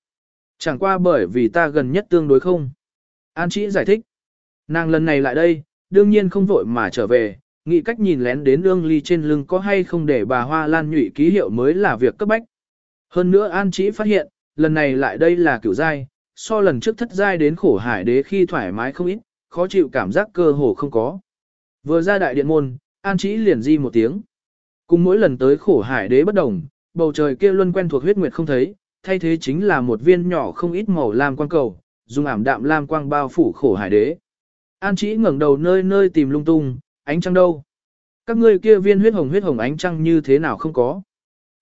Speaker 1: Chẳng qua bởi vì ta gần nhất tương đối không. An Chí giải thích. Nàng lần này lại đây, đương nhiên không vội mà trở về, nghĩ cách nhìn lén đến ương ly trên lưng có hay không để bà Hoa Lan nhụy ký hiệu mới là việc cấp bách. Hơn nữa An Chí phát hiện, lần này lại đây là kiểu giai, so lần trước thất giai đến khổ hải đế khi thoải mái không ít, khó chịu cảm giác cơ hồ không có. Vừa ra đại điện môn, An Chí liền di một tiếng. Cùng mỗi lần tới khổ hải đế bất đồng, bầu trời kia luôn quen thuộc huyết nguyệt không thấy, thay thế chính là một viên nhỏ không ít màu lam quang cầu, dùng ảm đạm lam quang bao phủ khổ hải đế. An Chí ngẩng đầu nơi nơi tìm lung tung, ánh trăng đâu? Các ngươi kia viên huyết hồng huyết hồng ánh trăng như thế nào không có?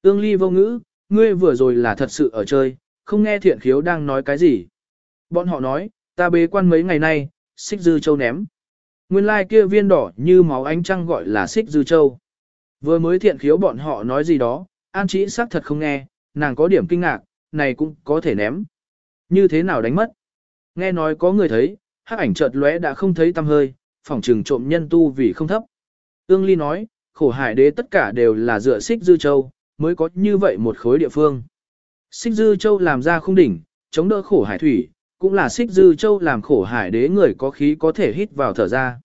Speaker 1: Ương Ly vô ngữ, ngươi vừa rồi là thật sự ở chơi, không nghe thiện khiếu đang nói cái gì. Bọn họ nói, ta bế quan mấy ngày nay, xích dư châu ném. Nguyên lai like kia viên đỏ như máu ánh trăng gọi là xích dư châu. Vừa mới thiện khiếu bọn họ nói gì đó, an chỉ xác thật không nghe, nàng có điểm kinh ngạc, này cũng có thể ném. Như thế nào đánh mất? Nghe nói có người thấy, hắc ảnh chợt lóe đã không thấy tăm hơi, phỏng trừng trộm nhân tu vì không thấp. Ương Ly nói, khổ hải đế tất cả đều là dựa xích dư châu, mới có như vậy một khối địa phương. Xích dư châu làm ra không đỉnh, chống đỡ khổ hải thủy, cũng là xích dư châu làm khổ hải đế người có khí có thể hít vào thở ra.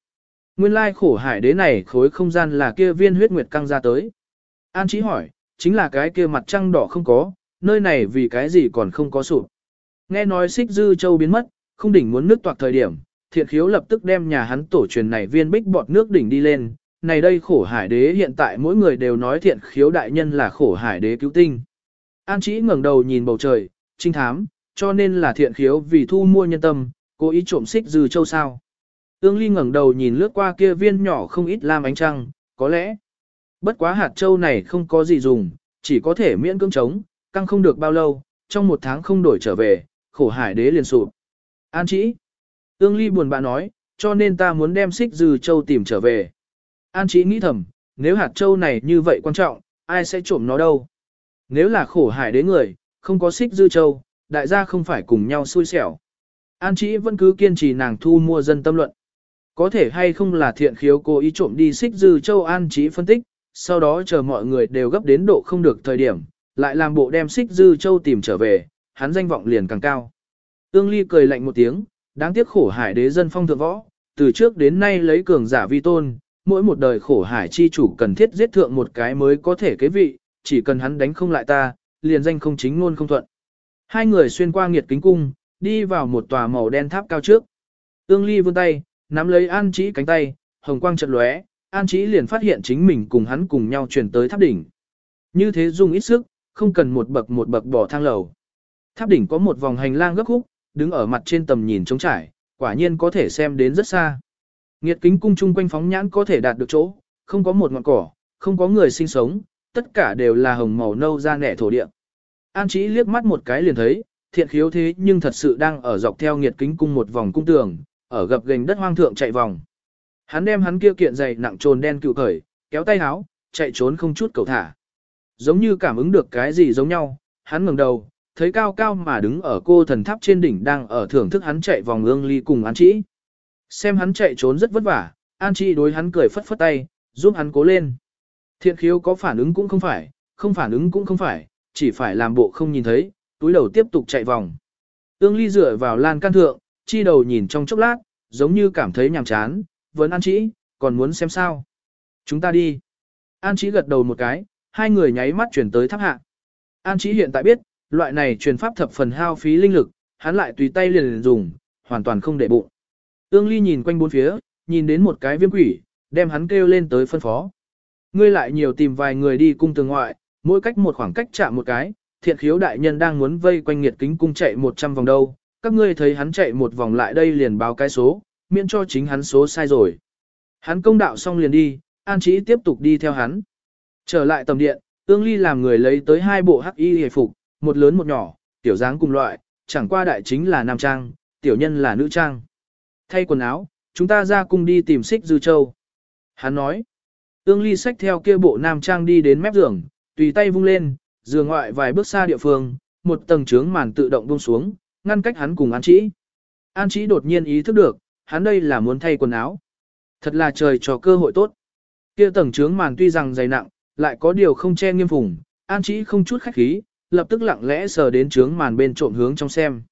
Speaker 1: Nguyên lai khổ hải đế này khối không gian là kia viên huyết nguyệt căng ra tới. An chỉ hỏi, chính là cái kia mặt trăng đỏ không có, nơi này vì cái gì còn không có sụp. Nghe nói xích dư châu biến mất, không đỉnh muốn nước toạc thời điểm, thiện khiếu lập tức đem nhà hắn tổ truyền này viên bích bọt nước đỉnh đi lên. Này đây khổ hải đế hiện tại mỗi người đều nói thiện khiếu đại nhân là khổ hải đế cứu tinh. An chỉ ngẩng đầu nhìn bầu trời, trinh thám, cho nên là thiện khiếu vì thu mua nhân tâm, cố ý trộm xích dư châu sao. Ương Ly ngẩng đầu nhìn lướt qua kia viên nhỏ không ít lam ánh trăng, có lẽ. Bất quá hạt châu này không có gì dùng, chỉ có thể miễn cưỡng chống, căng không được bao lâu, trong một tháng không đổi trở về, khổ hải đế liền sụp. An chỉ. Ương Ly buồn bã nói, cho nên ta muốn đem xích dư châu tìm trở về. An chỉ nghĩ thầm, nếu hạt châu này như vậy quan trọng, ai sẽ trộm nó đâu. Nếu là khổ hải đế người, không có xích dư châu, đại gia không phải cùng nhau xui xẻo. An chỉ vẫn cứ kiên trì nàng thu mua dân tâm luận. Có thể hay không là thiện khiếu cố ý trộm đi xích dư châu an chỉ phân tích, sau đó chờ mọi người đều gấp đến độ không được thời điểm, lại làm bộ đem xích dư châu tìm trở về, hắn danh vọng liền càng cao. Ương Ly cười lạnh một tiếng, đáng tiếc khổ hải đế dân phong thượng võ, từ trước đến nay lấy cường giả vi tôn, mỗi một đời khổ hải chi chủ cần thiết giết thượng một cái mới có thể kế vị, chỉ cần hắn đánh không lại ta, liền danh không chính luôn không thuận. Hai người xuyên qua nghiệt kính cung, đi vào một tòa màu đen tháp cao trước. Ương Ly vươn tay, nắm lấy An Chí cánh tay, hồng quang chợt lóe, An Chí liền phát hiện chính mình cùng hắn cùng nhau chuyển tới tháp đỉnh. Như thế dùng ít sức, không cần một bậc một bậc bỏ thang lầu. Tháp đỉnh có một vòng hành lang gấp khúc, đứng ở mặt trên tầm nhìn trống trải, quả nhiên có thể xem đến rất xa. Nghiệt kính cung chung quanh phóng nhãn có thể đạt được chỗ, không có một ngọn cỏ, không có người sinh sống, tất cả đều là hồng màu nâu da nẻ thổ địa. An Chí liếc mắt một cái liền thấy, thiện khiếu thế nhưng thật sự đang ở dọc theo nghiệt kính cung một vòng cung tường, ở gập gành đất hoang thượng chạy vòng. Hắn đem hắn kia kiện dày nặng trồn đen cựu cởi, kéo tay háo chạy trốn không chút cầu thả. Giống như cảm ứng được cái gì giống nhau, hắn ngẩng đầu, thấy cao cao mà đứng ở cô thần tháp trên đỉnh đang ở thưởng thức hắn chạy vòng ương ly cùng An Chỉ. Xem hắn chạy trốn rất vất vả, An Chỉ đối hắn cười phất phất tay, giúp hắn cố lên. Thiện khiếu có phản ứng cũng không phải, không phản ứng cũng không phải, chỉ phải làm bộ không nhìn thấy, túi đầu tiếp tục chạy vòng. Ương ly dựa vào lan can thượng, chi đầu nhìn trong chốc lát, giống như cảm thấy nhàm chán, vẫn An Chỉ, còn muốn xem sao. Chúng ta đi. An Chỉ gật đầu một cái, hai người nháy mắt chuyển tới tháp hạ. An Chỉ hiện tại biết, loại này truyền pháp thập phần hao phí linh lực, hắn lại tùy tay liền dùng, hoàn toàn không để bụng. Ương Ly nhìn quanh bốn phía, nhìn đến một cái viêm quỷ, đem hắn kêu lên tới phân phó. Ngươi lại nhiều tìm vài người đi cung tường ngoại, mỗi cách một khoảng cách chạm một cái, thiện khiếu đại nhân đang muốn vây quanh nghiệt kính cung chạy 100 vòng đâu, các ngươi thấy hắn chạy một vòng lại đây liền báo cái số, miễn cho chính hắn số sai rồi. Hắn công đạo xong liền đi, an Chí tiếp tục đi theo hắn. Trở lại tầm điện, ương ly làm người lấy tới hai bộ hắc y hề phục, một lớn một nhỏ, tiểu dáng cùng loại, chẳng qua đại chính là nam trang, tiểu nhân là nữ trang. Thay quần áo, chúng ta ra cung đi tìm xích dư châu. Hắn nói, ương ly xách theo kia bộ nam trang đi đến mép giường, tùy tay vung lên, giường ngoại vài bước xa địa phương, một tầng trướng màn tự động buông xuống, ngăn cách hắn cùng An Chỉ. An Chỉ đột nhiên ý thức được, hắn đây là muốn thay quần áo. Thật là trời cho cơ hội tốt. Kia tầng trướng màn tuy rằng dày nặng, lại có điều không che nghiêm phùng, An Chỉ không chút khách khí, lập tức lặng lẽ sờ đến trướng màn bên trộm hướng trong xem.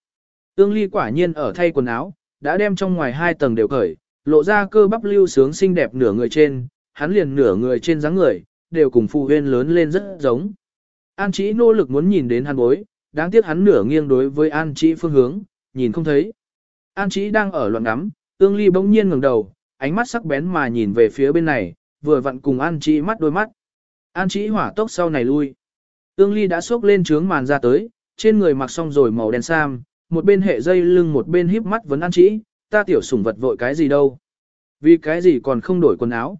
Speaker 1: Ương Ly quả nhiên ở thay quần áo, đã đem trong ngoài hai tầng đều cởi, lộ ra cơ bắp lưu sướng xinh đẹp nửa người trên, hắn liền nửa người trên dáng người, đều cùng phụ huyên lớn lên rất giống. An chỉ nỗ lực muốn nhìn đến hắn bối, đáng tiếc hắn nửa nghiêng đối với An chỉ phương hướng, nhìn không thấy. An chỉ đang ở loạn ngắm, ương ly bỗng nhiên ngẩng đầu, ánh mắt sắc bén mà nhìn về phía bên này, vừa vặn cùng An Chí mắt đôi mắt. An Chí hỏa tốc sau này lui. Ương ly đã xốc lên trướng màn ra tới, trên người mặc xong rồi màu đen sam, một bên hệ dây lưng một bên híp mắt vấn An Chí, ta tiểu sủng vật vội cái gì đâu. Vì cái gì còn không đổi quần áo.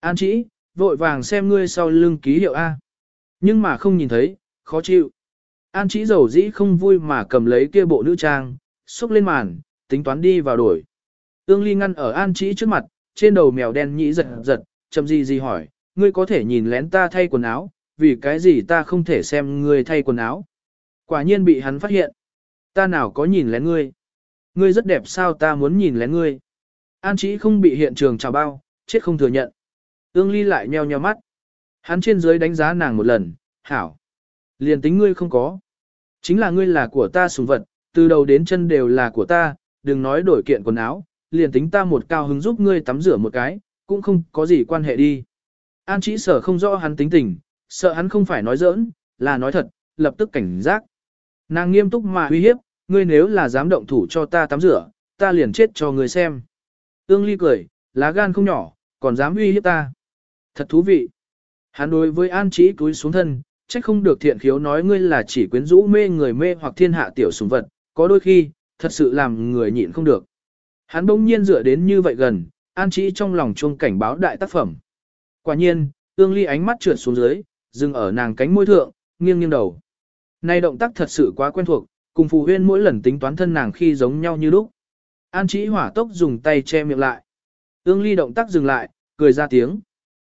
Speaker 1: An Chí, vội vàng xem ngươi sau lưng ký hiệu A. Nhưng mà không nhìn thấy, khó chịu. An Chí dầu dĩ không vui mà cầm lấy kia bộ nữ trang, xúc lên màn, tính toán đi vào đổi. Ương Ly ngăn ở An Chí trước mặt, trên đầu mèo đen nhĩ giật giật, chậm gì gì hỏi, ngươi có thể nhìn lén ta thay quần áo, vì cái gì ta không thể xem ngươi thay quần áo. Quả nhiên bị hắn phát hiện. Ta nào có nhìn lén ngươi. Ngươi rất đẹp sao ta muốn nhìn lén ngươi. An Chí không bị hiện trường trào bao, chết không thừa nhận. Ương Ly lại nheo nheo mắt. Hắn trên dưới đánh giá nàng một lần, hảo. Liền tính ngươi không có. Chính là ngươi là của ta sùng vật, từ đầu đến chân đều là của ta, đừng nói đổi kiện quần áo, liền tính ta một cao hứng giúp ngươi tắm rửa một cái, cũng không có gì quan hệ đi. An chỉ sở không rõ hắn tính tình, sợ hắn không phải nói giỡn, là nói thật, lập tức cảnh giác. Nàng nghiêm túc mà uy hiếp, ngươi nếu là dám động thủ cho ta tắm rửa, ta liền chết cho ngươi xem. Ương ly cười, lá gan không nhỏ, còn dám uy hiếp ta. Thật thú vị. Hắn đối với an chỉ túi xuống thân, trách không được thiện khiếu nói ngươi là chỉ quyến rũ mê người mê hoặc thiên hạ tiểu sùng vật, có đôi khi, thật sự làm người nhịn không được. Hắn bỗng nhiên dựa đến như vậy gần, an trí trong lòng chuông cảnh báo đại tác phẩm. Quả nhiên, ương ly ánh mắt trượt xuống dưới, dừng ở nàng cánh môi thượng, nghiêng nghiêng đầu. Này động tác thật sự quá quen thuộc, cùng phù huyên mỗi lần tính toán thân nàng khi giống nhau như lúc. An trí hỏa tốc dùng tay che miệng lại. Ương ly động tác dừng lại, cười ra tiếng.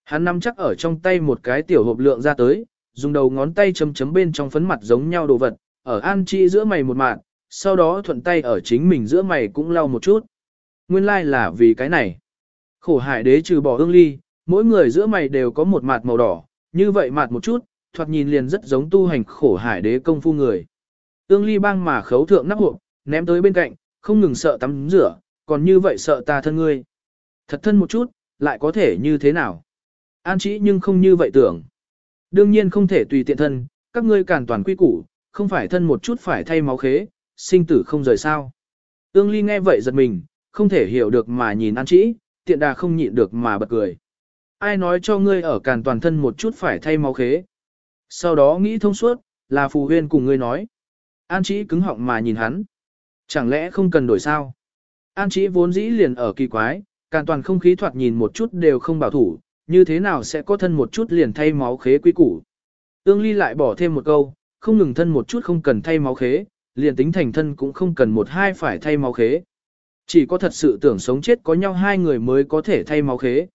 Speaker 1: Hắn nắm chắc ở trong tay một cái tiểu hộp lượng ra tới, dùng đầu ngón tay chấm chấm bên trong phấn mặt giống nhau đồ vật, ở an trí giữa mày một mạng, sau đó thuận tay ở chính mình giữa mày cũng lau một chút. Nguyên lai like là vì cái này. Khổ hải đế trừ bỏ ương ly, mỗi người giữa mày đều có một mặt màu đỏ, như vậy mặt một chút, thoạt nhìn liền rất giống tu hành khổ hải đế công phu người. Ương ly băng mà khấu thượng nắp hộp, ném tới bên cạnh, không ngừng sợ tắm rửa, còn như vậy sợ ta thân ngươi. Thật thân một chút, lại có thể như thế nào? An chỉ nhưng không như vậy tưởng. Đương nhiên không thể tùy tiện thân, các ngươi cản toàn quy củ, không phải thân một chút phải thay máu khế, sinh tử không rời sao. Ương ly nghe vậy giật mình, không thể hiểu được mà nhìn an Trĩ, tiện đà không nhịn được mà bật cười. Ai nói cho ngươi ở càn toàn thân một chút phải thay máu khế. Sau đó nghĩ thông suốt, là phù huyên cùng ngươi nói. An Trĩ cứng họng mà nhìn hắn. Chẳng lẽ không cần đổi sao? An Trĩ vốn dĩ liền ở kỳ quái, càn toàn không khí thoạt nhìn một chút đều không bảo thủ, như thế nào sẽ có thân một chút liền thay máu khế quý củ. Ương ly lại bỏ thêm một câu, không ngừng thân một chút không cần thay máu khế, liền tính thành thân cũng không cần một hai phải thay máu khế. Chỉ có thật sự tưởng sống chết có nhau hai người mới có thể thay máu khế.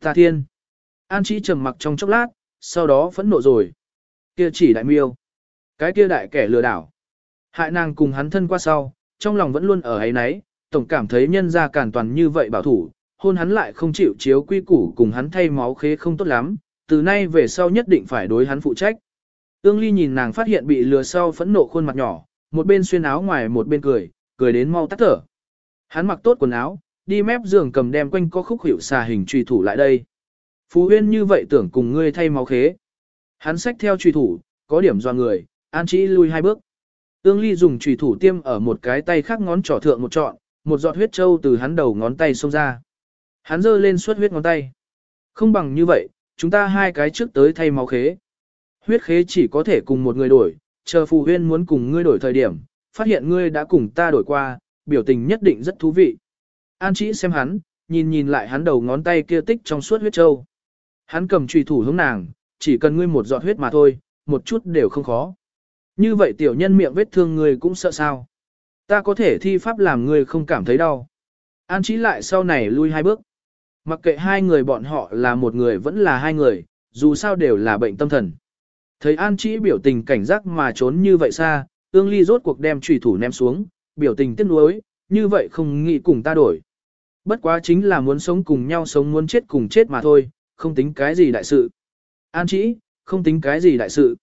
Speaker 1: Ta thiên. An chỉ trầm mặc trong chốc lát, sau đó phẫn nộ rồi. Kia chỉ đại miêu. Cái kia đại kẻ lừa đảo. Hại nàng cùng hắn thân qua sau, trong lòng vẫn luôn ở ấy nấy, tổng cảm thấy nhân ra cản toàn như vậy bảo thủ, hôn hắn lại không chịu chiếu quy củ cùng hắn thay máu khế không tốt lắm, từ nay về sau nhất định phải đối hắn phụ trách. Ương Ly nhìn nàng phát hiện bị lừa sau phẫn nộ khuôn mặt nhỏ, một bên xuyên áo ngoài một bên cười, cười đến mau tắt thở. Hắn mặc tốt quần áo, đi mép giường cầm đem quanh có khúc hiệu xà hình truy thủ lại đây. Phú Huyên như vậy tưởng cùng ngươi thay máu khế. Hắn xách theo truy thủ, có điểm do người, an chỉ lui hai bước. Tương Ly dùng truy thủ tiêm ở một cái tay khác ngón trỏ thượng một trọn, một giọt huyết trâu từ hắn đầu ngón tay xông ra. Hắn giơ lên suốt huyết ngón tay. Không bằng như vậy, chúng ta hai cái trước tới thay máu khế. Huyết khế chỉ có thể cùng một người đổi, chờ phù huyên muốn cùng ngươi đổi thời điểm, phát hiện ngươi đã cùng ta đổi qua, biểu tình nhất định rất thú vị. An chỉ xem hắn, nhìn nhìn lại hắn đầu ngón tay kia tích trong suốt huyết châu. Hắn cầm trùy thủ hướng nàng, chỉ cần ngươi một giọt huyết mà thôi, một chút đều không khó. Như vậy tiểu nhân miệng vết thương ngươi cũng sợ sao. Ta có thể thi pháp làm ngươi không cảm thấy đau. An chỉ lại sau này lui hai bước. Mặc kệ hai người bọn họ là một người vẫn là hai người, dù sao đều là bệnh tâm thần. Thấy An Chỉ biểu tình cảnh giác mà trốn như vậy xa, ương ly rốt cuộc đem trùy thủ ném xuống, biểu tình tiếc nuối, như vậy không nghĩ cùng ta đổi. Bất quá chính là muốn sống cùng nhau sống muốn chết cùng chết mà thôi, không tính cái gì đại sự. An Chỉ, không tính cái gì đại sự.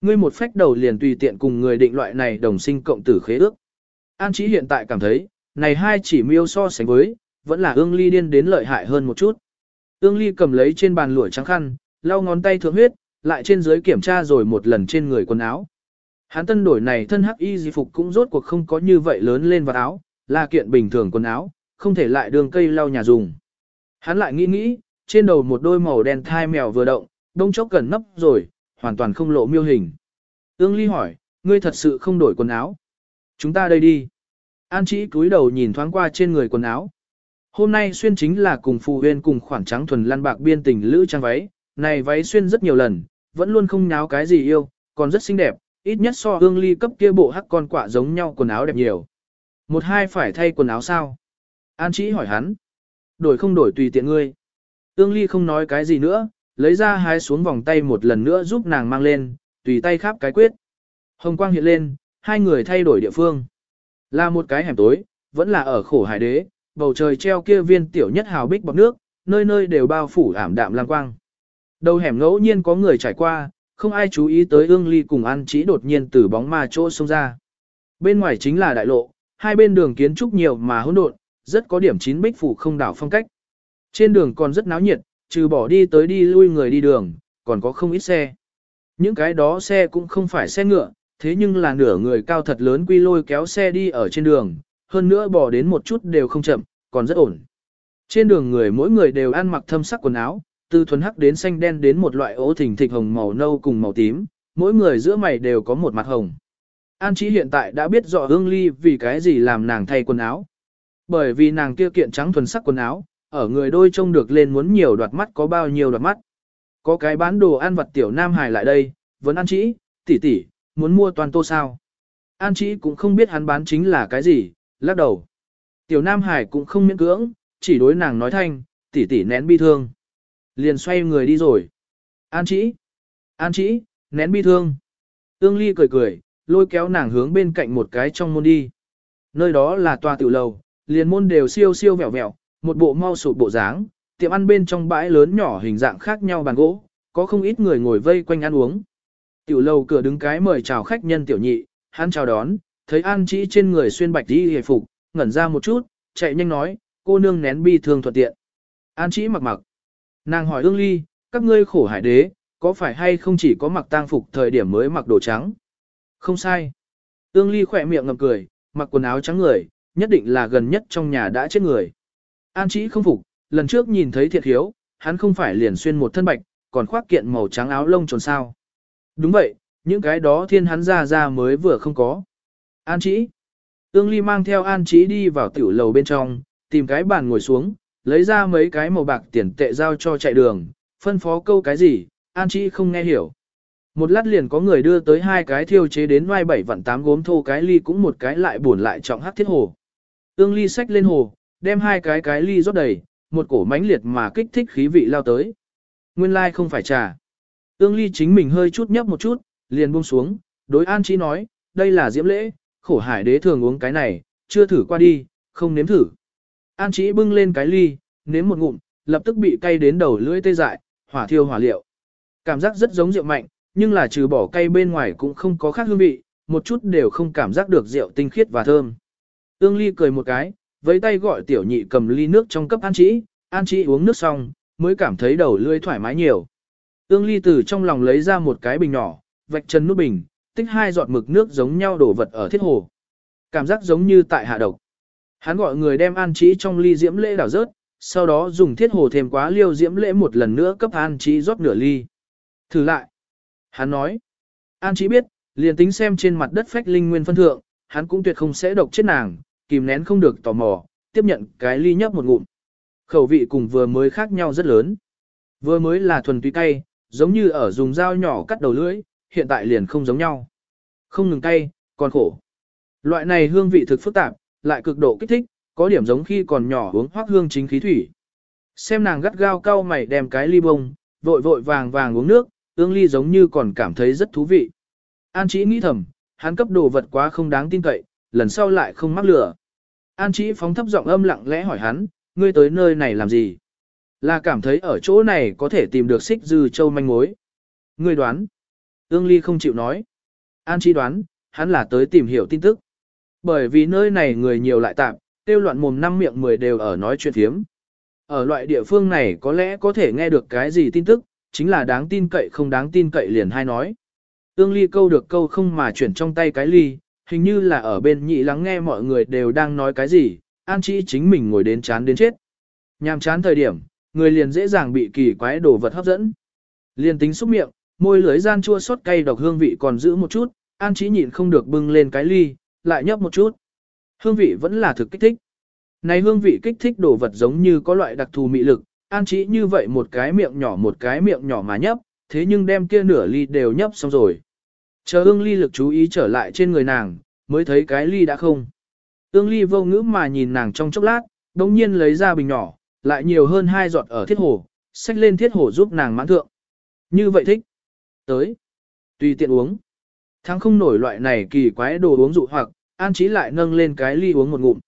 Speaker 1: Ngươi một phách đầu liền tùy tiện cùng người định loại này đồng sinh cộng tử khế ước. An Chỉ hiện tại cảm thấy, này hai chỉ miêu so sánh với, vẫn là ương ly điên đến lợi hại hơn một chút. Ương ly cầm lấy trên bàn lụa trắng khăn, lau ngón tay thượng huyết, lại trên dưới kiểm tra rồi một lần trên người quần áo. Hắn tân đổi này thân hắc y di phục cũng rốt cuộc không có như vậy lớn lên vào áo, là kiện bình thường quần áo, không thể lại đường cây lau nhà dùng. Hắn lại nghĩ nghĩ, trên đầu một đôi màu đen thai mèo vừa động, đông chốc gần nấp rồi, hoàn toàn không lộ miêu hình. Ương Ly hỏi, ngươi thật sự không đổi quần áo. Chúng ta đây đi. An Chí cúi đầu nhìn thoáng qua trên người quần áo. Hôm nay xuyên chính là cùng phù huyên cùng khoản trắng thuần lăn bạc biên tình lữ trang váy, này váy xuyên rất nhiều lần, vẫn luôn không nháo cái gì yêu, còn rất xinh đẹp, ít nhất so ương ly cấp kia bộ hắc con quạ giống nhau quần áo đẹp nhiều. Một hai phải thay quần áo sao? An Chí hỏi hắn. Đổi không đổi tùy tiện ngươi. Ương ly không nói cái gì nữa, lấy ra hái xuống vòng tay một lần nữa giúp nàng mang lên, tùy tay khắp cái quyết. Hồng quang hiện lên, hai người thay đổi địa phương. Là một cái hẻm tối, vẫn là ở khổ hải đế, bầu trời treo kia viên tiểu nhất hào bích bọc nước, nơi nơi đều bao phủ ảm đạm lang quang. Đầu hẻm ngẫu nhiên có người trải qua, không ai chú ý tới ương ly cùng ăn chỉ đột nhiên từ bóng ma chỗ xông ra. Bên ngoài chính là đại lộ, hai bên đường kiến trúc nhiều mà hỗn độn, rất có điểm chín bích phủ không đảo phong cách. Trên đường còn rất náo nhiệt, trừ bỏ đi tới đi lui người đi đường, còn có không ít xe. Những cái đó xe cũng không phải xe ngựa, thế nhưng là nửa người cao thật lớn quy lôi kéo xe đi ở trên đường, hơn nữa bỏ đến một chút đều không chậm, còn rất ổn. Trên đường người mỗi người đều ăn mặc thâm sắc quần áo, từ thuần hắc đến xanh đen đến một loại ố thình thịch hồng màu nâu cùng màu tím, mỗi người giữa mày đều có một mặt hồng. An Chí hiện tại đã biết rõ Hương Ly vì cái gì làm nàng thay quần áo. Bởi vì nàng kia kiện trắng thuần sắc quần áo, ở người đôi trông được lên muốn nhiều đoạt mắt có bao nhiêu đoạt mắt. Có cái bán đồ ăn vặt tiểu Nam Hải lại đây, vẫn An Chí, tỷ tỷ, muốn mua toàn tô sao. An Chí cũng không biết hắn bán chính là cái gì, lắc đầu. Tiểu Nam Hải cũng không miễn cưỡng, chỉ đối nàng nói thanh, tỷ tỷ nén bi thương. Liền xoay người đi rồi. An chỉ, An chỉ, nén bi thương. Tương Ly cười cười, lôi kéo nàng hướng bên cạnh một cái trong môn đi. Nơi đó là tòa tiểu lầu, liền môn đều siêu siêu vẹo vẹo, một bộ mau sụp bộ dáng, tiệm ăn bên trong bãi lớn nhỏ hình dạng khác nhau bàn gỗ, có không ít người ngồi vây quanh ăn uống. Tiểu lầu cửa đứng cái mời chào khách nhân tiểu nhị, hắn chào đón, thấy An Chí trên người xuyên bạch đi hề phục, ngẩn ra một chút, chạy nhanh nói, cô nương nén bi thương thuận tiện. An Chí mặc mặc. Nàng hỏi ương ly, các ngươi khổ hải đế, có phải hay không chỉ có mặc tang phục thời điểm mới mặc đồ trắng? Không sai. Ương ly khỏe miệng ngầm cười, mặc quần áo trắng người, nhất định là gần nhất trong nhà đã chết người. An chỉ không phục, lần trước nhìn thấy thiệt hiếu, hắn không phải liền xuyên một thân bạch, còn khoác kiện màu trắng áo lông tròn sao. Đúng vậy, những cái đó thiên hắn ra ra mới vừa không có. An chỉ, Ương Ly mang theo An chỉ đi vào tiểu lầu bên trong, tìm cái bàn ngồi xuống, lấy ra mấy cái màu bạc tiền tệ giao cho chạy đường, phân phó câu cái gì, An Chi không nghe hiểu. Một lát liền có người đưa tới hai cái thiêu chế đến vai bảy vạn tám gốm thô cái ly cũng một cái lại buồn lại trọng hát thiết hồ. Ương Ly xách lên hồ, đem hai cái cái ly rót đầy, một cổ mãnh liệt mà kích thích khí vị lao tới. Nguyên lai like không phải trà. Ương Ly chính mình hơi chút nhấp một chút, liền buông xuống, đối An Chi nói, đây là diễm lễ, khổ hải đế thường uống cái này, chưa thử qua đi, không nếm thử. An Chí bưng lên cái ly, nếm một ngụm, lập tức bị cay đến đầu lưỡi tê dại, hỏa thiêu hỏa liệu. Cảm giác rất giống rượu mạnh, nhưng là trừ bỏ cay bên ngoài cũng không có khác hương vị, một chút đều không cảm giác được rượu tinh khiết và thơm. Ương Ly cười một cái, với tay gọi tiểu nhị cầm ly nước trong cấp An Chí, An Chí uống nước xong, mới cảm thấy đầu lưỡi thoải mái nhiều. Ương Ly từ trong lòng lấy ra một cái bình nhỏ, vạch chân nút bình, tích hai giọt mực nước giống nhau đổ vật ở thiết hồ. Cảm giác giống như tại hạ độc. Hắn gọi người đem an trí trong ly diễm lễ đảo rớt, sau đó dùng thiết hồ thêm quá liêu diễm lễ một lần nữa cấp an trí rót nửa ly. Thử lại. Hắn nói. An trí biết, liền tính xem trên mặt đất phách linh nguyên phân thượng, hắn cũng tuyệt không sẽ độc chết nàng, kìm nén không được tò mò, tiếp nhận cái ly nhấp một ngụm. Khẩu vị cùng vừa mới khác nhau rất lớn. Vừa mới là thuần túy cay, giống như ở dùng dao nhỏ cắt đầu lưỡi, hiện tại liền không giống nhau. Không ngừng cay, còn khổ. Loại này hương vị thực phức tạp, lại cực độ kích thích, có điểm giống khi còn nhỏ uống hoác hương chính khí thủy. Xem nàng gắt gao cau mày đem cái ly bông, vội vội vàng vàng uống nước, ương ly giống như còn cảm thấy rất thú vị. An chỉ nghĩ thầm, hắn cấp đồ vật quá không đáng tin cậy, lần sau lại không mắc lửa. An chỉ phóng thấp giọng âm lặng lẽ hỏi hắn, ngươi tới nơi này làm gì? Là cảm thấy ở chỗ này có thể tìm được xích dư châu manh mối. Ngươi đoán. Ương Ly không chịu nói. An Chi đoán, hắn là tới tìm hiểu tin tức. Bởi vì nơi này người nhiều lại tạm, tiêu loạn mồm năm miệng mười đều ở nói chuyện thiếm. Ở loại địa phương này có lẽ có thể nghe được cái gì tin tức, chính là đáng tin cậy không đáng tin cậy liền hay nói. tương ly câu được câu không mà chuyển trong tay cái ly, hình như là ở bên nhị lắng nghe mọi người đều đang nói cái gì, an chỉ chính mình ngồi đến chán đến chết. Nhàm chán thời điểm, người liền dễ dàng bị kỳ quái đồ vật hấp dẫn. Liền tính xúc miệng, môi lưới gian chua xót cay độc hương vị còn giữ một chút, an chỉ nhịn không được bưng lên cái ly, lại nhấp một chút. Hương vị vẫn là thực kích thích. Này hương vị kích thích đồ vật giống như có loại đặc thù mị lực, an trí như vậy một cái miệng nhỏ một cái miệng nhỏ mà nhấp, thế nhưng đem kia nửa ly đều nhấp xong rồi. Chờ ương ly lực chú ý trở lại trên người nàng, mới thấy cái ly đã không. Ương ly vô ngữ mà nhìn nàng trong chốc lát, đồng nhiên lấy ra bình nhỏ, lại nhiều hơn hai giọt ở thiết hồ, xách lên thiết hồ giúp nàng mãn thượng. Như vậy thích. Tới. Tùy tiện uống. Thắng không nổi loại này kỳ quái đồ uống dụ hoặc, an trí lại nâng lên cái ly uống một ngụm.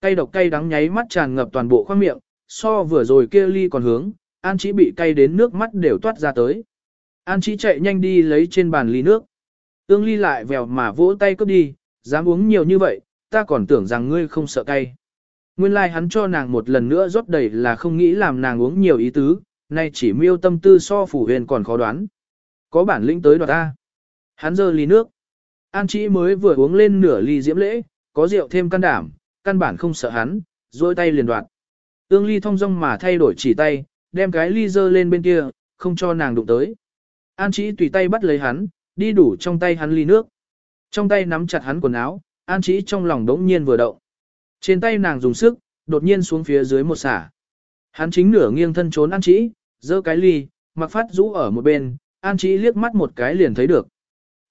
Speaker 1: Cay độc cay đắng nháy mắt tràn ngập toàn bộ khoang miệng, so vừa rồi kia ly còn hướng, an trí bị cay đến nước mắt đều toát ra tới. An trí chạy nhanh đi lấy trên bàn ly nước. Ương ly lại vèo mà vỗ tay cướp đi, dám uống nhiều như vậy, ta còn tưởng rằng ngươi không sợ cay. Nguyên lai like hắn cho nàng một lần nữa rót đầy là không nghĩ làm nàng uống nhiều ý tứ, nay chỉ miêu tâm tư so phủ huyền còn khó đoán. Có bản lĩnh tới đoạt ta. Hắn giơ ly nước. An Chí mới vừa uống lên nửa ly diễm lễ, có rượu thêm can đảm, căn bản không sợ hắn, duỗi tay liền đoạt. Ương ly thong dong mà thay đổi chỉ tay, đem cái ly giơ lên bên kia, không cho nàng đụng tới. An Chí tùy tay bắt lấy hắn, đi đủ trong tay hắn ly nước. Trong tay nắm chặt hắn quần áo, An Chí trong lòng đống nhiên vừa động. Trên tay nàng dùng sức, đột nhiên xuống phía dưới một xả. Hắn chính nửa nghiêng thân trốn An Chí, giơ cái ly, mặc phát rũ ở một bên, An Chí liếc mắt một cái liền thấy được.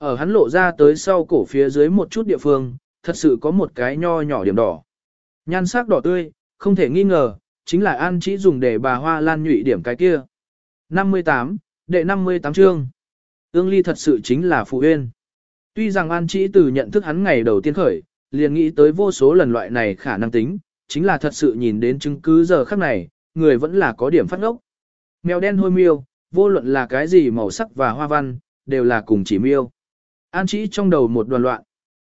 Speaker 1: Ở hắn lộ ra tới sau cổ phía dưới một chút địa phương, thật sự có một cái nho nhỏ điểm đỏ. Nhan sắc đỏ tươi, không thể nghi ngờ, chính là An Chí dùng để bà hoa lan nhụy điểm cái kia. 58, đệ 58 chương. Ương ly thật sự chính là phụ huyên. Tuy rằng An Chí từ nhận thức hắn ngày đầu tiên khởi, liền nghĩ tới vô số lần loại này khả năng tính, chính là thật sự nhìn đến chứng cứ giờ khắc này, người vẫn là có điểm phát ngốc. Mèo đen hôi miêu, vô luận là cái gì màu sắc và hoa văn, đều là cùng chỉ miêu. An Chí trong đầu một đoàn loạn.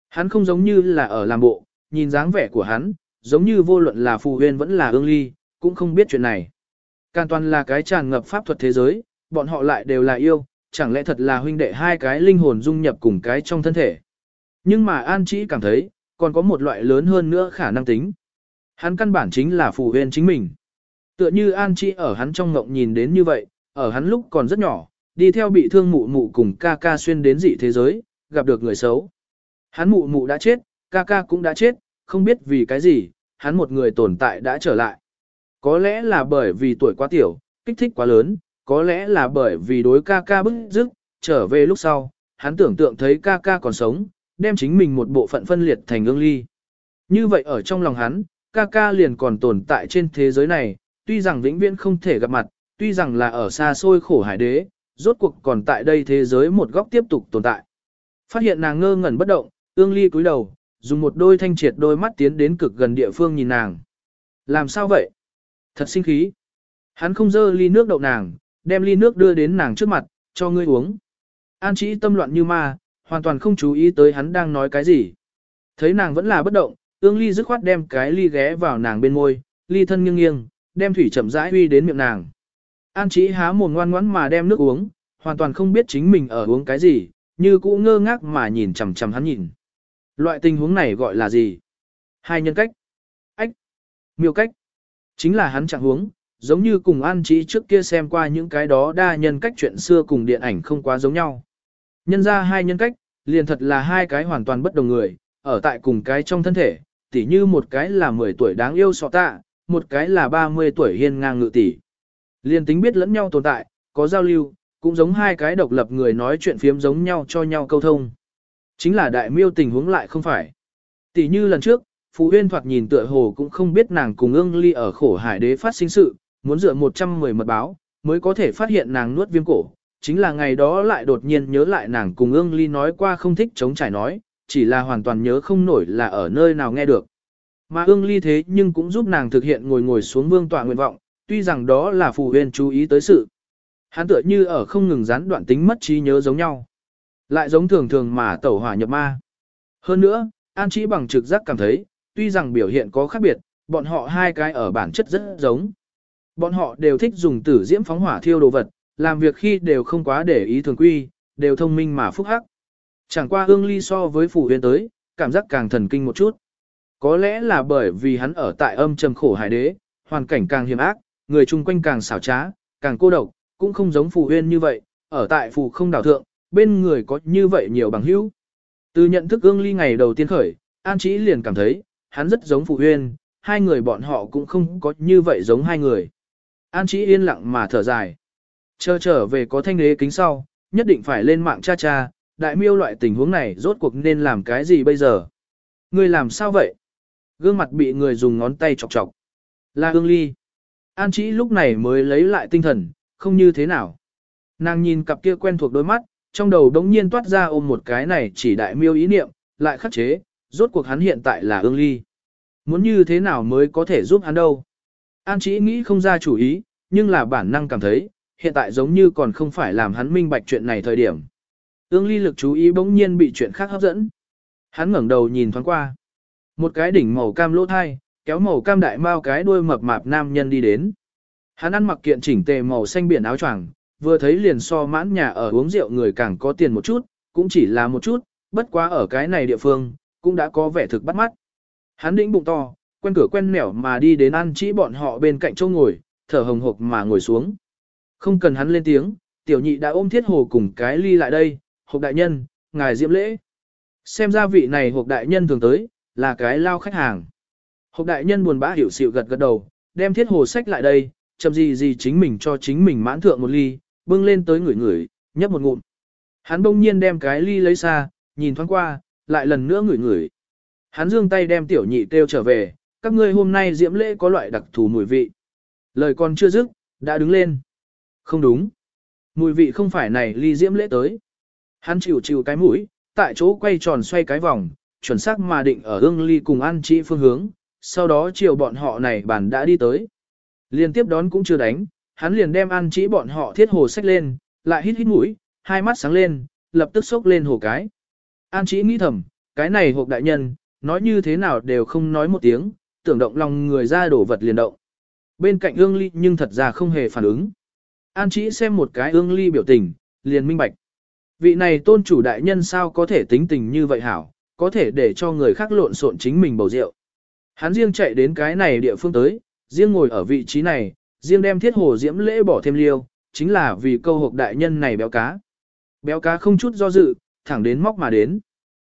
Speaker 1: Hắn không giống như là ở làm bộ, nhìn dáng vẻ của hắn, giống như vô luận là phù huyên vẫn là ương ly, cũng không biết chuyện này. Can toàn là cái tràn ngập pháp thuật thế giới, bọn họ lại đều là yêu, chẳng lẽ thật là huynh đệ hai cái linh hồn dung nhập cùng cái trong thân thể. Nhưng mà An Chí cảm thấy, còn có một loại lớn hơn nữa khả năng tính. Hắn căn bản chính là phù huyên chính mình. Tựa như An Chí ở hắn trong ngộng nhìn đến như vậy, ở hắn lúc còn rất nhỏ, đi theo bị thương mụ mụ cùng ca ca xuyên đến dị thế giới, gặp được người xấu. Hắn mụ mụ đã chết, ca ca cũng đã chết, không biết vì cái gì, hắn một người tồn tại đã trở lại. Có lẽ là bởi vì tuổi quá tiểu, kích thích quá lớn, có lẽ là bởi vì đối ca ca bức dứt, trở về lúc sau, hắn tưởng tượng thấy ca ca còn sống, đem chính mình một bộ phận phân liệt thành ương ly. Như vậy ở trong lòng hắn, ca ca liền còn tồn tại trên thế giới này, tuy rằng vĩnh viễn không thể gặp mặt, tuy rằng là ở xa xôi khổ hải đế, rốt cuộc còn tại đây thế giới một góc tiếp tục tồn tại. Phát hiện nàng ngơ ngẩn bất động, ương ly cúi đầu, dùng một đôi thanh triệt đôi mắt tiến đến cực gần địa phương nhìn nàng. Làm sao vậy? Thật sinh khí. Hắn không dơ ly nước đậu nàng, đem ly nước đưa đến nàng trước mặt, cho ngươi uống. An chỉ tâm loạn như ma, hoàn toàn không chú ý tới hắn đang nói cái gì. Thấy nàng vẫn là bất động, ương ly dứt khoát đem cái ly ghé vào nàng bên môi, ly thân nghiêng nghiêng, đem thủy chậm rãi huy đến miệng nàng. An Chí há mồm ngoan ngoãn mà đem nước uống, hoàn toàn không biết chính mình ở uống cái gì, như cũ ngơ ngác mà nhìn chằm chằm hắn nhìn. Loại tình huống này gọi là gì? Hai nhân cách. Ách. Miêu cách. Chính là hắn chẳng huống, giống như cùng An Chí trước kia xem qua những cái đó đa nhân cách chuyện xưa cùng điện ảnh không quá giống nhau. Nhân ra hai nhân cách, liền thật là hai cái hoàn toàn bất đồng người, ở tại cùng cái trong thân thể, tỉ như một cái là 10 tuổi đáng yêu sọ tạ, một cái là 30 tuổi hiên ngang ngự tỷ liên tính biết lẫn nhau tồn tại, có giao lưu, cũng giống hai cái độc lập người nói chuyện phiếm giống nhau cho nhau câu thông. Chính là đại miêu tình huống lại không phải. Tỷ như lần trước, Phú Huyên thoạt nhìn tựa hồ cũng không biết nàng cùng ương ly ở khổ hải đế phát sinh sự, muốn dựa 110 mật báo, mới có thể phát hiện nàng nuốt viêm cổ. Chính là ngày đó lại đột nhiên nhớ lại nàng cùng ương ly nói qua không thích chống trải nói, chỉ là hoàn toàn nhớ không nổi là ở nơi nào nghe được. Mà ương ly thế nhưng cũng giúp nàng thực hiện ngồi ngồi xuống vương tọa nguyện vọng, tuy rằng đó là phù huyền chú ý tới sự. Hắn tựa như ở không ngừng gián đoạn tính mất trí nhớ giống nhau. Lại giống thường thường mà tẩu hỏa nhập ma. Hơn nữa, An Chí bằng trực giác cảm thấy, tuy rằng biểu hiện có khác biệt, bọn họ hai cái ở bản chất rất giống. Bọn họ đều thích dùng tử diễm phóng hỏa thiêu đồ vật, làm việc khi đều không quá để ý thường quy, đều thông minh mà phúc hắc. Chẳng qua ương ly so với phủ huyền tới, cảm giác càng thần kinh một chút. Có lẽ là bởi vì hắn ở tại âm trầm khổ hải đế, hoàn cảnh càng hiểm ác, người chung quanh càng xảo trá, càng cô độc, cũng không giống phù huyên như vậy, ở tại phù không đảo thượng, bên người có như vậy nhiều bằng hữu. Từ nhận thức ương ly ngày đầu tiên khởi, An Chí liền cảm thấy, hắn rất giống phù Huyên, hai người bọn họ cũng không có như vậy giống hai người. An Chí yên lặng mà thở dài. Chờ trở về có thanh đế kính sau, nhất định phải lên mạng cha cha, đại miêu loại tình huống này rốt cuộc nên làm cái gì bây giờ? Người làm sao vậy? Gương mặt bị người dùng ngón tay chọc chọc. Là ương ly. An Chí lúc này mới lấy lại tinh thần, không như thế nào. Nàng nhìn cặp kia quen thuộc đôi mắt, trong đầu đống nhiên toát ra ôm một cái này chỉ đại miêu ý niệm, lại khắc chế, rốt cuộc hắn hiện tại là ương ly. Muốn như thế nào mới có thể giúp hắn đâu? An chỉ nghĩ không ra chủ ý, nhưng là bản năng cảm thấy, hiện tại giống như còn không phải làm hắn minh bạch chuyện này thời điểm. Ương ly lực chú ý bỗng nhiên bị chuyện khác hấp dẫn. Hắn ngẩng đầu nhìn thoáng qua. Một cái đỉnh màu cam lỗ thai, kéo màu cam đại mao cái đuôi mập mạp nam nhân đi đến. Hắn ăn mặc kiện chỉnh tề màu xanh biển áo choàng, vừa thấy liền so mãn nhà ở uống rượu người càng có tiền một chút, cũng chỉ là một chút, bất quá ở cái này địa phương, cũng đã có vẻ thực bắt mắt. Hắn đĩnh bụng to, quen cửa quen nẻo mà đi đến ăn chỉ bọn họ bên cạnh chỗ ngồi, thở hồng hộc mà ngồi xuống. Không cần hắn lên tiếng, tiểu nhị đã ôm thiết hồ cùng cái ly lại đây, hộp đại nhân, ngài diễm lễ. Xem ra vị này hộp đại nhân thường tới, là cái lao khách hàng. Hộp đại nhân buồn bã hiểu xịu gật gật đầu, đem thiết hồ sách lại đây, chậm gì gì chính mình cho chính mình mãn thượng một ly, bưng lên tới ngửi ngửi, nhấp một ngụm. Hắn bỗng nhiên đem cái ly lấy xa, nhìn thoáng qua, lại lần nữa ngửi ngửi. Hắn dương tay đem tiểu nhị kêu trở về, các ngươi hôm nay diễm lễ có loại đặc thù mùi vị. Lời còn chưa dứt, đã đứng lên. Không đúng. Mùi vị không phải này ly diễm lễ tới. Hắn chịu chịu cái mũi, tại chỗ quay tròn xoay cái vòng, chuẩn xác mà định ở ương ly cùng ăn trị phương hướng, sau đó chiều bọn họ này bản đã đi tới. Liên tiếp đón cũng chưa đánh, hắn liền đem ăn chỉ bọn họ thiết hồ sách lên, lại hít hít mũi, hai mắt sáng lên, lập tức sốc lên hồ cái. An chỉ nghĩ thầm, cái này hộp đại nhân, nói như thế nào đều không nói một tiếng, tưởng động lòng người ra đổ vật liền động. Bên cạnh ương ly nhưng thật ra không hề phản ứng. An chỉ xem một cái ương ly biểu tình, liền minh bạch. Vị này tôn chủ đại nhân sao có thể tính tình như vậy hảo, có thể để cho người khác lộn xộn chính mình bầu rượu. Hắn riêng chạy đến cái này địa phương tới, riêng ngồi ở vị trí này, riêng đem thiết hồ diễm lễ bỏ thêm liêu, chính là vì câu hộp đại nhân này béo cá. Béo cá không chút do dự, thẳng đến móc mà đến.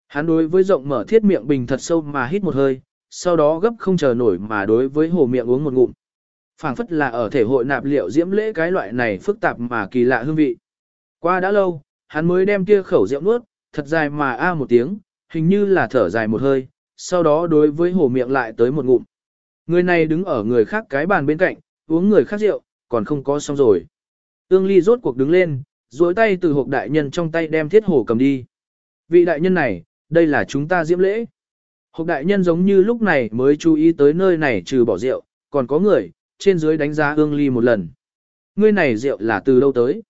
Speaker 1: Hắn đối với rộng mở thiết miệng bình thật sâu mà hít một hơi, sau đó gấp không chờ nổi mà đối với hồ miệng uống một ngụm. phảng phất là ở thể hội nạp liệu diễm lễ cái loại này phức tạp mà kỳ lạ hương vị. Qua đã lâu, hắn mới đem kia khẩu rượu nuốt, thật dài mà a một tiếng, hình như là thở dài một hơi, sau đó đối với hồ miệng lại tới một ngụm. Người này đứng ở người khác cái bàn bên cạnh, uống người khác rượu, còn không có xong rồi. Ương Ly rốt cuộc đứng lên, duỗi tay từ hộp đại nhân trong tay đem thiết hồ cầm đi. Vị đại nhân này, đây là chúng ta diễm lễ. Hộp đại nhân giống như lúc này mới chú ý tới nơi này trừ bỏ rượu, còn có người, trên dưới đánh giá ương ly một lần. Ngươi này rượu là từ đâu tới?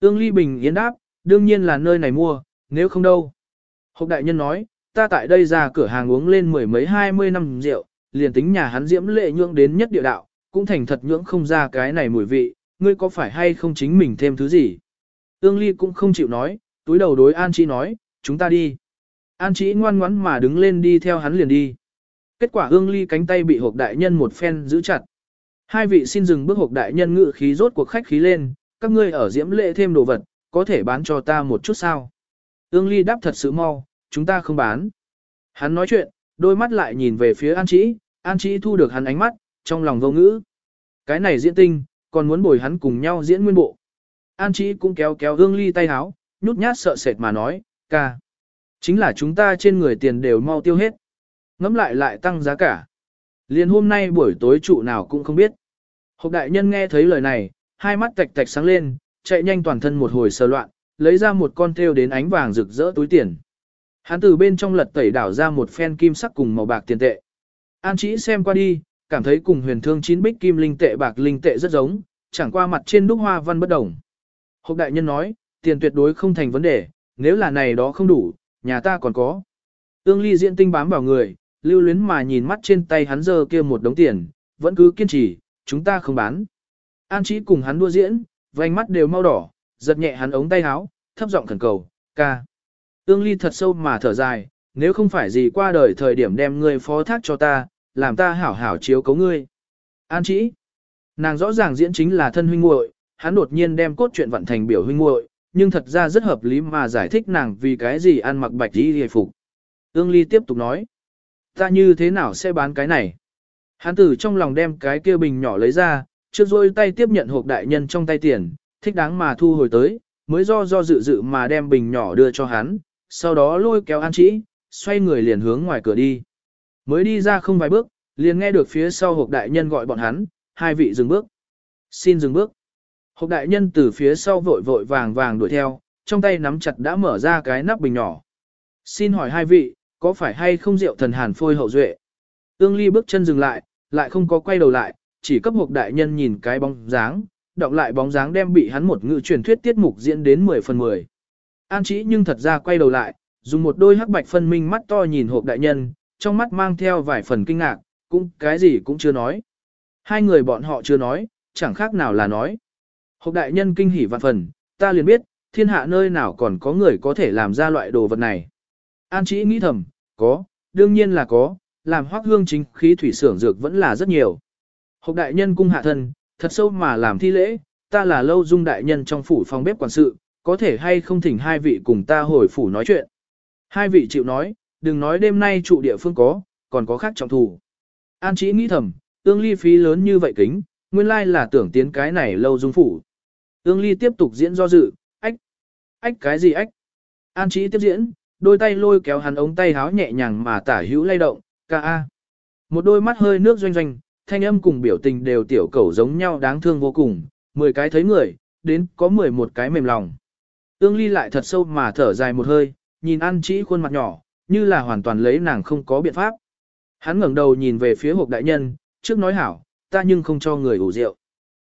Speaker 1: Ương ly bình yến đáp, đương nhiên là nơi này mua, nếu không đâu. Hộp đại nhân nói, ta tại đây ra cửa hàng uống lên mười mấy hai mươi năm rượu, liền tính nhà hắn diễm lệ nhượng đến nhất địa đạo, cũng thành thật nhưỡng không ra cái này mùi vị, ngươi có phải hay không chính mình thêm thứ gì? Ương Ly cũng không chịu nói, túi đầu đối An Chí nói, chúng ta đi. An Chí ngoan ngoãn mà đứng lên đi theo hắn liền đi. Kết quả Ương Ly cánh tay bị hộp đại nhân một phen giữ chặt. Hai vị xin dừng bước hộp đại nhân ngự khí rốt cuộc khách khí lên, các ngươi ở diễm lệ thêm đồ vật, có thể bán cho ta một chút sao? Ương Ly đáp thật sự mau, chúng ta không bán. Hắn nói chuyện, đôi mắt lại nhìn về phía An Chí, An Chí thu được hắn ánh mắt, trong lòng vô ngữ. Cái này diễn tinh, còn muốn bồi hắn cùng nhau diễn nguyên bộ. An Chí cũng kéo kéo Hương Ly tay háo, nhút nhát sợ sệt mà nói, ca. Chính là chúng ta trên người tiền đều mau tiêu hết. Ngắm lại lại tăng giá cả. Liền hôm nay buổi tối trụ nào cũng không biết. Hộp đại nhân nghe thấy lời này, hai mắt tạch tạch sáng lên, chạy nhanh toàn thân một hồi sờ loạn, lấy ra một con thêu đến ánh vàng rực rỡ túi tiền. Hắn từ bên trong lật tẩy đảo ra một phen kim sắc cùng màu bạc tiền tệ. An chỉ xem qua đi, cảm thấy cùng huyền thương chín bích kim linh tệ bạc linh tệ rất giống, chẳng qua mặt trên đúc hoa văn bất đồng. Hộp đại nhân nói, tiền tuyệt đối không thành vấn đề, nếu là này đó không đủ, nhà ta còn có. Ương ly diện tinh bám vào người, lưu luyến mà nhìn mắt trên tay hắn giờ kia một đống tiền, vẫn cứ kiên trì, chúng ta không bán. An chỉ cùng hắn đua diễn, vành mắt đều mau đỏ, giật nhẹ hắn ống tay áo, thấp giọng khẩn cầu, ca. Ương ly thật sâu mà thở dài, nếu không phải gì qua đời thời điểm đem ngươi phó thác cho ta, làm ta hảo hảo chiếu cấu ngươi. An chỉ, nàng rõ ràng diễn chính là thân huynh muội, hắn đột nhiên đem cốt truyện vận thành biểu huynh muội, nhưng thật ra rất hợp lý mà giải thích nàng vì cái gì ăn mặc bạch y hề phục. Ương ly tiếp tục nói, ta như thế nào sẽ bán cái này? Hắn từ trong lòng đem cái kia bình nhỏ lấy ra, trước rồi tay tiếp nhận hộp đại nhân trong tay tiền, thích đáng mà thu hồi tới, mới do do dự dự mà đem bình nhỏ đưa cho hắn, sau đó lôi kéo An Chỉ, xoay người liền hướng ngoài cửa đi. Mới đi ra không vài bước, liền nghe được phía sau hộp đại nhân gọi bọn hắn, hai vị dừng bước. Xin dừng bước. Hộp đại nhân từ phía sau vội vội vàng vàng đuổi theo, trong tay nắm chặt đã mở ra cái nắp bình nhỏ. Xin hỏi hai vị, có phải hay không rượu thần hàn phôi hậu duệ? Ương ly bước chân dừng lại, lại không có quay đầu lại, chỉ cấp hộp đại nhân nhìn cái bóng dáng, đọc lại bóng dáng đem bị hắn một ngự truyền thuyết tiết mục diễn đến 10 phần 10. An chỉ nhưng thật ra quay đầu lại, dùng một đôi hắc bạch phân minh mắt to nhìn hộp đại nhân, trong mắt mang theo vài phần kinh ngạc, cũng cái gì cũng chưa nói. Hai người bọn họ chưa nói, chẳng khác nào là nói. Hộp đại nhân kinh hỉ vạn phần, ta liền biết, thiên hạ nơi nào còn có người có thể làm ra loại đồ vật này. An chỉ nghĩ thầm, có, đương nhiên là có, làm hoác hương chính khí thủy xưởng dược vẫn là rất nhiều. Hộp đại nhân cung hạ thân, thật sâu mà làm thi lễ, ta là lâu dung đại nhân trong phủ phòng bếp quản sự, có thể hay không thỉnh hai vị cùng ta hồi phủ nói chuyện. Hai vị chịu nói, đừng nói đêm nay trụ địa phương có, còn có khác trọng thủ. An chỉ nghĩ thầm, ương ly phí lớn như vậy kính, nguyên lai là tưởng tiến cái này lâu dung phủ. Ương ly tiếp tục diễn do dự, ách, ách cái gì ách. An chỉ tiếp diễn, đôi tay lôi kéo hắn ống tay háo nhẹ nhàng mà tả hữu lay động, ca a. Một đôi mắt hơi nước doanh doanh, thanh âm cùng biểu tình đều tiểu cẩu giống nhau đáng thương vô cùng, mười cái thấy người, đến có mười một cái mềm lòng. Ương ly lại thật sâu mà thở dài một hơi, nhìn An Chỉ khuôn mặt nhỏ, như là hoàn toàn lấy nàng không có biện pháp. Hắn ngẩng đầu nhìn về phía hộp đại nhân, trước nói hảo, ta nhưng không cho người ủ rượu.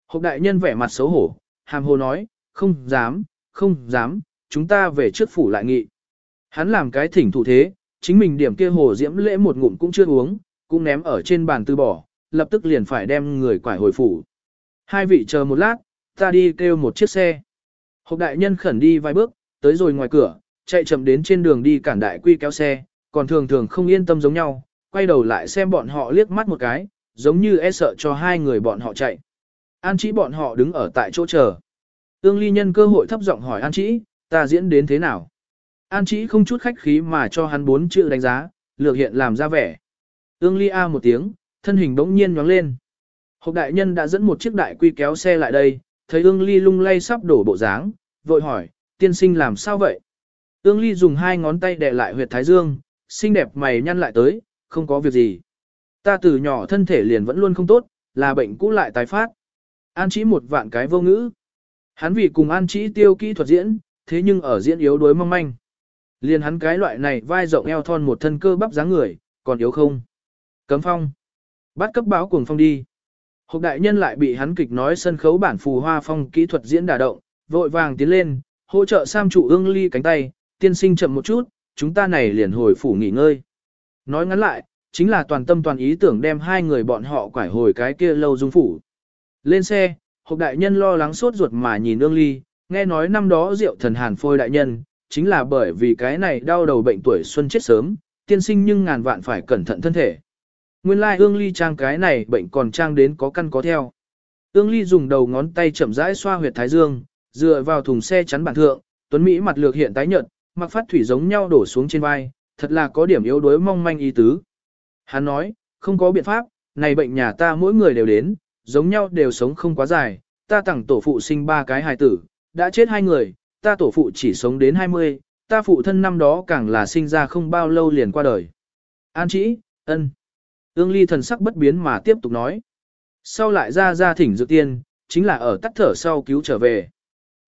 Speaker 1: Hộp đại nhân vẻ mặt xấu hổ, hàm hồ nói, không dám, không dám, chúng ta về trước phủ lại nghị. Hắn làm cái thỉnh thủ thế, chính mình điểm kia hồ diễm lễ một ngụm cũng chưa uống, cũng ném ở trên bàn từ bỏ, lập tức liền phải đem người quải hồi phủ. Hai vị chờ một lát, ta đi kêu một chiếc xe. Hộp đại nhân khẩn đi vài bước, tới rồi ngoài cửa, chạy chậm đến trên đường đi cản đại quy kéo xe, còn thường thường không yên tâm giống nhau, quay đầu lại xem bọn họ liếc mắt một cái, giống như e sợ cho hai người bọn họ chạy. An chỉ bọn họ đứng ở tại chỗ chờ. Ương ly nhân cơ hội thấp giọng hỏi An chỉ, ta diễn đến thế nào? An chỉ không chút khách khí mà cho hắn bốn chữ đánh giá, lược hiện làm ra vẻ. Ương ly a một tiếng, thân hình bỗng nhiên nhoáng lên. Hộp đại nhân đã dẫn một chiếc đại quy kéo xe lại đây, thấy ương ly lung lay sắp đổ bộ dáng, vội hỏi, tiên sinh làm sao vậy? Ương ly dùng hai ngón tay đè lại huyệt thái dương, xinh đẹp mày nhăn lại tới, không có việc gì. Ta từ nhỏ thân thể liền vẫn luôn không tốt, là bệnh cũ lại tái phát. An chỉ một vạn cái vô ngữ. Hắn vì cùng an chỉ tiêu kỹ thuật diễn, thế nhưng ở diễn yếu đuối mong manh. Liền hắn cái loại này vai rộng eo thon một thân cơ bắp dáng người, còn yếu không? Cấm phong. Bắt cấp báo cuồng phong đi. Hộp đại nhân lại bị hắn kịch nói sân khấu bản phù hoa phong kỹ thuật diễn đả động, vội vàng tiến lên, hỗ trợ Sam trụ ương ly cánh tay, tiên sinh chậm một chút, chúng ta này liền hồi phủ nghỉ ngơi. Nói ngắn lại, chính là toàn tâm toàn ý tưởng đem hai người bọn họ quải hồi cái kia lâu dung phủ. Lên xe, hộp đại nhân lo lắng sốt ruột mà nhìn ương ly, nghe nói năm đó rượu thần hàn phôi đại nhân, chính là bởi vì cái này đau đầu bệnh tuổi xuân chết sớm, tiên sinh nhưng ngàn vạn phải cẩn thận thân thể. Nguyên lai like ương ly trang cái này bệnh còn trang đến có căn có theo. Ương ly dùng đầu ngón tay chậm rãi xoa huyệt thái dương, dựa vào thùng xe chắn bản thượng, tuấn Mỹ mặt lược hiện tái nhợt, mặc phát thủy giống nhau đổ xuống trên vai, thật là có điểm yếu đuối mong manh ý tứ. Hắn nói, không có biện pháp, này bệnh nhà ta mỗi người đều đến, giống nhau đều sống không quá dài, ta tặng tổ phụ sinh ba cái hài tử, đã chết hai người, ta tổ phụ chỉ sống đến 20, ta phụ thân năm đó càng là sinh ra không bao lâu liền qua đời. An chỉ, ân. Ương ly thần sắc bất biến mà tiếp tục nói. Sau lại ra ra thỉnh dược tiên, chính là ở tắt thở sau cứu trở về.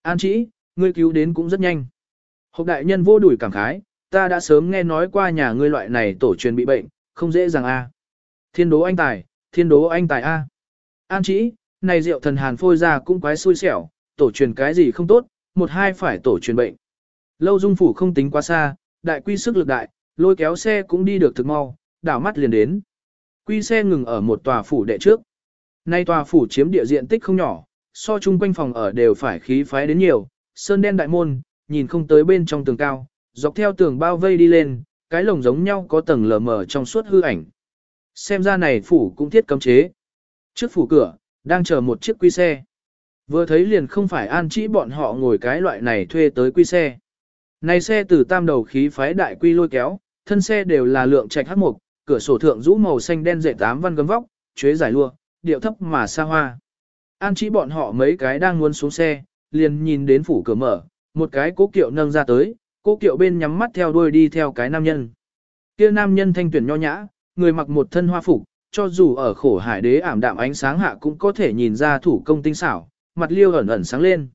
Speaker 1: An chỉ, ngươi cứu đến cũng rất nhanh. Hộc đại nhân vô đuổi cảm khái, ta đã sớm nghe nói qua nhà ngươi loại này tổ truyền bị bệnh, không dễ dàng a. Thiên đố anh tài, thiên đố anh tài a. An chỉ, này rượu thần hàn phôi ra cũng quái xui xẻo, tổ truyền cái gì không tốt, một hai phải tổ truyền bệnh. Lâu dung phủ không tính quá xa, đại quy sức lực đại, lôi kéo xe cũng đi được thực mau, đảo mắt liền đến. Quy xe ngừng ở một tòa phủ đệ trước. Nay tòa phủ chiếm địa diện tích không nhỏ, so chung quanh phòng ở đều phải khí phái đến nhiều, sơn đen đại môn, nhìn không tới bên trong tường cao, dọc theo tường bao vây đi lên, cái lồng giống nhau có tầng lờ mờ trong suốt hư ảnh. Xem ra này phủ cũng thiết cấm chế. Trước phủ cửa, đang chờ một chiếc quy xe. Vừa thấy liền không phải an chỉ bọn họ ngồi cái loại này thuê tới quy xe. Này xe từ tam đầu khí phái đại quy lôi kéo, thân xe đều là lượng trạch hắc mục, cửa sổ thượng rũ màu xanh đen dệt tám văn gấm vóc, chuế giải lụa, điệu thấp mà xa hoa. An chỉ bọn họ mấy cái đang muốn xuống xe, liền nhìn đến phủ cửa mở, một cái cố kiệu nâng ra tới, cố kiệu bên nhắm mắt theo đuôi đi theo cái nam nhân. Kia nam nhân thanh tuyển nho nhã, người mặc một thân hoa phục, cho dù ở khổ hải đế ảm đạm ánh sáng hạ cũng có thể nhìn ra thủ công tinh xảo, mặt liêu ẩn ẩn sáng lên.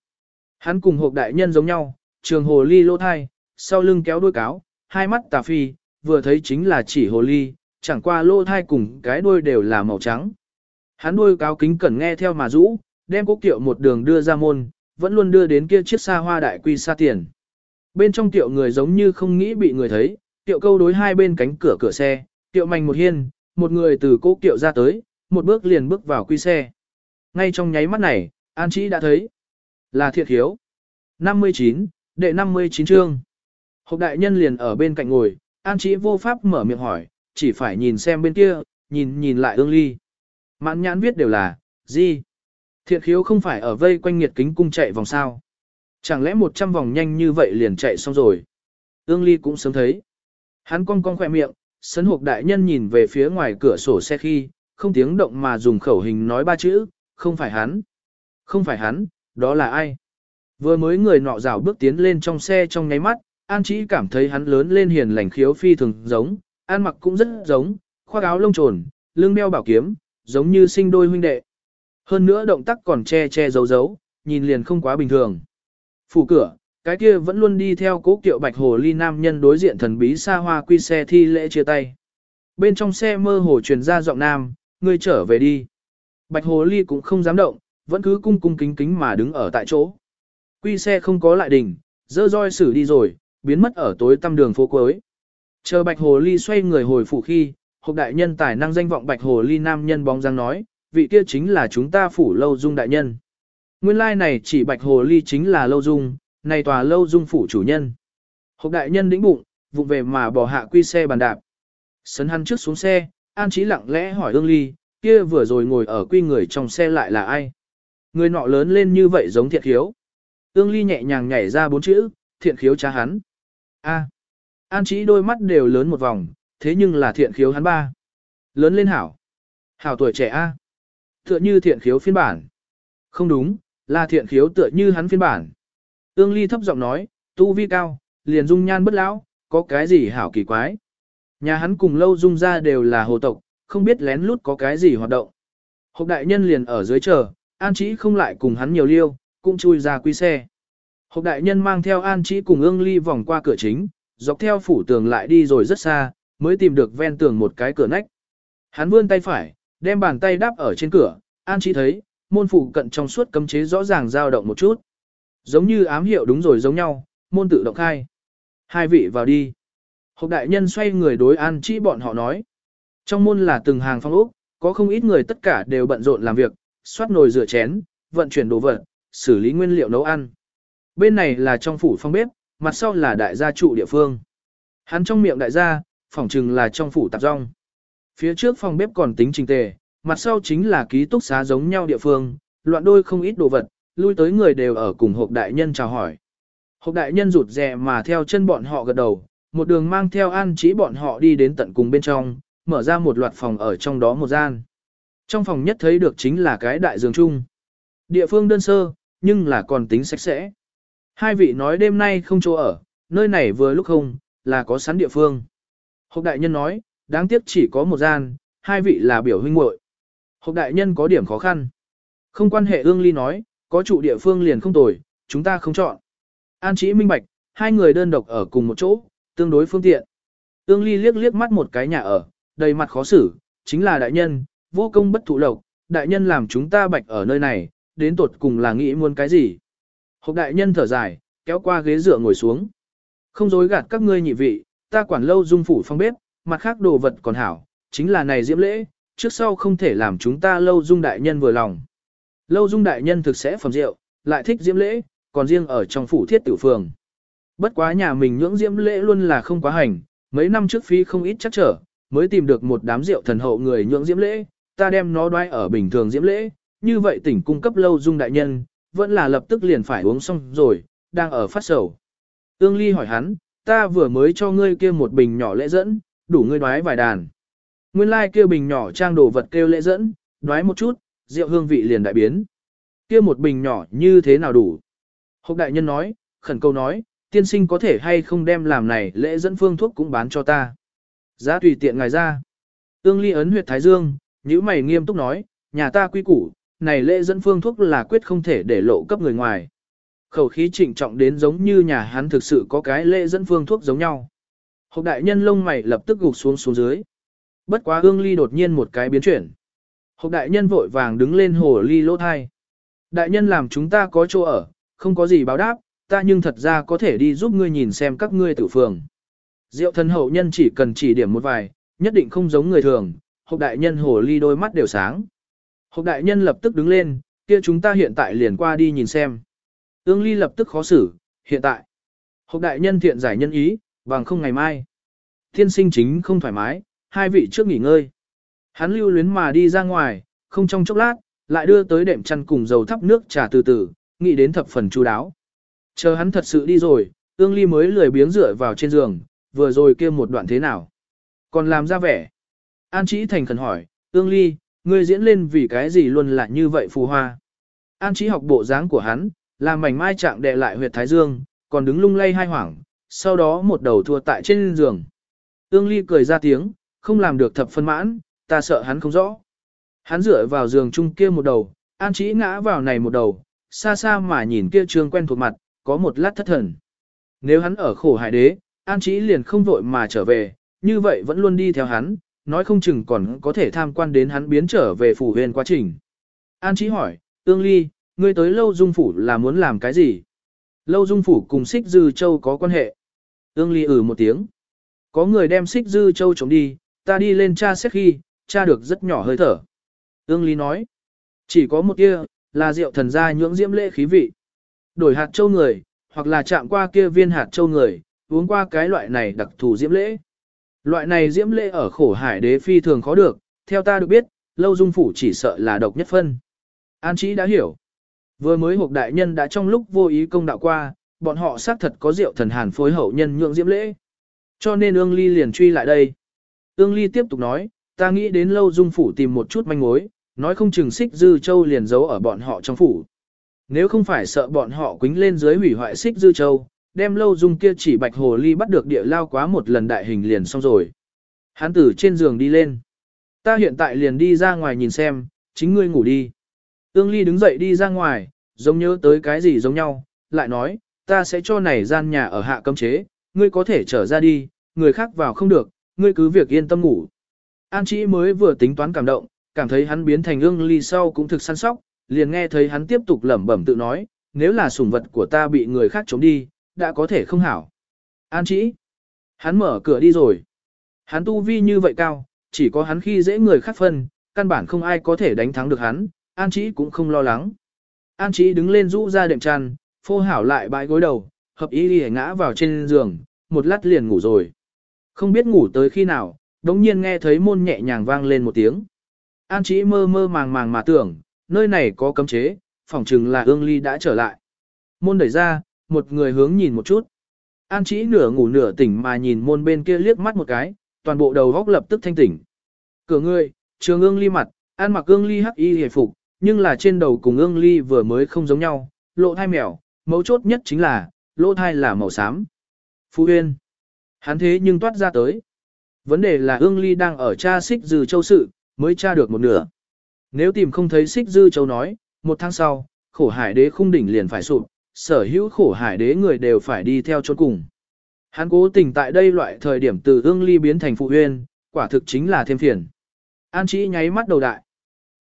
Speaker 1: Hắn cùng hộp đại nhân giống nhau, trường hồ ly lô thai, sau lưng kéo đuôi cáo, hai mắt tà phi, vừa thấy chính là chỉ hồ ly, chẳng qua lô thai cùng cái đuôi đều là màu trắng. Hắn đuôi cáo kính cẩn nghe theo mà rũ, đem cố kiệu một đường đưa ra môn, vẫn luôn đưa đến kia chiếc xa hoa đại quy xa tiền. Bên trong tiệu người giống như không nghĩ bị người thấy, tiệu câu đối hai bên cánh cửa cửa xe, tiệu mảnh một hiên, một người từ cố kiệu ra tới, một bước liền bước vào quy xe. Ngay trong nháy mắt này, An Chí đã thấy, là thiệt hiếu. 59, đệ 59 chương. Hộp đại nhân liền ở bên cạnh ngồi, An Chí vô pháp mở miệng hỏi, chỉ phải nhìn xem bên kia, nhìn nhìn lại ương ly. Mãn nhãn viết đều là, gì? Thiện khiếu không phải ở vây quanh nhiệt kính cung chạy vòng sao. Chẳng lẽ 100 vòng nhanh như vậy liền chạy xong rồi. Ương ly cũng sớm thấy. Hắn cong cong khỏe miệng, sấn hộp đại nhân nhìn về phía ngoài cửa sổ xe khi, không tiếng động mà dùng khẩu hình nói ba chữ, không phải hắn. Không phải hắn, đó là ai? Vừa mới người nọ rào bước tiến lên trong xe trong nháy mắt, An Chí cảm thấy hắn lớn lên hiền lành khiếu phi thường giống, ăn mặc cũng rất giống, khoác áo lông trồn, lưng đeo bảo kiếm, giống như sinh đôi huynh đệ. Hơn nữa động tác còn che che giấu giấu, nhìn liền không quá bình thường. Phủ cửa, cái kia vẫn luôn đi theo cố kiệu bạch hồ ly nam nhân đối diện thần bí xa hoa quy xe thi lễ chia tay. Bên trong xe mơ hồ truyền ra giọng nam, ngươi trở về đi. Bạch hồ ly cũng không dám động, vẫn cứ cung cung kính kính mà đứng ở tại chỗ. Quy xe không có lại đỉnh, dơ roi xử đi rồi, biến mất ở tối tăm đường phố cuối. Chờ bạch hồ ly xoay người hồi phủ khi, hộp đại nhân tài năng danh vọng bạch hồ ly nam nhân bóng dáng nói, vị kia chính là chúng ta phủ lâu dung đại nhân. Nguyên lai like này chỉ bạch hồ ly chính là lâu dung, này tòa lâu dung phủ chủ nhân. Hộp đại nhân đĩnh bụng, vụng về mà bỏ hạ quy xe bàn đạp. Sấn hắn trước xuống xe, an trí lặng lẽ hỏi ương ly, kia vừa rồi ngồi ở quy người trong xe lại là ai? Người nọ lớn lên như vậy giống thiện khiếu. Ương ly nhẹ nhàng nhảy ra bốn chữ, thiện khiếu cha hắn. A. An Chí đôi mắt đều lớn một vòng, thế nhưng là thiện khiếu hắn ba. Lớn lên hảo. Hảo tuổi trẻ A. Tựa như thiện khiếu phiên bản. Không đúng, là thiện khiếu tựa như hắn phiên bản. Ương ly thấp giọng nói, tu vi cao, liền dung nhan bất lão, có cái gì hảo kỳ quái. Nhà hắn cùng lâu dung ra đều là hồ tộc, không biết lén lút có cái gì hoạt động. Hộp đại nhân liền ở dưới chờ, an chỉ không lại cùng hắn nhiều liêu, cũng chui ra quy xe. Hộp đại nhân mang theo an chỉ cùng ương ly vòng qua cửa chính, dọc theo phủ tường lại đi rồi rất xa, mới tìm được ven tường một cái cửa nách. Hắn vươn tay phải, đem bàn tay đáp ở trên cửa, an Chí thấy, môn phủ cận trong suốt cấm chế rõ ràng dao động một chút. Giống như ám hiệu đúng rồi giống nhau, môn tự động khai. Hai vị vào đi. Hộc đại nhân xoay người đối an Chí bọn họ nói. Trong môn là từng hàng phong ốc, có không ít người tất cả đều bận rộn làm việc, xoát nồi rửa chén, vận chuyển đồ vật, xử lý nguyên liệu nấu ăn. Bên này là trong phủ phong bếp, mặt sau là đại gia trụ địa phương. Hắn trong miệng đại gia, phòng trừng là trong phủ tạp rong. Phía trước phòng bếp còn tính trình tề, mặt sau chính là ký túc xá giống nhau địa phương, loạn đôi không ít đồ vật, lui tới người đều ở cùng hộp đại nhân chào hỏi. Hộp đại nhân rụt rè mà theo chân bọn họ gật đầu, một đường mang theo an trí bọn họ đi đến tận cùng bên trong, mở ra một loạt phòng ở trong đó một gian. Trong phòng nhất thấy được chính là cái đại giường chung. Địa phương đơn sơ, nhưng là còn tính sạch sẽ. Hai vị nói đêm nay không chỗ ở, nơi này vừa lúc không, là có sẵn địa phương. Hộc đại nhân nói, đáng tiếc chỉ có một gian, hai vị là biểu huynh muội. Hộc đại nhân có điểm khó khăn. Không quan hệ ương ly nói, có trụ địa phương liền không tồi, chúng ta không chọn. An chỉ minh bạch, hai người đơn độc ở cùng một chỗ, tương đối phương tiện. Ương ly liếc liếc mắt một cái nhà ở, đầy mặt khó xử, chính là đại nhân, vô công bất thụ lộc, đại nhân làm chúng ta bạch ở nơi này, đến tột cùng là nghĩ muốn cái gì. Hộc đại nhân thở dài, kéo qua ghế dựa ngồi xuống. Không dối gạt các ngươi nhị vị, ta quản lâu dung phủ phong bếp, mặt khác đồ vật còn hảo, chính là này diễm lễ, trước sau không thể làm chúng ta lâu dung đại nhân vừa lòng. Lâu dung đại nhân thực sẽ phẩm rượu, lại thích diễm lễ, còn riêng ở trong phủ thiết tử phường. Bất quá nhà mình nhưỡng diễm lễ luôn là không quá hành, mấy năm trước phí không ít chắc trở, mới tìm được một đám rượu thần hậu người nhưỡng diễm lễ, ta đem nó đoái ở bình thường diễm lễ, như vậy tỉnh cung cấp lâu dung đại nhân, vẫn là lập tức liền phải uống xong rồi, đang ở phát sầu. Ương Ly hỏi hắn, ta vừa mới cho ngươi kia một bình nhỏ lễ dẫn, đủ ngươi đoái vài đàn. Nguyên lai like kia bình nhỏ trang đồ vật kêu lễ dẫn, đoái một chút, rượu hương vị liền đại biến. Kia một bình nhỏ như thế nào đủ? Hộc đại nhân nói, khẩn câu nói, tiên sinh có thể hay không đem làm này lễ dẫn phương thuốc cũng bán cho ta. Giá tùy tiện ngài ra. Ương ly ấn huyệt thái dương, nhữ mày nghiêm túc nói, nhà ta quy củ, này lễ dẫn phương thuốc là quyết không thể để lộ cấp người ngoài. Khẩu khí trịnh trọng đến giống như nhà hắn thực sự có cái lễ dẫn phương thuốc giống nhau. Hộc đại nhân lông mày lập tức gục xuống xuống dưới. Bất quá ương ly đột nhiên một cái biến chuyển. Hộc đại nhân vội vàng đứng lên hồ ly lỗ thai. Đại nhân làm chúng ta có chỗ ở, không có gì báo đáp, ta nhưng thật ra có thể đi giúp ngươi nhìn xem các ngươi tử phường. Diệu thần hậu nhân chỉ cần chỉ điểm một vài, nhất định không giống người thường, hộc đại nhân hồ ly đôi mắt đều sáng. Hộc đại nhân lập tức đứng lên, kia chúng ta hiện tại liền qua đi nhìn xem. Ương ly lập tức khó xử, hiện tại. Hộc đại nhân thiện giải nhân ý, bằng không ngày mai. Thiên sinh chính không thoải mái, hai vị trước nghỉ ngơi. Hắn lưu luyến mà đi ra ngoài, không trong chốc lát, lại đưa tới đệm chăn cùng dầu thắp nước trà từ từ, nghĩ đến thập phần chu đáo. Chờ hắn thật sự đi rồi, ương ly mới lười biếng dựa vào trên giường, vừa rồi kia một đoạn thế nào. Còn làm ra vẻ. An Chí thành khẩn hỏi, ương ly, ngươi diễn lên vì cái gì luôn là như vậy phù hoa. An Trí học bộ dáng của hắn, làm mảnh mai trạng đè lại huyệt thái dương, còn đứng lung lay hai hoảng, sau đó một đầu thua tại trên giường. Ương ly cười ra tiếng, không làm được thập phân mãn, ta sợ hắn không rõ. Hắn dựa vào giường chung kia một đầu, an Trí ngã vào này một đầu, xa xa mà nhìn kia trương quen thuộc mặt, có một lát thất thần. Nếu hắn ở khổ hải đế, an Trí liền không vội mà trở về, như vậy vẫn luôn đi theo hắn, nói không chừng còn có thể tham quan đến hắn biến trở về phủ huyền quá trình. An Chí hỏi, tương ly, ngươi tới lâu dung phủ là muốn làm cái gì? Lâu dung phủ cùng xích dư châu có quan hệ. Tương ly ừ một tiếng. Có người đem xích dư châu chống đi, ta đi lên tra xét khi, Cha được rất nhỏ hơi thở. Tương ly nói, chỉ có một kia, là rượu thần gia nhưỡng diễm lễ khí vị. Đổi hạt châu người, hoặc là chạm qua kia viên hạt châu người, uống qua cái loại này đặc thù diễm lễ. Loại này diễm lễ ở khổ hải đế phi thường khó được, theo ta được biết, lâu dung phủ chỉ sợ là độc nhất phân. An Chí đã hiểu. Vừa mới hộp đại nhân đã trong lúc vô ý công đạo qua, bọn họ xác thật có rượu thần hàn phối hậu nhân nhượng diễm lễ. Cho nên ương ly liền truy lại đây. Ương ly tiếp tục nói, ta nghĩ đến lâu dung phủ tìm một chút manh mối, nói không chừng xích dư châu liền giấu ở bọn họ trong phủ. Nếu không phải sợ bọn họ quính lên dưới hủy hoại xích dư châu, đem lâu dung kia chỉ bạch hồ ly bắt được địa lao quá một lần đại hình liền xong rồi. hắn tử trên giường đi lên. Ta hiện tại liền đi ra ngoài nhìn xem, chính ngươi ngủ đi. tương ly đứng dậy đi ra ngoài, giống nhớ tới cái gì giống nhau, lại nói, ta sẽ cho này gian nhà ở hạ cấm chế, ngươi có thể trở ra đi, người khác vào không được, ngươi cứ việc yên tâm ngủ. An Chí mới vừa tính toán cảm động, cảm thấy hắn biến thành ương ly sau cũng thực săn sóc, liền nghe thấy hắn tiếp tục lẩm bẩm tự nói, nếu là sủng vật của ta bị người khác chống đi, đã có thể không hảo. An chỉ, hắn mở cửa đi rồi. Hắn tu vi như vậy cao, chỉ có hắn khi dễ người khác phân, căn bản không ai có thể đánh thắng được hắn, An Chí cũng không lo lắng. An Chí đứng lên rũ ra đệm tràn, phô hảo lại bãi gối đầu, hợp ý đi ngã vào trên giường, một lát liền ngủ rồi. Không biết ngủ tới khi nào, đống nhiên nghe thấy môn nhẹ nhàng vang lên một tiếng. An chỉ mơ mơ màng màng mà tưởng, nơi này có cấm chế, phỏng chừng là ương ly đã trở lại. Môn đẩy ra, một người hướng nhìn một chút. An chỉ nửa ngủ nửa tỉnh mà nhìn môn bên kia liếc mắt một cái, toàn bộ đầu góc lập tức thanh tỉnh. Cửa người, trường ương ly mặt, an mặc ương ly hắc y hề phục, nhưng là trên đầu cùng ương ly vừa mới không giống nhau, lộ thai mèo, mấu chốt nhất chính là, lộ thai là màu xám. Phú Huyên. Hắn thế nhưng toát ra tới. Vấn đề là ương ly đang ở cha xích dư châu sự, mới tra được một nửa. Nếu tìm không thấy xích dư châu nói, một tháng sau, khổ hải đế khung đỉnh liền phải sụp, sở hữu khổ hải đế người đều phải đi theo chôn cùng. Hắn cố tình tại đây loại thời điểm từ ương ly biến thành phụ huyên, quả thực chính là thêm phiền. An Chí nháy mắt đầu đại.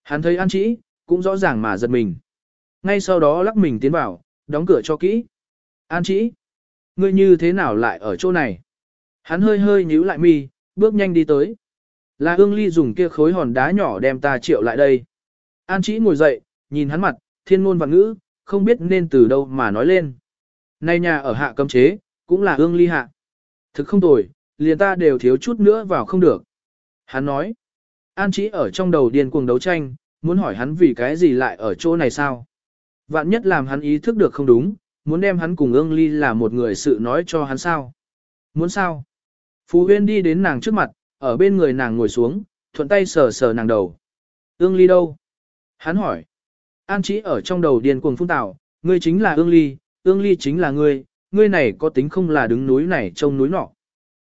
Speaker 1: Hắn thấy An Chí, cũng rõ ràng mà giật mình. Ngay sau đó lắc mình tiến vào, đóng cửa cho kỹ. An Chí, ngươi như thế nào lại ở chỗ này? Hắn hơi hơi nhíu lại mi, bước nhanh đi tới. Là ương ly dùng kia khối hòn đá nhỏ đem ta triệu lại đây. An chỉ ngồi dậy, nhìn hắn mặt, thiên ngôn và ngữ, không biết nên từ đâu mà nói lên. Nay nhà ở hạ cấm chế, cũng là ương ly hạ. Thực không tồi, liền ta đều thiếu chút nữa vào không được. Hắn nói, An Chí ở trong đầu điên cuồng đấu tranh, muốn hỏi hắn vì cái gì lại ở chỗ này sao. Vạn nhất làm hắn ý thức được không đúng, muốn đem hắn cùng ương ly là một người sự nói cho hắn sao. Muốn sao? Phú Huyên đi đến nàng trước mặt, ở bên người nàng ngồi xuống, thuận tay sờ sờ nàng đầu. Ương ly đâu? Hắn hỏi. An Chí ở trong đầu điên cuồng phun tạo, ngươi chính là ương ly, ương ly chính là ngươi, ngươi này có tính không là đứng núi này trông núi nọ.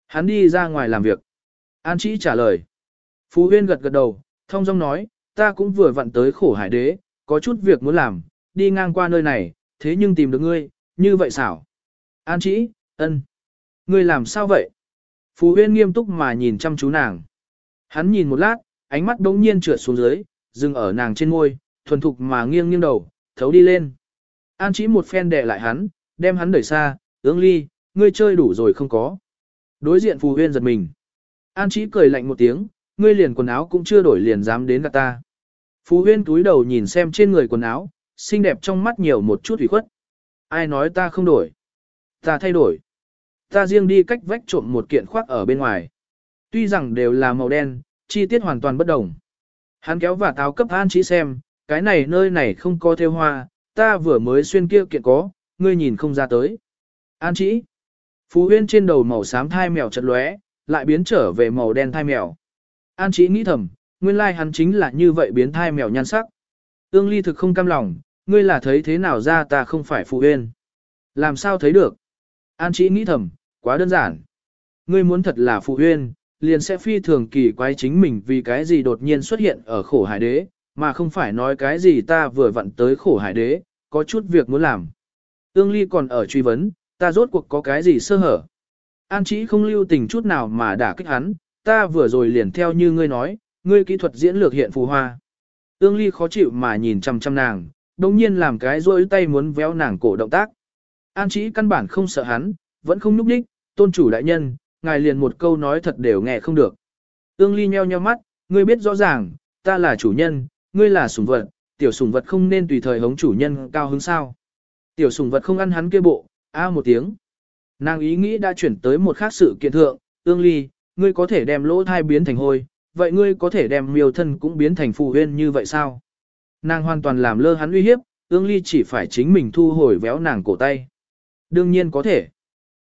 Speaker 1: Hắn đi ra ngoài làm việc. An Chí trả lời. Phú Huyên gật gật đầu, thông dong nói, ta cũng vừa vặn tới khổ hải đế, có chút việc muốn làm, đi ngang qua nơi này, thế nhưng tìm được ngươi, như vậy xảo. An Chí, ân, Ngươi làm sao vậy? Phú Huyên nghiêm túc mà nhìn chăm chú nàng. Hắn nhìn một lát, ánh mắt đống nhiên trượt xuống dưới, dừng ở nàng trên môi, thuần thục mà nghiêng nghiêng đầu, thấu đi lên. An Chí một phen đè lại hắn, đem hắn đẩy xa, ương ly, ngươi chơi đủ rồi không có. Đối diện Phù Huyên giật mình. An Chí cười lạnh một tiếng, ngươi liền quần áo cũng chưa đổi liền dám đến gặp ta. Phú Huyên túi đầu nhìn xem trên người quần áo, xinh đẹp trong mắt nhiều một chút ủy khuất. Ai nói ta không đổi? Ta thay đổi. Ta riêng đi cách vách trộm một kiện khoác ở bên ngoài. Tuy rằng đều là màu đen, chi tiết hoàn toàn bất đồng. Hắn kéo và táo cấp An Chí xem, cái này nơi này không có theo hoa, ta vừa mới xuyên kia kiện có, ngươi nhìn không ra tới. An chỉ Phú Huyên trên đầu màu xám thai mèo chật lóe, lại biến trở về màu đen thai mèo. An chỉ nghĩ thầm, nguyên lai hắn chính là như vậy biến thai mèo nhan sắc. Ương Ly thực không cam lòng, ngươi là thấy thế nào ra ta không phải Phú Huyên. Làm sao thấy được? An chỉ nghĩ thầm, quá đơn giản. Ngươi muốn thật là Phú Huyên, liền sẽ phi thường kỳ quái chính mình vì cái gì đột nhiên xuất hiện ở khổ hải đế, mà không phải nói cái gì ta vừa vặn tới khổ hải đế, có chút việc muốn làm. Ương Ly còn ở truy vấn, ta rốt cuộc có cái gì sơ hở. An Chí không lưu tình chút nào mà đả kích hắn, ta vừa rồi liền theo như ngươi nói, ngươi kỹ thuật diễn lược hiện phù hoa. Ương Ly khó chịu mà nhìn chăm chăm nàng, đồng nhiên làm cái rôi tay muốn véo nàng cổ động tác. An Chí căn bản không sợ hắn, vẫn không núp đích, tôn chủ đại nhân, ngài liền một câu nói thật đều nghe không được. Ương Ly nheo nheo mắt, ngươi biết rõ ràng, ta là chủ nhân, ngươi là sủng vật, tiểu sủng vật không nên tùy thời hống chủ nhân cao hứng sao. Tiểu sủng vật không ăn hắn kia bộ, a à một tiếng. Nàng ý nghĩ đã chuyển tới một khác sự kiện thượng, ương ly, ngươi có thể đem lỗ thai biến thành hôi, vậy ngươi có thể đem miêu thân cũng biến thành phù huyên như vậy sao? Nàng hoàn toàn làm lơ hắn uy hiếp, ương ly chỉ phải chính mình thu hồi véo nàng cổ tay. Đương nhiên có thể.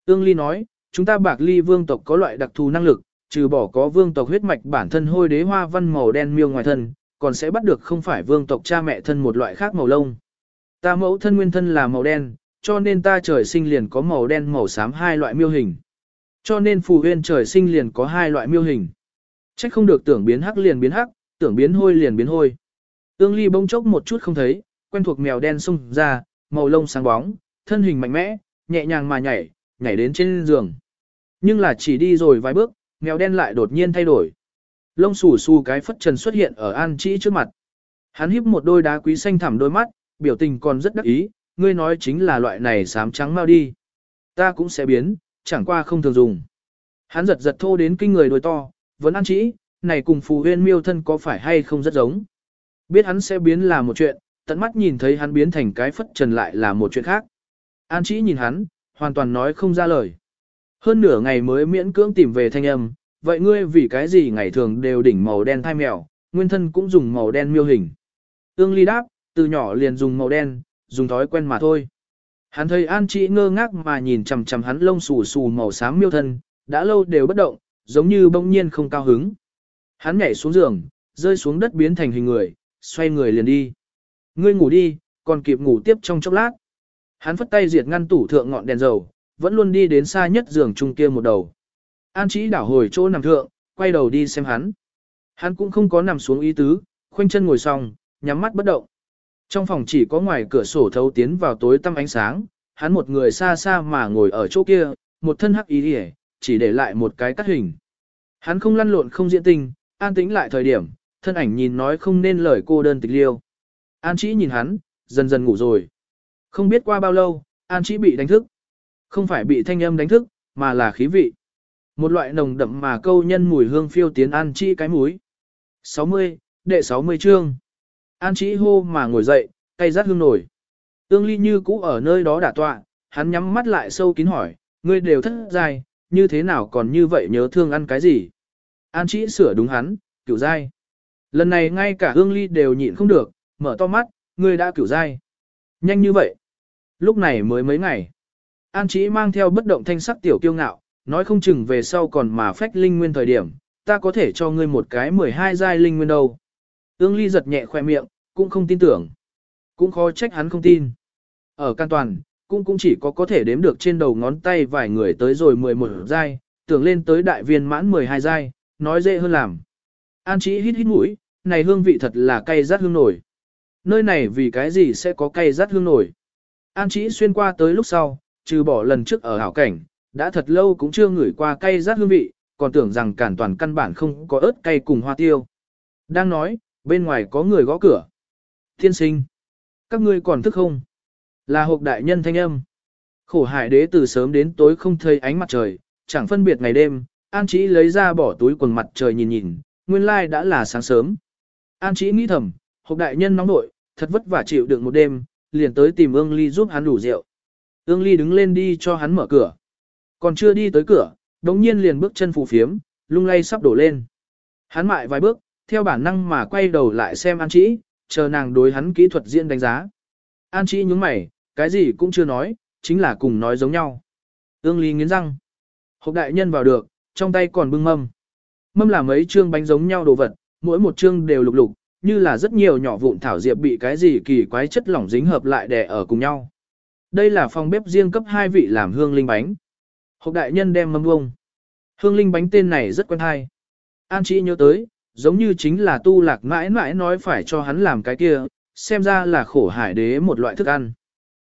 Speaker 1: Ương ly nói, chúng ta bạc ly vương tộc có loại đặc thù năng lực, trừ bỏ có vương tộc huyết mạch bản thân hôi đế hoa văn màu đen miêu ngoài thân, còn sẽ bắt được không phải vương tộc cha mẹ thân một loại khác màu lông. Ta mẫu thân nguyên thân là màu đen, cho nên ta trời sinh liền có màu đen màu xám hai loại miêu hình. Cho nên phù huyên trời sinh liền có hai loại miêu hình. Trách không được tưởng biến hắc liền biến hắc, tưởng biến hôi liền biến hôi. Ương ly bông chốc một chút không thấy, quen thuộc mèo đen xung ra, màu lông sáng bóng, thân hình mạnh mẽ, nhẹ nhàng mà nhảy, nhảy đến trên giường. Nhưng là chỉ đi rồi vài bước, mèo đen lại đột nhiên thay đổi. Lông xù xù cái phất trần xuất hiện ở An Chỉ trước mặt. Hắn híp một đôi đá quý xanh thẳm đôi mắt, biểu tình còn rất đắc ý, ngươi nói chính là loại này xám trắng mau đi. Ta cũng sẽ biến, chẳng qua không thường dùng. Hắn giật giật thô đến kinh người đôi to, vẫn An Chỉ, này cùng phù huyên miêu thân có phải hay không rất giống. Biết hắn sẽ biến là một chuyện, tận mắt nhìn thấy hắn biến thành cái phất trần lại là một chuyện khác. An Chỉ nhìn hắn, hoàn toàn nói không ra lời. Hơn nửa ngày mới miễn cưỡng tìm về thanh âm, vậy ngươi vì cái gì ngày thường đều đỉnh màu đen thai mèo, nguyên thân cũng dùng màu đen miêu hình. Ương ly đáp, từ nhỏ liền dùng màu đen, dùng thói quen mà thôi. Hắn thấy An Chị ngơ ngác mà nhìn chằm chằm hắn lông xù xù màu xám miêu thân, đã lâu đều bất động, giống như bỗng nhiên không cao hứng. Hắn nhảy xuống giường, rơi xuống đất biến thành hình người, xoay người liền đi. Ngươi ngủ đi, còn kịp ngủ tiếp trong chốc lát. Hắn phất tay diệt ngăn tủ thượng ngọn đèn dầu, vẫn luôn đi đến xa nhất giường chung kia một đầu. An Chí đảo hồi chỗ nằm thượng, quay đầu đi xem hắn. Hắn cũng không có nằm xuống ý tứ, khoanh chân ngồi xong, nhắm mắt bất động. Trong phòng chỉ có ngoài cửa sổ thấu tiến vào tối tăm ánh sáng, hắn một người xa xa mà ngồi ở chỗ kia, một thân hắc ý đi chỉ để lại một cái cắt hình. Hắn không lăn lộn không diễn tình, an tĩnh lại thời điểm, thân ảnh nhìn nói không nên lời cô đơn tịch liêu. An Chí nhìn hắn, dần dần ngủ rồi. Không biết qua bao lâu, An Chí bị đánh thức. Không phải bị thanh âm đánh thức, mà là khí vị. Một loại nồng đậm mà câu nhân mùi hương phiêu tiến An Chi cái mũi. 60, đệ 60 chương. An Chi hô mà ngồi dậy, tay rát hương nổi. Tương ly như cũ ở nơi đó đả tọa, hắn nhắm mắt lại sâu kín hỏi, ngươi đều thất giai, như thế nào còn như vậy nhớ thương ăn cái gì. An Chi sửa đúng hắn, cửu giai. Lần này ngay cả hương ly đều nhịn không được, mở to mắt, ngươi đã cửu giai. Nhanh như vậy. Lúc này mới mấy ngày. An Chí mang theo bất động thanh sắc tiểu kiêu ngạo, nói không chừng về sau còn mà phách linh nguyên thời điểm, ta có thể cho ngươi một cái 12 giai linh nguyên đâu. Ương ly giật nhẹ khoe miệng, cũng không tin tưởng. Cũng khó trách hắn không tin. Ở can toàn, cũng cũng chỉ có có thể đếm được trên đầu ngón tay vài người tới rồi 11 giai, tưởng lên tới đại viên mãn 12 giai, nói dễ hơn làm. An Chí hít hít mũi, này hương vị thật là cay rát hương nổi. Nơi này vì cái gì sẽ có cay rát hương nổi. An Chí xuyên qua tới lúc sau, trừ bỏ lần trước ở hảo cảnh, đã thật lâu cũng chưa ngửi qua cay rát hương vị, còn tưởng rằng cản toàn căn bản không có ớt cay cùng hoa tiêu. Đang nói, bên ngoài có người gõ cửa. Thiên sinh, các ngươi còn thức không? Là hộp đại nhân thanh âm. Khổ hải đế từ sớm đến tối không thấy ánh mặt trời, chẳng phân biệt ngày đêm, an chỉ lấy ra bỏ túi quần mặt trời nhìn nhìn, nguyên lai đã là sáng sớm. An chỉ nghĩ thầm, hộp đại nhân nóng nội, thật vất vả chịu đựng một đêm, liền tới tìm ương ly giúp hắn đủ rượu. Ương ly đứng lên đi cho hắn mở cửa. Còn chưa đi tới cửa, đống nhiên liền bước chân phù phiếm, lung lay sắp đổ lên. Hắn mại vài bước, theo bản năng mà quay đầu lại xem An Chỉ, chờ nàng đối hắn kỹ thuật diễn đánh giá. An Chỉ nhúng mày, cái gì cũng chưa nói, chính là cùng nói giống nhau. Ương Ly nghiến răng. Hộp đại nhân vào được, trong tay còn bưng mâm. Mâm là mấy chương bánh giống nhau đồ vật, mỗi một chương đều lục lục, như là rất nhiều nhỏ vụn thảo diệp bị cái gì kỳ quái chất lỏng dính hợp lại đè ở cùng nhau. Đây là phòng bếp riêng cấp hai vị làm hương linh bánh. Hộp đại nhân đem mâm vông. Hương linh bánh tên này rất quen hay. An Chỉ nhớ tới, giống như chính là tu lạc mãi mãi nói phải cho hắn làm cái kia, xem ra là khổ hải đế một loại thức ăn.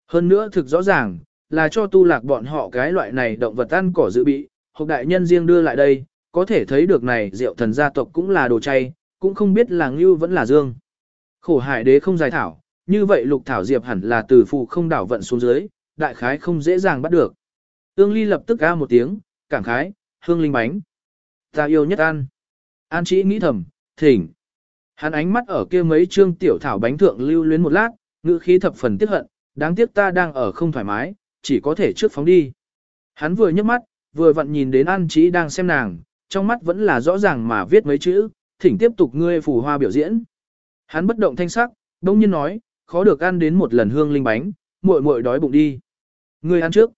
Speaker 1: Hơn nữa thực rõ ràng, là cho tu lạc bọn họ cái loại này động vật ăn cỏ dự bị, hộp đại nhân riêng đưa lại đây, có thể thấy được này rượu thần gia tộc cũng là đồ chay, cũng không biết là ngưu vẫn là dương. Khổ hải đế không giải thảo, như vậy lục thảo diệp hẳn là từ phụ không đảo vận xuống dưới, đại khái không dễ dàng bắt được. Ương ly lập tức ca một tiếng, cảm khái, hương linh bánh. Ta yêu nhất ăn. An chỉ nghĩ thầm, thỉnh. Hắn ánh mắt ở kia mấy trương tiểu thảo bánh thượng lưu luyến một lát, ngữ khí thập phần tiếc hận, đáng tiếc ta đang ở không thoải mái, chỉ có thể trước phóng đi. Hắn vừa nhấc mắt, vừa vặn nhìn đến An Chí đang xem nàng, trong mắt vẫn là rõ ràng mà viết mấy chữ, thỉnh tiếp tục ngươi phù hoa biểu diễn. Hắn bất động thanh sắc, đông nhiên nói, khó được ăn đến một lần hương linh bánh, muội muội đói bụng đi. Ngươi ăn trước.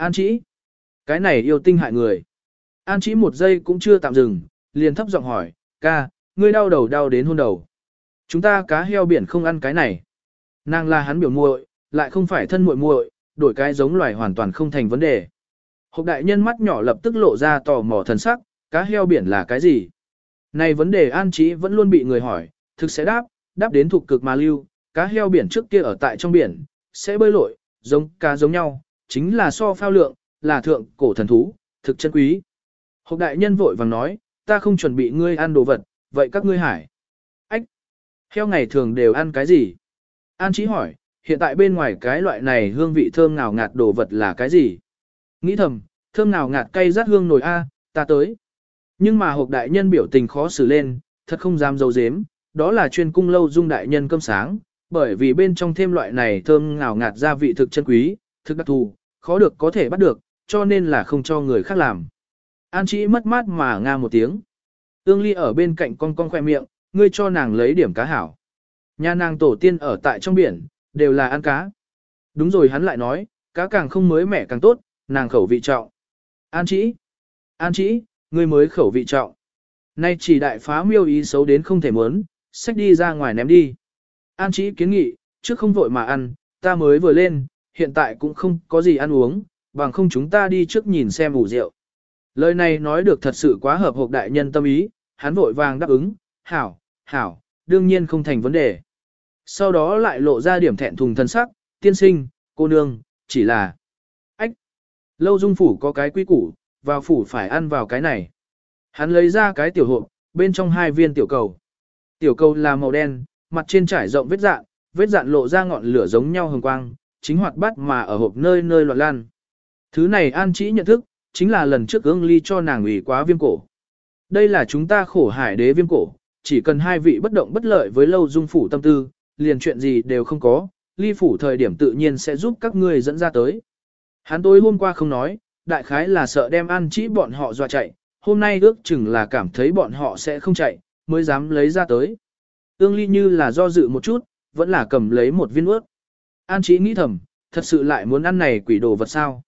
Speaker 1: An Chí. Cái này yêu tinh hại người. An Chí một giây cũng chưa tạm dừng, liền thấp giọng hỏi, ca, ngươi đau đầu đau đến hôn đầu. Chúng ta cá heo biển không ăn cái này. Nàng là hắn biểu muội, lại không phải thân muội muội, đổi cái giống loài hoàn toàn không thành vấn đề. Hộp đại nhân mắt nhỏ lập tức lộ ra tò mò thần sắc, cá heo biển là cái gì? Này vấn đề an trí vẫn luôn bị người hỏi, thực sẽ đáp, đáp đến thuộc cực mà lưu, cá heo biển trước kia ở tại trong biển, sẽ bơi lội, giống cá giống nhau, chính là so phao lượng, là thượng cổ thần thú, thực chân quý. Hộc đại nhân vội vàng nói, ta không chuẩn bị ngươi ăn đồ vật, vậy các ngươi hải. Ách! Heo ngày thường đều ăn cái gì? An trí hỏi, hiện tại bên ngoài cái loại này hương vị thơm ngào ngạt đồ vật là cái gì? Nghĩ thầm, thơm ngào ngạt cay rát hương nồi A, ta tới. Nhưng mà hộp đại nhân biểu tình khó xử lên, thật không dám dấu dếm, đó là chuyên cung lâu dung đại nhân cơm sáng, bởi vì bên trong thêm loại này thơm ngào ngạt gia vị thực chân quý, thực đặc thù, khó được có thể bắt được, cho nên là không cho người khác làm. An Chí mất mát mà nga một tiếng. Ương ly ở bên cạnh con con khoe miệng, ngươi cho nàng lấy điểm cá hảo. Nhà nàng tổ tiên ở tại trong biển, đều là ăn cá. Đúng rồi hắn lại nói, cá càng không mới mẻ càng tốt, nàng khẩu vị trọng. An Chí, an Chí, ngươi mới khẩu vị trọng. Nay chỉ đại phá miêu ý xấu đến không thể muốn, xách đi ra ngoài ném đi. An Chí kiến nghị, trước không vội mà ăn, ta mới vừa lên, hiện tại cũng không có gì ăn uống, bằng không chúng ta đi trước nhìn xem ủ rượu. Lời này nói được thật sự quá hợp hộp đại nhân tâm ý, hắn vội vàng đáp ứng, hảo, hảo, đương nhiên không thành vấn đề. Sau đó lại lộ ra điểm thẹn thùng thân sắc, tiên sinh, cô nương, chỉ là... Ách! Lâu dung phủ có cái quy củ, vào phủ phải ăn vào cái này. Hắn lấy ra cái tiểu hộp, bên trong hai viên tiểu cầu. Tiểu cầu là màu đen, mặt trên trải rộng vết dạn, vết dạn lộ ra ngọn lửa giống nhau hồng quang, chính hoạt bát mà ở hộp nơi nơi loạn lan. Thứ này an chỉ nhận thức, chính là lần trước ương ly cho nàng ủy quá viêm cổ. Đây là chúng ta khổ hải đế viêm cổ, chỉ cần hai vị bất động bất lợi với lâu dung phủ tâm tư, liền chuyện gì đều không có, ly phủ thời điểm tự nhiên sẽ giúp các ngươi dẫn ra tới. Hắn tối hôm qua không nói, đại khái là sợ đem an chỉ bọn họ dọa chạy, hôm nay ước chừng là cảm thấy bọn họ sẽ không chạy, mới dám lấy ra tới. Ương ly như là do dự một chút, vẫn là cầm lấy một viên ướt. An chỉ nghĩ thầm, thật sự lại muốn ăn này quỷ đồ vật sao.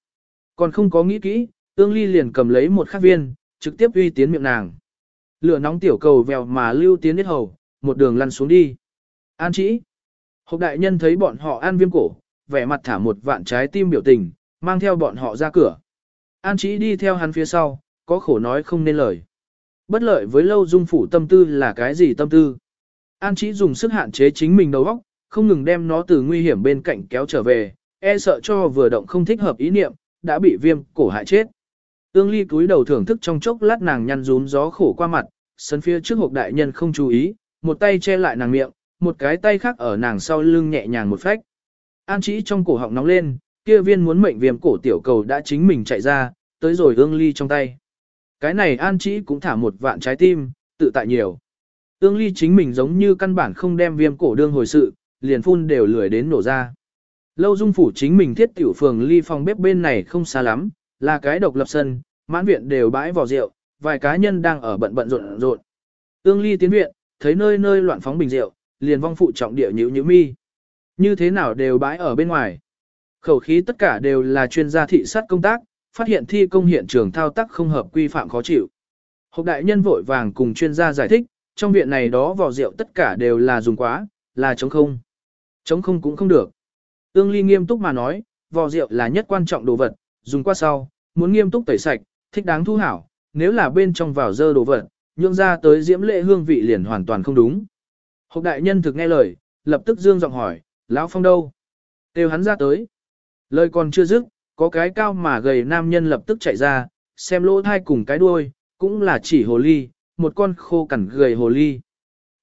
Speaker 1: Còn không có nghĩ kỹ, ương ly liền cầm lấy một khắc viên, trực tiếp uy tiến miệng nàng. Lửa nóng tiểu cầu vèo mà lưu tiến hết hầu, một đường lăn xuống đi. An chỉ. Hộp đại nhân thấy bọn họ ăn viêm cổ, vẻ mặt thả một vạn trái tim biểu tình, mang theo bọn họ ra cửa. An chỉ đi theo hắn phía sau, có khổ nói không nên lời. Bất lợi với lâu dung phủ tâm tư là cái gì tâm tư? An chỉ dùng sức hạn chế chính mình đầu óc, không ngừng đem nó từ nguy hiểm bên cạnh kéo trở về, e sợ cho vừa động không thích hợp ý niệm, đã bị viêm cổ hại chết. Tương ly cúi đầu thưởng thức trong chốc lát nàng nhăn rún gió khổ qua mặt, sân phía trước hộp đại nhân không chú ý, một tay che lại nàng miệng, một cái tay khác ở nàng sau lưng nhẹ nhàng một phách. An chỉ trong cổ họng nóng lên, kia viên muốn mệnh viêm cổ tiểu cầu đã chính mình chạy ra, tới rồi ương ly trong tay. Cái này an chỉ cũng thả một vạn trái tim, tự tại nhiều. Ương ly chính mình giống như căn bản không đem viêm cổ đương hồi sự, liền phun đều lười đến nổ ra. Lâu dung phủ chính mình thiết tiểu phường ly phòng bếp bên này không xa lắm, là cái độc lập sân, mãn viện đều bãi vỏ rượu, vài cá nhân đang ở bận bận rộn rộn. tương ly tiến viện, thấy nơi nơi loạn phóng bình rượu, liền vong phụ trọng địa nhữ nhữ mi. Như thế nào đều bãi ở bên ngoài. Khẩu khí tất cả đều là chuyên gia thị sát công tác, phát hiện thi công hiện trường thao tác không hợp quy phạm khó chịu. Hộc đại nhân vội vàng cùng chuyên gia giải thích, trong viện này đó vỏ rượu tất cả đều là dùng quá, là chống không. Chống không cũng không được. Ương ly nghiêm túc mà nói, vò rượu là nhất quan trọng đồ vật, dùng qua sau, muốn nghiêm túc tẩy sạch, thích đáng thu hảo, nếu là bên trong vào dơ đồ vật, nhượng ra tới diễm lệ hương vị liền hoàn toàn không đúng. Hộc đại nhân thực nghe lời, lập tức dương giọng hỏi, lão phong đâu? Têu hắn ra tới. Lời còn chưa dứt, có cái cao mà gầy nam nhân lập tức chạy ra, xem lỗ thai cùng cái đuôi, cũng là chỉ hồ ly, một con khô cằn gầy hồ ly.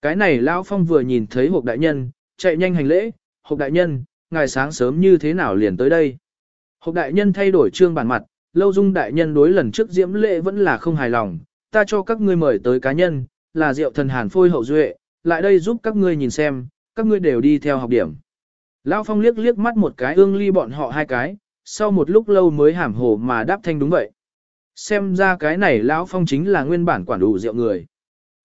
Speaker 1: Cái này lão phong vừa nhìn thấy hộp đại nhân, chạy nhanh hành lễ, hộp đại nhân, ngài sáng sớm như thế nào liền tới đây. Hộp đại nhân thay đổi trương bản mặt, lâu dung đại nhân đối lần trước diễm lễ vẫn là không hài lòng, ta cho các ngươi mời tới cá nhân, là rượu thần hàn phôi hậu duệ, lại đây giúp các ngươi nhìn xem, các ngươi đều đi theo học điểm. Lão Phong liếc liếc mắt một cái ương ly bọn họ hai cái, sau một lúc lâu mới hàm hồ mà đáp thanh đúng vậy. Xem ra cái này Lão Phong chính là nguyên bản quản đủ rượu người.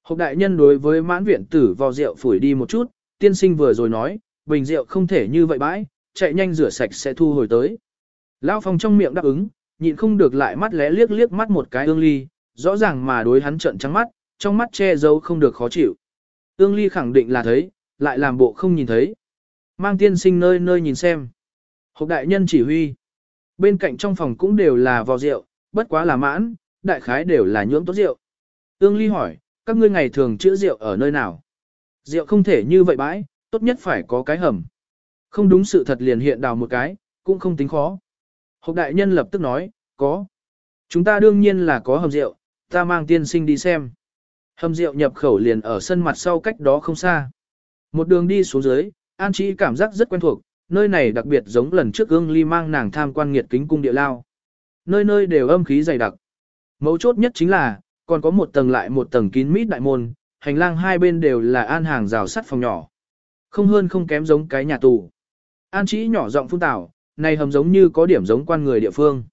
Speaker 1: Hộp đại nhân đối với mãn viện tử vào rượu phủi đi một chút, tiên sinh vừa rồi nói, bình rượu không thể như vậy bãi, chạy nhanh rửa sạch sẽ thu hồi tới. Lão Phong trong miệng đáp ứng, nhịn không được lại mắt lẽ liếc liếc mắt một cái ương ly, rõ ràng mà đối hắn trợn trắng mắt, trong mắt che giấu không được khó chịu. Ương ly khẳng định là thấy, lại làm bộ không nhìn thấy. Mang tiên sinh nơi nơi nhìn xem. Hộp đại nhân chỉ huy. Bên cạnh trong phòng cũng đều là vò rượu, bất quá là mãn, đại khái đều là nhưỡng tốt rượu. Ương ly hỏi, các ngươi ngày thường chữa rượu ở nơi nào? Rượu không thể như vậy bãi, tốt nhất phải có cái hầm. Không đúng sự thật liền hiện đào một cái, cũng không tính khó. Hộc đại nhân lập tức nói, có. Chúng ta đương nhiên là có hầm rượu, ta mang tiên sinh đi xem. Hầm rượu nhập khẩu liền ở sân mặt sau cách đó không xa. Một đường đi xuống dưới, An Chí cảm giác rất quen thuộc, nơi này đặc biệt giống lần trước ương ly mang nàng tham quan nghiệt kính cung địa lao. Nơi nơi đều âm khí dày đặc. Mấu chốt nhất chính là, còn có một tầng lại một tầng kín mít đại môn, hành lang hai bên đều là an hàng rào sắt phòng nhỏ. Không hơn không kém giống cái nhà tù. An chỉ nhỏ giọng phun tảo, này hầm giống như có điểm giống quan người địa phương.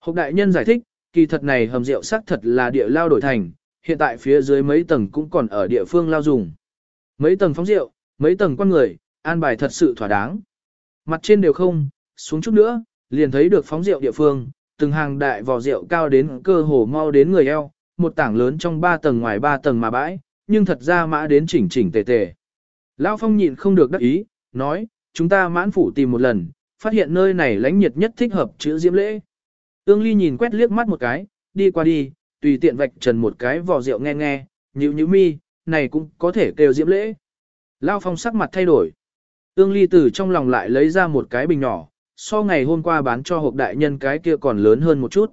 Speaker 1: Hộc đại nhân giải thích, kỳ thật này hầm rượu sắt thật là địa lao đổi thành, hiện tại phía dưới mấy tầng cũng còn ở địa phương lao dùng. Mấy tầng phóng rượu, mấy tầng quan người, an bài thật sự thỏa đáng. Mặt trên đều không, xuống chút nữa, liền thấy được phóng rượu địa phương, từng hàng đại vò rượu cao đến cơ hồ mau đến người eo, một tảng lớn trong ba tầng ngoài ba tầng mà bãi, nhưng thật ra mã đến chỉnh chỉnh tề tề. Lão Phong nhịn không được đắc ý, nói, chúng ta mãn phủ tìm một lần, phát hiện nơi này lãnh nhiệt nhất thích hợp chữ diễm lễ. Ương Ly nhìn quét liếc mắt một cái, đi qua đi, tùy tiện vạch trần một cái vò rượu nghe nghe, nhíu nhíu mi, này cũng có thể kêu diễm lễ. Lao Phong sắc mặt thay đổi. Ương Ly từ trong lòng lại lấy ra một cái bình nhỏ, so ngày hôm qua bán cho hộp đại nhân cái kia còn lớn hơn một chút.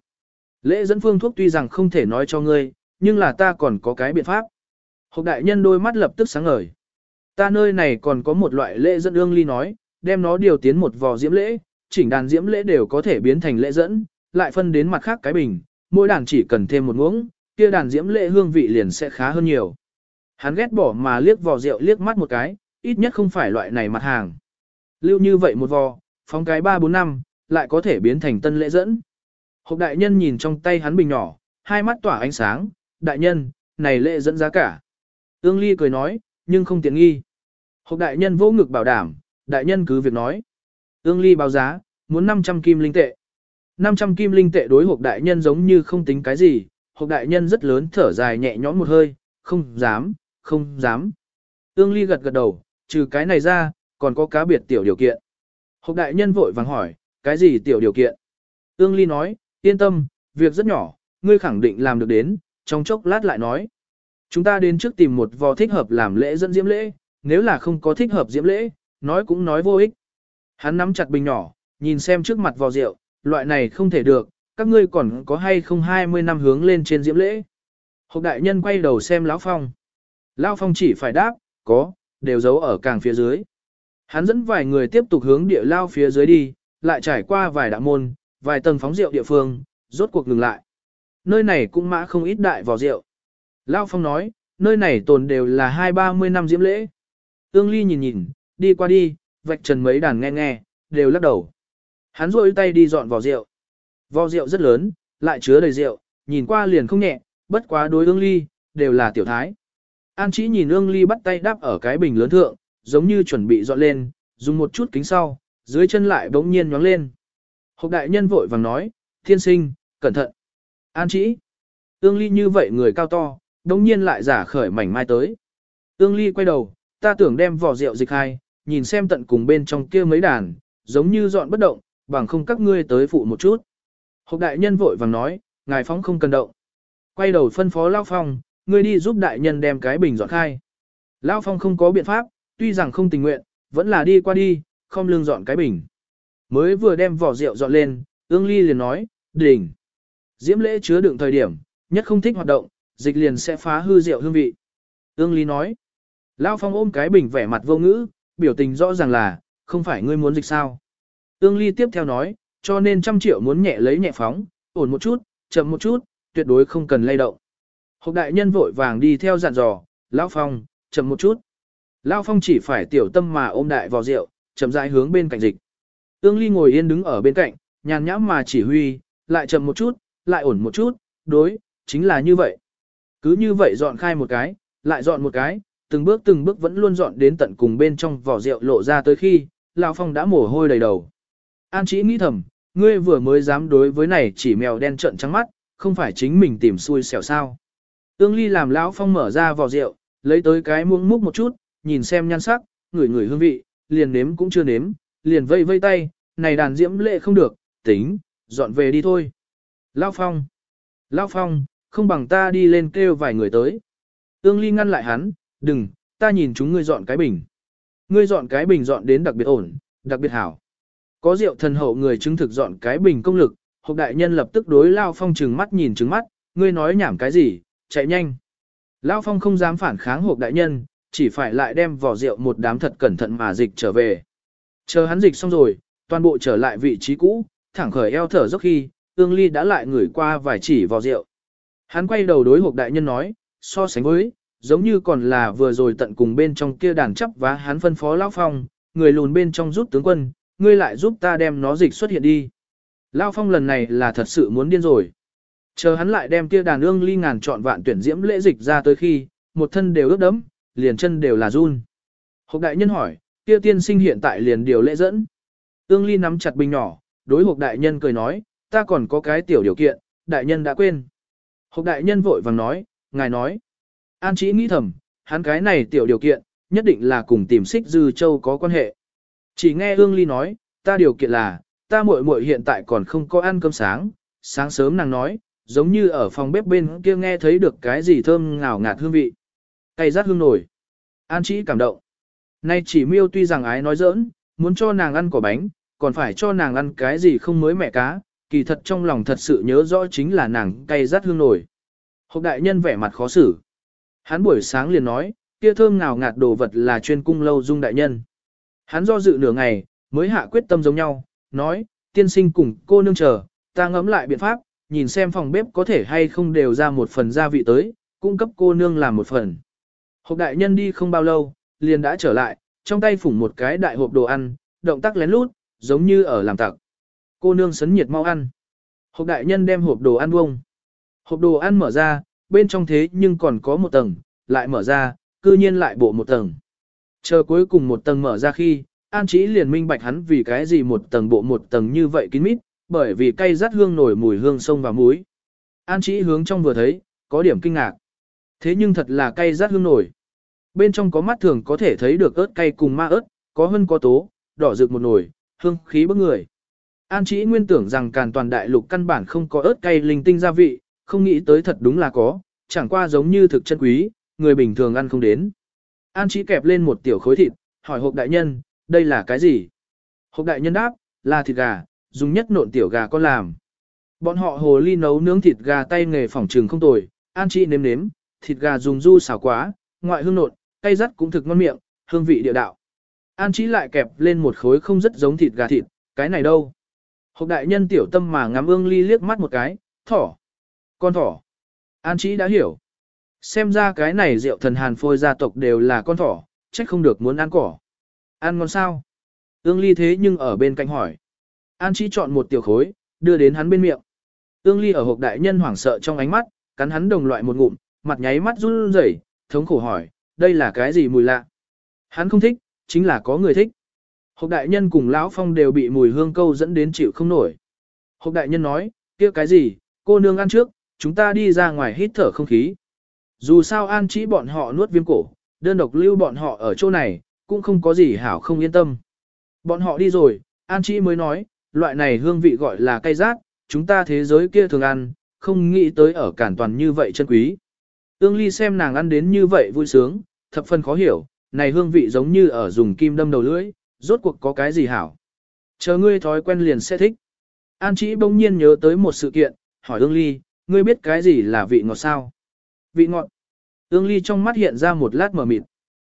Speaker 1: Lễ dẫn phương thuốc tuy rằng không thể nói cho ngươi, nhưng là ta còn có cái biện pháp. Hộc đại nhân đôi mắt lập tức sáng ngời. Ta nơi này còn có một loại lễ dẫn ương ly nói, đem nó điều tiến một vò diễm lễ, chỉnh đàn diễm lễ đều có thể biến thành lễ dẫn, lại phân đến mặt khác cái bình, mỗi đàn chỉ cần thêm một muỗng, kia đàn diễm lễ hương vị liền sẽ khá hơn nhiều. Hắn ghét bỏ mà liếc vò rượu liếc mắt một cái, ít nhất không phải loại này mặt hàng. Lưu như vậy một vò, phóng cái 3-4 năm, lại có thể biến thành tân lễ dẫn. Hộc đại nhân nhìn trong tay hắn bình nhỏ, hai mắt tỏa ánh sáng, đại nhân, này lễ dẫn giá cả. Ương Ly cười nói, nhưng không tiện nghi. Hộp đại nhân vô ngực bảo đảm, đại nhân cứ việc nói. Ương Ly báo giá, muốn 500 kim linh tệ. 500 kim linh tệ đối hộp đại nhân giống như không tính cái gì, hộp đại nhân rất lớn thở dài nhẹ nhõm một hơi, không dám, không dám. Ương Ly gật gật đầu, trừ cái này ra, còn có cá biệt tiểu điều kiện. Hộp đại nhân vội vàng hỏi, cái gì tiểu điều kiện? Ương Ly nói, yên tâm, việc rất nhỏ, ngươi khẳng định làm được đến, trong chốc lát lại nói. Chúng ta đến trước tìm một vò thích hợp làm lễ dẫn diễm lễ, nếu là không có thích hợp diễm lễ, nói cũng nói vô ích. Hắn nắm chặt bình nhỏ, nhìn xem trước mặt vò rượu, loại này không thể được, các ngươi còn có hay không 20 năm hướng lên trên diễm lễ. Hộp đại nhân quay đầu xem Lão Phong. Lão Phong chỉ phải đáp, có, đều giấu ở càng phía dưới. Hắn dẫn vài người tiếp tục hướng địa lao phía dưới đi, lại trải qua vài đạo môn, vài tầng phóng rượu địa phương, rốt cuộc ngừng lại. Nơi này cũng mã không ít đại vò rượu. Lao Phong nói, nơi này tồn đều là hai ba mươi năm diễm lễ. Ương Ly nhìn nhìn, đi qua đi, vạch trần mấy đàn nghe nghe, đều lắc đầu. Hắn rôi tay đi dọn vò rượu. Vò rượu rất lớn, lại chứa đầy rượu, nhìn qua liền không nhẹ, bất quá đối ương ly, đều là tiểu thái. An chỉ nhìn ương ly bắt tay đắp ở cái bình lớn thượng, giống như chuẩn bị dọn lên, dùng một chút kính sau, dưới chân lại bỗng nhiên nhóng lên. Hộc đại nhân vội vàng nói, thiên sinh, cẩn thận. An chỉ. Ương ly như vậy người cao to, đồng nhiên lại giả khởi mảnh mai tới. Ương ly quay đầu, ta tưởng đem vỏ rượu dịch hai, nhìn xem tận cùng bên trong kia mấy đàn, giống như dọn bất động, bằng không các ngươi tới phụ một chút. Hộc đại nhân vội vàng nói, ngài phóng không cần động. Quay đầu phân phó Lao Phong, ngươi đi giúp đại nhân đem cái bình dọn khai. Lao Phong không có biện pháp, tuy rằng không tình nguyện, vẫn là đi qua đi, không lương dọn cái bình. Mới vừa đem vỏ rượu dọn lên, ương ly liền nói, đỉnh. Diễm lễ chứa đựng thời điểm, nhất không thích hoạt động, dịch liền sẽ phá hư rượu hương vị. Ương Lý nói, Lao Phong ôm cái bình vẻ mặt vô ngữ, biểu tình rõ ràng là, không phải ngươi muốn dịch sao. Ương ly tiếp theo nói, cho nên trăm triệu muốn nhẹ lấy nhẹ phóng, ổn một chút, chậm một chút, tuyệt đối không cần lay động. Hộc đại nhân vội vàng đi theo dặn dò, Lão Phong, chậm một chút. Lão Phong chỉ phải tiểu tâm mà ôm đại vào rượu, chậm rãi hướng bên cạnh dịch. Ương Ly ngồi yên đứng ở bên cạnh, nhàn nhãm mà chỉ huy, lại chậm một chút, lại ổn một chút, đối, chính là như vậy. Cứ như vậy dọn khai một cái, lại dọn một cái, từng bước từng bước vẫn luôn dọn đến tận cùng bên trong vỏ rượu lộ ra tới khi, Lão Phong đã mồ hôi đầy đầu. An Chí nghĩ thầm, ngươi vừa mới dám đối với này chỉ mèo đen trợn trắng mắt, không phải chính mình tìm xui xẻo sao. Tương Ly làm lão phong mở ra vỏ rượu, lấy tới cái muỗng múc một chút, nhìn xem nhan sắc, ngửi ngửi hương vị, liền nếm cũng chưa nếm, liền vây vây tay, này đàn diễm lệ không được, tính, dọn về đi thôi. Lão phong, lão phong, không bằng ta đi lên kêu vài người tới. Ương Ly ngăn lại hắn, đừng, ta nhìn chúng ngươi dọn cái bình. Ngươi dọn cái bình dọn đến đặc biệt ổn, đặc biệt hảo. Có rượu thần hậu người chứng thực dọn cái bình công lực, hộp đại nhân lập tức đối Lao Phong trừng mắt nhìn trừng mắt, ngươi nói nhảm cái gì, chạy nhanh. Lao Phong không dám phản kháng hộp đại nhân, chỉ phải lại đem vỏ rượu một đám thật cẩn thận mà dịch trở về. Chờ hắn dịch xong rồi, toàn bộ trở lại vị trí cũ, thẳng khởi eo thở dốc khi, ương ly đã lại ngửi qua vài chỉ vỏ rượu. Hắn quay đầu đối hộp đại nhân nói, so sánh với, giống như còn là vừa rồi tận cùng bên trong kia đàn chấp và hắn phân phó Lao Phong, người lùn bên trong rút tướng quân, ngươi lại giúp ta đem nó dịch xuất hiện đi. Lao Phong lần này là thật sự muốn điên rồi. Chờ hắn lại đem kia đàn ương ly ngàn chọn vạn tuyển diễm lễ dịch ra tới khi, một thân đều ướt đẫm, liền chân đều là run. Hộp đại nhân hỏi, kia tiên sinh hiện tại liền điều lễ dẫn. Ương ly nắm chặt bình nhỏ, đối hộp đại nhân cười nói, ta còn có cái tiểu điều kiện, đại nhân đã quên. Hộc đại nhân vội vàng nói, ngài nói. An chỉ nghĩ thầm, hắn cái này tiểu điều kiện, nhất định là cùng tìm xích dư châu có quan hệ. Chỉ nghe Hương Ly nói, ta điều kiện là, ta muội muội hiện tại còn không có ăn cơm sáng, sáng sớm nàng nói, giống như ở phòng bếp bên kia nghe thấy được cái gì thơm ngào ngạt hương vị. Cây rát hương nổi. An chỉ cảm động. Nay chỉ miêu tuy rằng ái nói giỡn, muốn cho nàng ăn quả bánh, còn phải cho nàng ăn cái gì không mới mẹ cá, kỳ thật trong lòng thật sự nhớ rõ chính là nàng cay rát hương nổi. Hộc đại nhân vẻ mặt khó xử. Hắn buổi sáng liền nói, kia thơm ngào ngạt đồ vật là chuyên cung lâu dung đại nhân. Hắn do dự nửa ngày, mới hạ quyết tâm giống nhau, nói, tiên sinh cùng cô nương chờ, ta ngẫm lại biện pháp, nhìn xem phòng bếp có thể hay không đều ra một phần gia vị tới, cung cấp cô nương làm một phần. Hộp đại nhân đi không bao lâu, liền đã trở lại, trong tay phủng một cái đại hộp đồ ăn, động tác lén lút, giống như ở làm tặc. Cô nương sấn nhiệt mau ăn. Hộp đại nhân đem hộp đồ ăn bông. Hộp đồ ăn mở ra, bên trong thế nhưng còn có một tầng, lại mở ra, cư nhiên lại bộ một tầng. Chờ cuối cùng một tầng mở ra khi, An Chí liền minh bạch hắn vì cái gì một tầng bộ một tầng như vậy kín mít, bởi vì cây rát hương nổi mùi hương sông và muối. An Chí hướng trong vừa thấy, có điểm kinh ngạc. Thế nhưng thật là cây rát hương nổi. Bên trong có mắt thường có thể thấy được ớt cay cùng ma ớt, có hơn có tố, đỏ rực một nồi, hương khí bức người. An Chí nguyên tưởng rằng càn toàn đại lục căn bản không có ớt cay linh tinh gia vị, không nghĩ tới thật đúng là có, chẳng qua giống như thực chân quý, người bình thường ăn không đến. An Chí kẹp lên một tiểu khối thịt, hỏi hộp đại nhân, đây là cái gì? Hộp đại nhân đáp, là thịt gà, dùng nhất nộn tiểu gà con làm. Bọn họ hồ ly nấu nướng thịt gà tay nghề phỏng trường không tồi, An Chí nếm nếm, thịt gà dùng du xào quá, ngoại hương nộn, cay rắt cũng thực ngon miệng, hương vị địa đạo. An Chí lại kẹp lên một khối không rất giống thịt gà thịt, cái này đâu? Hộc đại nhân tiểu tâm mà ngắm ương ly liếc mắt một cái, thỏ. Con thỏ. An Trí đã hiểu. Xem ra cái này rượu thần hàn phôi gia tộc đều là con thỏ, trách không được muốn ăn cỏ. Ăn ngon sao? Ương ly thế nhưng ở bên cạnh hỏi. An Trí chọn một tiểu khối, đưa đến hắn bên miệng. Ương ly ở hộp đại nhân hoảng sợ trong ánh mắt, cắn hắn đồng loại một ngụm, mặt nháy mắt run rẩy, thống khổ hỏi, đây là cái gì mùi lạ? Hắn không thích, chính là có người thích. Hộp đại nhân cùng lão phong đều bị mùi hương câu dẫn đến chịu không nổi. Hộp đại nhân nói, kia cái gì, cô nương ăn trước, chúng ta đi ra ngoài hít thở không khí. Dù sao an chỉ bọn họ nuốt viêm cổ, đơn độc lưu bọn họ ở chỗ này, cũng không có gì hảo không yên tâm. Bọn họ đi rồi, an chỉ mới nói, loại này hương vị gọi là cay rát, chúng ta thế giới kia thường ăn, không nghĩ tới ở cản toàn như vậy chân quý. Ương ly xem nàng ăn đến như vậy vui sướng, thập phần khó hiểu, này hương vị giống như ở dùng kim đâm đầu lưỡi, rốt cuộc có cái gì hảo. Chờ ngươi thói quen liền sẽ thích. An Chí bỗng nhiên nhớ tới một sự kiện, hỏi ương ly, ngươi biết cái gì là vị ngọt sao? Vị ngọt. Ương ly trong mắt hiện ra một lát mở mịt.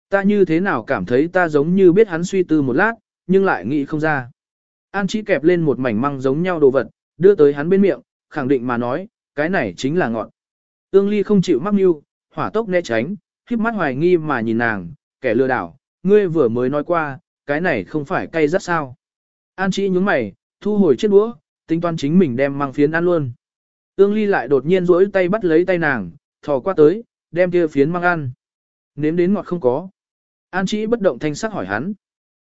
Speaker 1: Ta như thế nào cảm thấy ta giống như biết hắn suy tư một lát, nhưng lại nghĩ không ra. An Chí kẹp lên một mảnh măng giống nhau đồ vật, đưa tới hắn bên miệng, khẳng định mà nói, cái này chính là ngọt. Ương ly không chịu mắc mưu, hỏa tốc né tránh, khiếp mắt hoài nghi mà nhìn nàng, kẻ lừa đảo, ngươi vừa mới nói qua, cái này không phải cay rất sao. An Chí nhúng mày, thu hồi chiếc đũa, tính toán chính mình đem mang phiến ăn luôn. Ương ly lại đột nhiên rỗi tay bắt lấy tay nàng, thò qua tới, đem kia phiến mang ăn. Nếm đến ngọt không có. An Chí bất động thanh sắc hỏi hắn.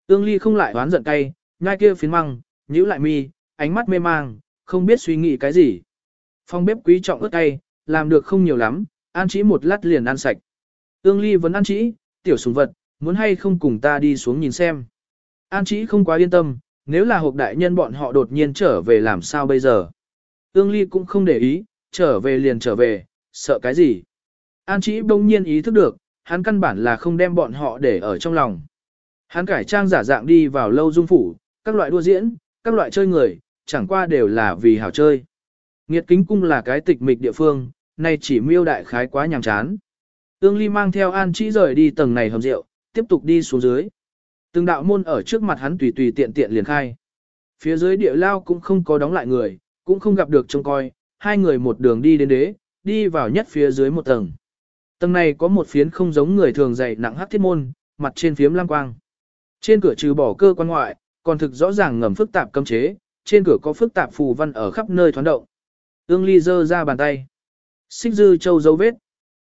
Speaker 1: Ương ly không lại oán giận cay, nhai kia phiến măng, nhíu lại mi, ánh mắt mê mang, không biết suy nghĩ cái gì. Phong bếp quý trọng ớt cay, làm được không nhiều lắm, An Chí một lát liền ăn sạch. Ương ly vẫn An Chí, tiểu sùng vật, muốn hay không cùng ta đi xuống nhìn xem. An Chí không quá yên tâm, nếu là hộp đại nhân bọn họ đột nhiên trở về làm sao bây giờ. Ương ly cũng không để ý, trở về liền trở về, sợ cái gì. An Chí đông nhiên ý thức được, hắn căn bản là không đem bọn họ để ở trong lòng. Hắn cải trang giả dạng đi vào lâu dung phủ, các loại đua diễn, các loại chơi người, chẳng qua đều là vì hảo chơi. Nghiệt kính cung là cái tịch mịch địa phương, nay chỉ miêu đại khái quá nhàm chán. Ương Ly mang theo An Chí rời đi tầng này hầm rượu, tiếp tục đi xuống dưới. Từng đạo môn ở trước mặt hắn tùy tùy tiện tiện liền khai. Phía dưới địa lao cũng không có đóng lại người, cũng không gặp được trông coi, hai người một đường đi đến đế, đi vào nhất phía dưới một tầng. Tầng này có một phiến không giống người thường dày nặng hắc thiết môn, mặt trên phiếm lam quang. Trên cửa trừ bỏ cơ quan ngoại, còn thực rõ ràng ngầm phức tạp cấm chế, trên cửa có phức tạp phù văn ở khắp nơi thoáng động. Ương Ly giơ ra bàn tay. Xích dư châu dấu vết.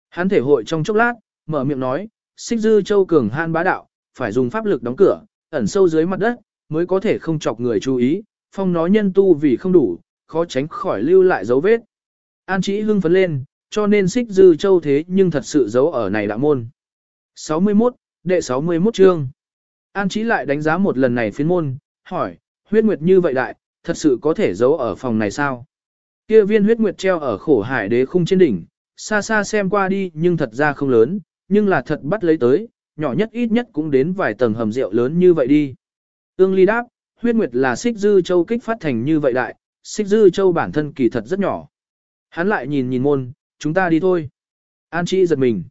Speaker 1: Hắn thể hội trong chốc lát, mở miệng nói, xích dư châu cường han bá đạo, phải dùng pháp lực đóng cửa, ẩn sâu dưới mặt đất, mới có thể không chọc người chú ý, phong nói nhân tu vì không đủ, khó tránh khỏi lưu lại dấu vết. An Trí hưng phấn lên, cho nên xích dư châu thế nhưng thật sự giấu ở này đạo môn. 61, đệ 61 chương. An Trí lại đánh giá một lần này phiên môn, hỏi, huyết nguyệt như vậy đại, thật sự có thể giấu ở phòng này sao? Kia viên huyết nguyệt treo ở khổ hải đế khung trên đỉnh, xa xa xem qua đi nhưng thật ra không lớn, nhưng là thật bắt lấy tới, nhỏ nhất ít nhất cũng đến vài tầng hầm rượu lớn như vậy đi. Ương ly đáp, huyết nguyệt là xích dư châu kích phát thành như vậy đại, xích dư châu bản thân kỳ thật rất nhỏ. Hắn lại nhìn nhìn môn, chúng ta đi thôi. An Chi giật mình.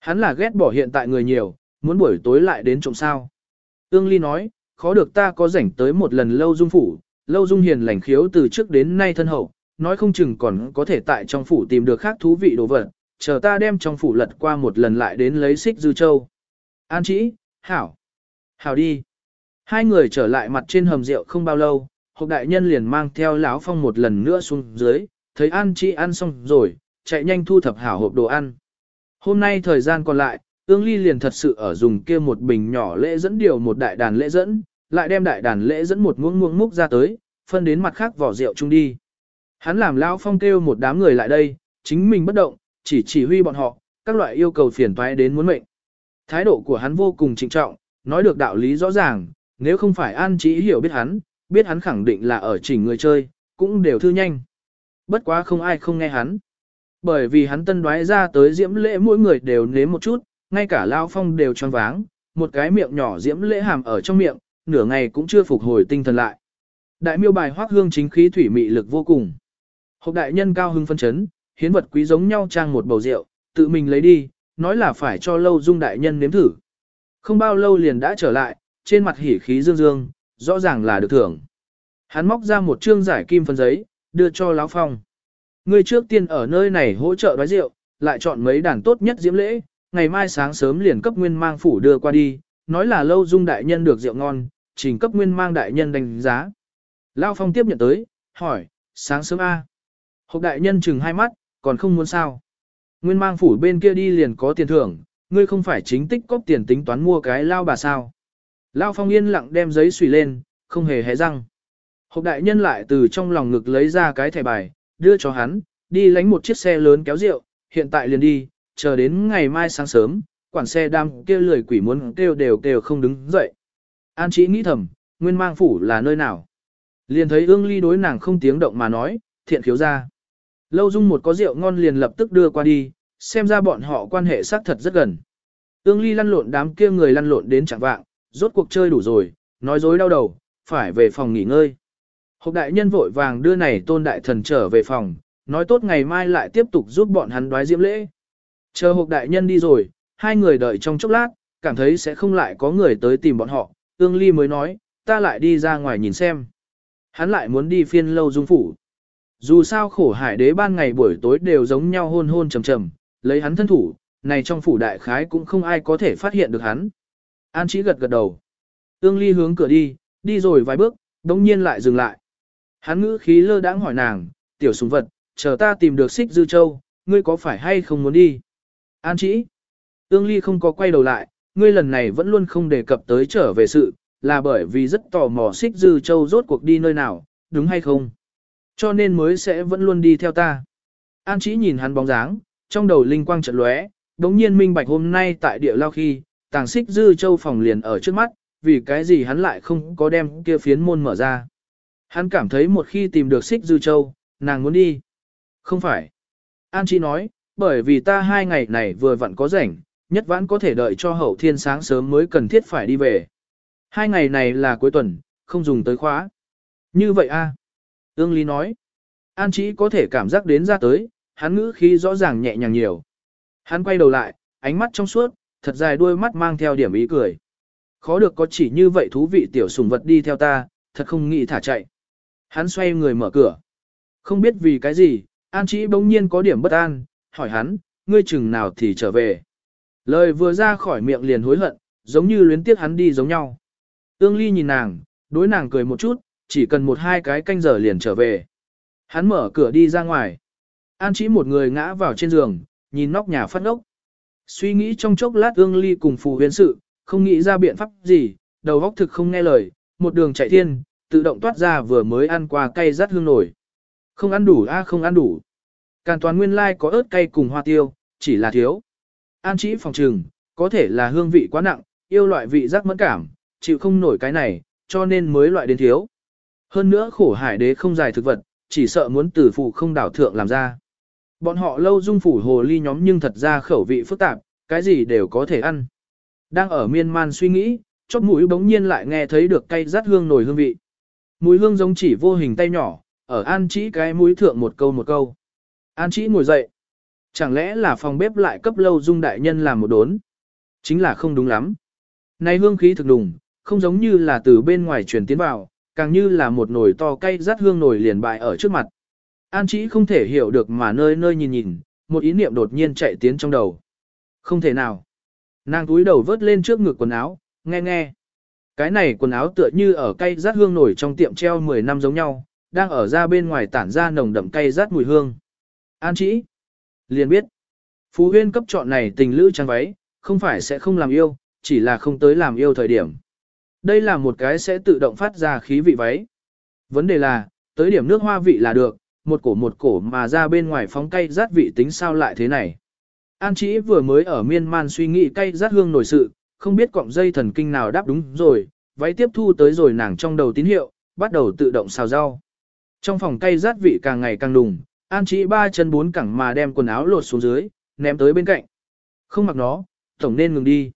Speaker 1: Hắn là ghét bỏ hiện tại người nhiều, muốn buổi tối lại đến trộm sao. Ương ly nói, khó được ta có rảnh tới một lần lâu dung phủ, lâu dung hiền lành khiếu từ trước đến nay thân hậu, nói không chừng còn có thể tại trong phủ tìm được khác thú vị đồ vật, chờ ta đem trong phủ lật qua một lần lại đến lấy xích dư châu. An chỉ, hảo, hảo đi. Hai người trở lại mặt trên hầm rượu không bao lâu, hộp đại nhân liền mang theo lão phong một lần nữa xuống dưới, thấy An chỉ ăn xong rồi, chạy nhanh thu thập hảo hộp đồ ăn. Hôm nay thời gian còn lại, ương ly liền thật sự ở dùng kia một bình nhỏ lễ dẫn điều một đại đàn lễ dẫn, lại đem đại đàn lễ dẫn một muỗng muỗng múc ra tới, phân đến mặt khác vỏ rượu chung đi. Hắn làm lão phong kêu một đám người lại đây, chính mình bất động, chỉ chỉ huy bọn họ, các loại yêu cầu phiền toái đến muốn mệnh. Thái độ của hắn vô cùng trịnh trọng, nói được đạo lý rõ ràng, nếu không phải An Chí hiểu biết hắn, biết hắn khẳng định là ở chỉnh người chơi, cũng đều thư nhanh. Bất quá không ai không nghe hắn. Bởi vì hắn tân đoái ra tới diễm lễ mỗi người đều nếm một chút, ngay cả Lao Phong đều tròn váng, một cái miệng nhỏ diễm lễ hàm ở trong miệng, nửa ngày cũng chưa phục hồi tinh thần lại. Đại miêu bài hoác hương chính khí thủy mị lực vô cùng. Hộp đại nhân cao hưng phân chấn, hiến vật quý giống nhau trang một bầu rượu, tự mình lấy đi, nói là phải cho lâu dung đại nhân nếm thử. Không bao lâu liền đã trở lại, trên mặt hỉ khí dương dương, rõ ràng là được thưởng. Hắn móc ra một trương giải kim phân giấy, đưa cho Lão Phong. Ngươi trước tiên ở nơi này hỗ trợ đói rượu, lại chọn mấy đàn tốt nhất diễm lễ, ngày mai sáng sớm liền cấp nguyên mang phủ đưa qua đi, nói là lâu dung đại nhân được rượu ngon, trình cấp nguyên mang đại nhân đánh giá. Lão Phong tiếp nhận tới, hỏi, sáng sớm A. Hộp đại nhân chừng hai mắt, còn không muốn sao. Nguyên mang phủ bên kia đi liền có tiền thưởng, ngươi không phải chính tích cóp tiền tính toán mua cái lao bà sao. Lao phong yên lặng đem giấy xùy lên, không hề hé răng. Hộp đại nhân lại từ trong lòng ngực lấy ra cái thẻ bài, đưa cho hắn, đi lánh một chiếc xe lớn kéo rượu, hiện tại liền đi, chờ đến ngày mai sáng sớm, quản xe đam kêu lười quỷ muốn kêu đều kêu không đứng dậy. An chỉ nghĩ thầm, nguyên mang phủ là nơi nào? Liền thấy ương ly đối nàng không tiếng động mà nói, thiện khiếu ra. Lâu dung một có rượu ngon liền lập tức đưa qua đi, xem ra bọn họ quan hệ xác thật rất gần. Tương ly lăn lộn đám kia người lăn lộn đến chẳng vạng, rốt cuộc chơi đủ rồi, nói dối đau đầu, phải về phòng nghỉ ngơi. Hộp đại nhân vội vàng đưa này tôn đại thần trở về phòng, nói tốt ngày mai lại tiếp tục giúp bọn hắn đoái diễm lễ. Chờ hộp đại nhân đi rồi, hai người đợi trong chốc lát, cảm thấy sẽ không lại có người tới tìm bọn họ, Tương ly mới nói, ta lại đi ra ngoài nhìn xem. Hắn lại muốn đi phiên lâu dung phủ. Dù sao khổ hải đế ban ngày buổi tối đều giống nhau hôn hôn trầm trầm, lấy hắn thân thủ, này trong phủ đại khái cũng không ai có thể phát hiện được hắn. An chỉ gật gật đầu. Ương ly hướng cửa đi, đi rồi vài bước, đống nhiên lại dừng lại. Hắn ngữ khí lơ đãng hỏi nàng, tiểu súng vật, chờ ta tìm được xích dư châu, ngươi có phải hay không muốn đi? An chỉ. Ương ly không có quay đầu lại, ngươi lần này vẫn luôn không đề cập tới trở về sự, là bởi vì rất tò mò xích dư châu rốt cuộc đi nơi nào, đúng hay không? Cho nên mới sẽ vẫn luôn đi theo ta. An Chí nhìn hắn bóng dáng, trong đầu linh quang trận lóe, đống nhiên minh bạch hôm nay tại địa lao khi, tàng xích dư châu phòng liền ở trước mắt, vì cái gì hắn lại không có đem kia phiến môn mở ra. Hắn cảm thấy một khi tìm được xích dư châu, nàng muốn đi. Không phải. An Chí nói, bởi vì ta hai ngày này vừa vặn có rảnh, nhất vãn có thể đợi cho hậu thiên sáng sớm mới cần thiết phải đi về. Hai ngày này là cuối tuần, không dùng tới khóa. Như vậy a à? Ương Lý nói. An Chí có thể cảm giác đến ra tới, hắn ngữ khí rõ ràng nhẹ nhàng nhiều. Hắn quay đầu lại, ánh mắt trong suốt, thật dài đuôi mắt mang theo điểm ý cười. Khó được có chỉ như vậy thú vị tiểu sùng vật đi theo ta, thật không nghĩ thả chạy. Hắn xoay người mở cửa. Không biết vì cái gì, An Chí bỗng nhiên có điểm bất an, hỏi hắn, ngươi chừng nào thì trở về. Lời vừa ra khỏi miệng liền hối hận, giống như luyến tiếc hắn đi giống nhau. Ương Ly nhìn nàng, đối nàng cười một chút, chỉ cần một hai cái canh giờ liền trở về. Hắn mở cửa đi ra ngoài. An Chí một người ngã vào trên giường, nhìn nóc nhà phát ốc. Suy nghĩ trong chốc lát ương ly cùng phù huyền sự, không nghĩ ra biện pháp gì, đầu óc thực không nghe lời, một đường chạy thiên, tự động toát ra vừa mới ăn qua cay rắt hương nổi. Không ăn đủ a không ăn đủ. Càn toàn nguyên lai có ớt cay cùng hoa tiêu, chỉ là thiếu. An chỉ phòng trừng, có thể là hương vị quá nặng, yêu loại vị giác mẫn cảm, chịu không nổi cái này, cho nên mới loại đến thiếu. Hơn nữa khổ hải đế không dài thực vật, chỉ sợ muốn tử phụ không đảo thượng làm ra. Bọn họ lâu dung phủ hồ ly nhóm nhưng thật ra khẩu vị phức tạp, cái gì đều có thể ăn. Đang ở miên man suy nghĩ, chóp mũi bỗng nhiên lại nghe thấy được cây rát hương nổi hương vị. Mùi hương giống chỉ vô hình tay nhỏ, ở an chỉ cái mũi thượng một câu một câu. An chỉ ngồi dậy. Chẳng lẽ là phòng bếp lại cấp lâu dung đại nhân làm một đốn? Chính là không đúng lắm. Này hương khí thực đùng, không giống như là từ bên ngoài truyền tiến vào, càng như là một nồi to cay rát hương nổi liền bại ở trước mặt. An Chí không thể hiểu được mà nơi nơi nhìn nhìn, một ý niệm đột nhiên chạy tiến trong đầu. Không thể nào. Nàng túi đầu vớt lên trước ngực quần áo, nghe nghe. Cái này quần áo tựa như ở cây rát hương nổi trong tiệm treo 10 năm giống nhau, đang ở ra bên ngoài tản ra nồng đậm cây rát mùi hương. An chỉ, liền biết, Phú Huyên cấp chọn này tình lữ trang váy, không phải sẽ không làm yêu, chỉ là không tới làm yêu thời điểm. Đây là một cái sẽ tự động phát ra khí vị váy. Vấn đề là, tới điểm nước hoa vị là được, một cổ một cổ mà ra bên ngoài phóng cây rát vị tính sao lại thế này. An Chí vừa mới ở miên man suy nghĩ cây rát hương nổi sự, không biết cọng dây thần kinh nào đáp đúng rồi, váy tiếp thu tới rồi nàng trong đầu tín hiệu, bắt đầu tự động xào rau. Trong phòng cây rát vị càng ngày càng đùng, An Chí ba chân bốn cẳng mà đem quần áo lột xuống dưới, ném tới bên cạnh. Không mặc nó, tổng nên ngừng đi.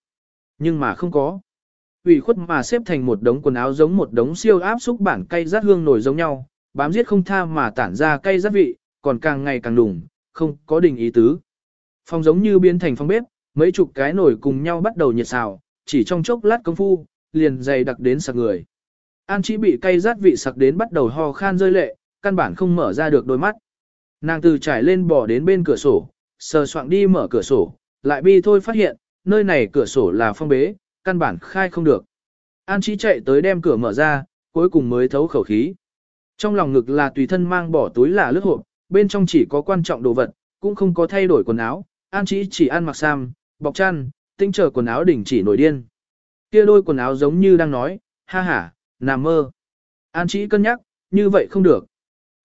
Speaker 1: Nhưng mà không có ủy khuất mà xếp thành một đống quần áo giống một đống siêu áp xúc bản cây rát hương nổi giống nhau, bám giết không tha mà tản ra cây rát vị, còn càng ngày càng đùng, không có đình ý tứ. Phòng giống như biến thành phòng bếp, mấy chục cái nồi cùng nhau bắt đầu nhiệt xào, chỉ trong chốc lát công phu, liền dày đặc đến sặc người. An chỉ bị cây rát vị sặc đến bắt đầu ho khan rơi lệ, căn bản không mở ra được đôi mắt. Nàng từ trải lên bỏ đến bên cửa sổ, sờ soạng đi mở cửa sổ, lại bi thôi phát hiện, nơi này cửa sổ là phong bế, căn bản khai không được. An Chí chạy tới đem cửa mở ra, cuối cùng mới thấu khẩu khí. Trong lòng ngực là tùy thân mang bỏ túi là lướt hộp, bên trong chỉ có quan trọng đồ vật, cũng không có thay đổi quần áo, An Chí chỉ ăn mặc sam, bọc chăn, tinh trở quần áo đỉnh chỉ nổi điên. Kia đôi quần áo giống như đang nói, ha ha, nằm mơ. An Chí cân nhắc, như vậy không được.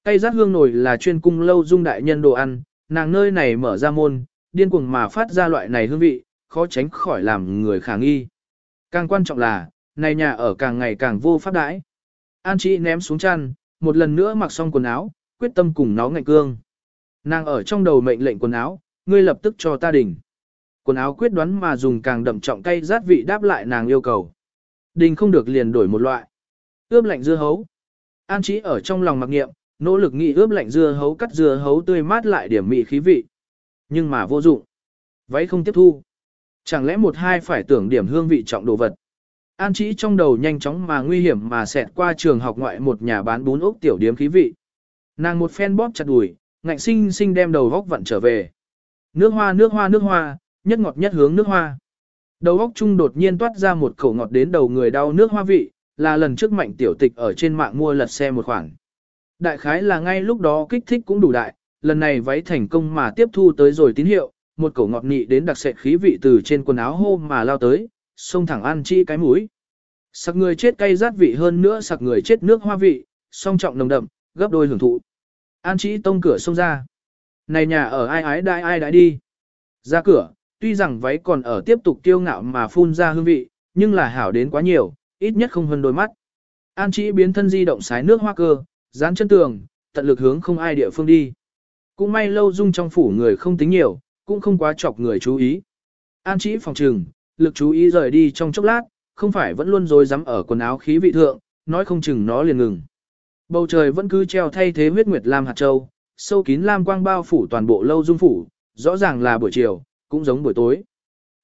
Speaker 1: Cây rát hương nổi là chuyên cung lâu dung đại nhân đồ ăn, nàng nơi này mở ra môn, điên cuồng mà phát ra loại này hương vị, khó tránh khỏi làm người khả nghi. Càng quan trọng là, này nhà ở càng ngày càng vô pháp đãi. An chị ném xuống chăn, một lần nữa mặc xong quần áo, quyết tâm cùng nó ngạnh cương. Nàng ở trong đầu mệnh lệnh quần áo, ngươi lập tức cho ta đỉnh. Quần áo quyết đoán mà dùng càng đậm trọng cay rát vị đáp lại nàng yêu cầu. Đình không được liền đổi một loại. Ướp lạnh dưa hấu. An chỉ ở trong lòng mặc nghiệm, nỗ lực nghĩ ướp lạnh dưa hấu cắt dưa hấu tươi mát lại điểm mị khí vị. Nhưng mà vô dụng. Váy không tiếp thu. Chẳng lẽ một hai phải tưởng điểm hương vị trọng đồ vật. An chỉ trong đầu nhanh chóng mà nguy hiểm mà xẹt qua trường học ngoại một nhà bán bún ốc tiểu điếm khí vị. Nàng một phen bóp chặt đùi, ngạnh sinh sinh đem đầu góc vặn trở về. Nước hoa nước hoa nước hoa, nhất ngọt nhất hướng nước hoa. Đầu góc chung đột nhiên toát ra một khẩu ngọt đến đầu người đau nước hoa vị, là lần trước mạnh tiểu tịch ở trên mạng mua lật xe một khoản. Đại khái là ngay lúc đó kích thích cũng đủ đại, lần này váy thành công mà tiếp thu tới rồi tín hiệu, một cổ ngọt nị đến đặc sệt khí vị từ trên quần áo hô mà lao tới, xông thẳng ăn chi cái mũi. Sặc người chết cay rát vị hơn nữa sặc người chết nước hoa vị, song trọng nồng đậm, gấp đôi hưởng thụ. An Chí tông cửa xông ra. Này nhà ở ai ái đại ai đại đi. Ra cửa, tuy rằng váy còn ở tiếp tục tiêu ngạo mà phun ra hương vị, nhưng là hảo đến quá nhiều, ít nhất không hơn đôi mắt. An Chí biến thân di động sái nước hoa cơ, dán chân tường, tận lực hướng không ai địa phương đi. Cũng may lâu dung trong phủ người không tính nhiều, cũng không quá chọc người chú ý. An Chí phòng trừng, lực chú ý rời đi trong chốc lát, không phải vẫn luôn rồi dám ở quần áo khí vị thượng, nói không chừng nó liền ngừng. Bầu trời vẫn cứ treo thay thế huyết nguyệt lam hạt châu, sâu kín lam quang bao phủ toàn bộ lâu dung phủ, rõ ràng là buổi chiều, cũng giống buổi tối.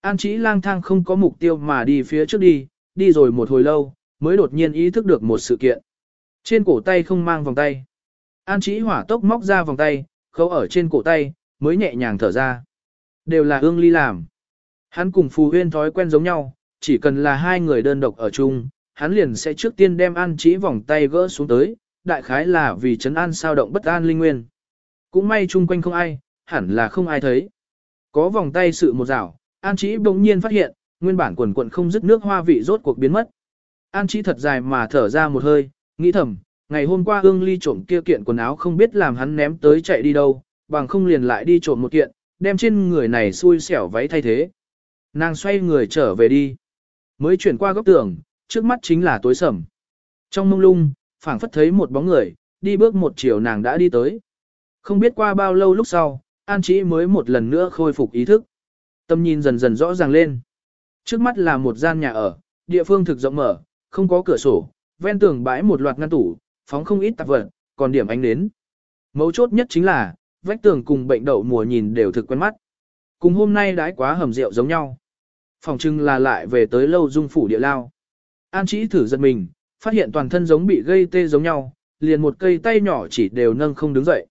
Speaker 1: An chỉ lang thang không có mục tiêu mà đi phía trước đi, đi rồi một hồi lâu, mới đột nhiên ý thức được một sự kiện. Trên cổ tay không mang vòng tay. An chỉ hỏa tốc móc ra vòng tay, khâu ở trên cổ tay, mới nhẹ nhàng thở ra. Đều là ương ly làm. Hắn cùng phù huyên thói quen giống nhau, chỉ cần là hai người đơn độc ở chung, hắn liền sẽ trước tiên đem an Chí vòng tay gỡ xuống tới, đại khái là vì chấn an sao động bất an linh nguyên. Cũng may chung quanh không ai, hẳn là không ai thấy. Có vòng tay sự một rảo, An Chí bỗng nhiên phát hiện, nguyên bản quần quần không dứt nước hoa vị rốt cuộc biến mất. An Chí thật dài mà thở ra một hơi, nghĩ thầm, ngày hôm qua ương ly trộm kia kiện quần áo không biết làm hắn ném tới chạy đi đâu, bằng không liền lại đi trộm một kiện, đem trên người này xui xẻo váy thay thế. Nàng xoay người trở về đi. Mới chuyển qua góc tường, trước mắt chính là tối sầm. Trong mông lung, phảng phất thấy một bóng người, đi bước một chiều nàng đã đi tới. Không biết qua bao lâu lúc sau, An Chí mới một lần nữa khôi phục ý thức. Tâm nhìn dần dần rõ ràng lên. Trước mắt là một gian nhà ở, địa phương thực rộng mở, không có cửa sổ, ven tường bãi một loạt ngăn tủ, phóng không ít tạp vật, còn điểm ánh đến. Mấu chốt nhất chính là, vách tường cùng bệnh đậu mùa nhìn đều thực quen mắt. Cùng hôm nay đãi quá hầm rượu giống nhau. Phòng trưng là lại về tới lâu dung phủ địa lao. An chỉ thử giật mình, phát hiện toàn thân giống bị gây tê giống nhau, liền một cây tay nhỏ chỉ đều nâng không đứng dậy.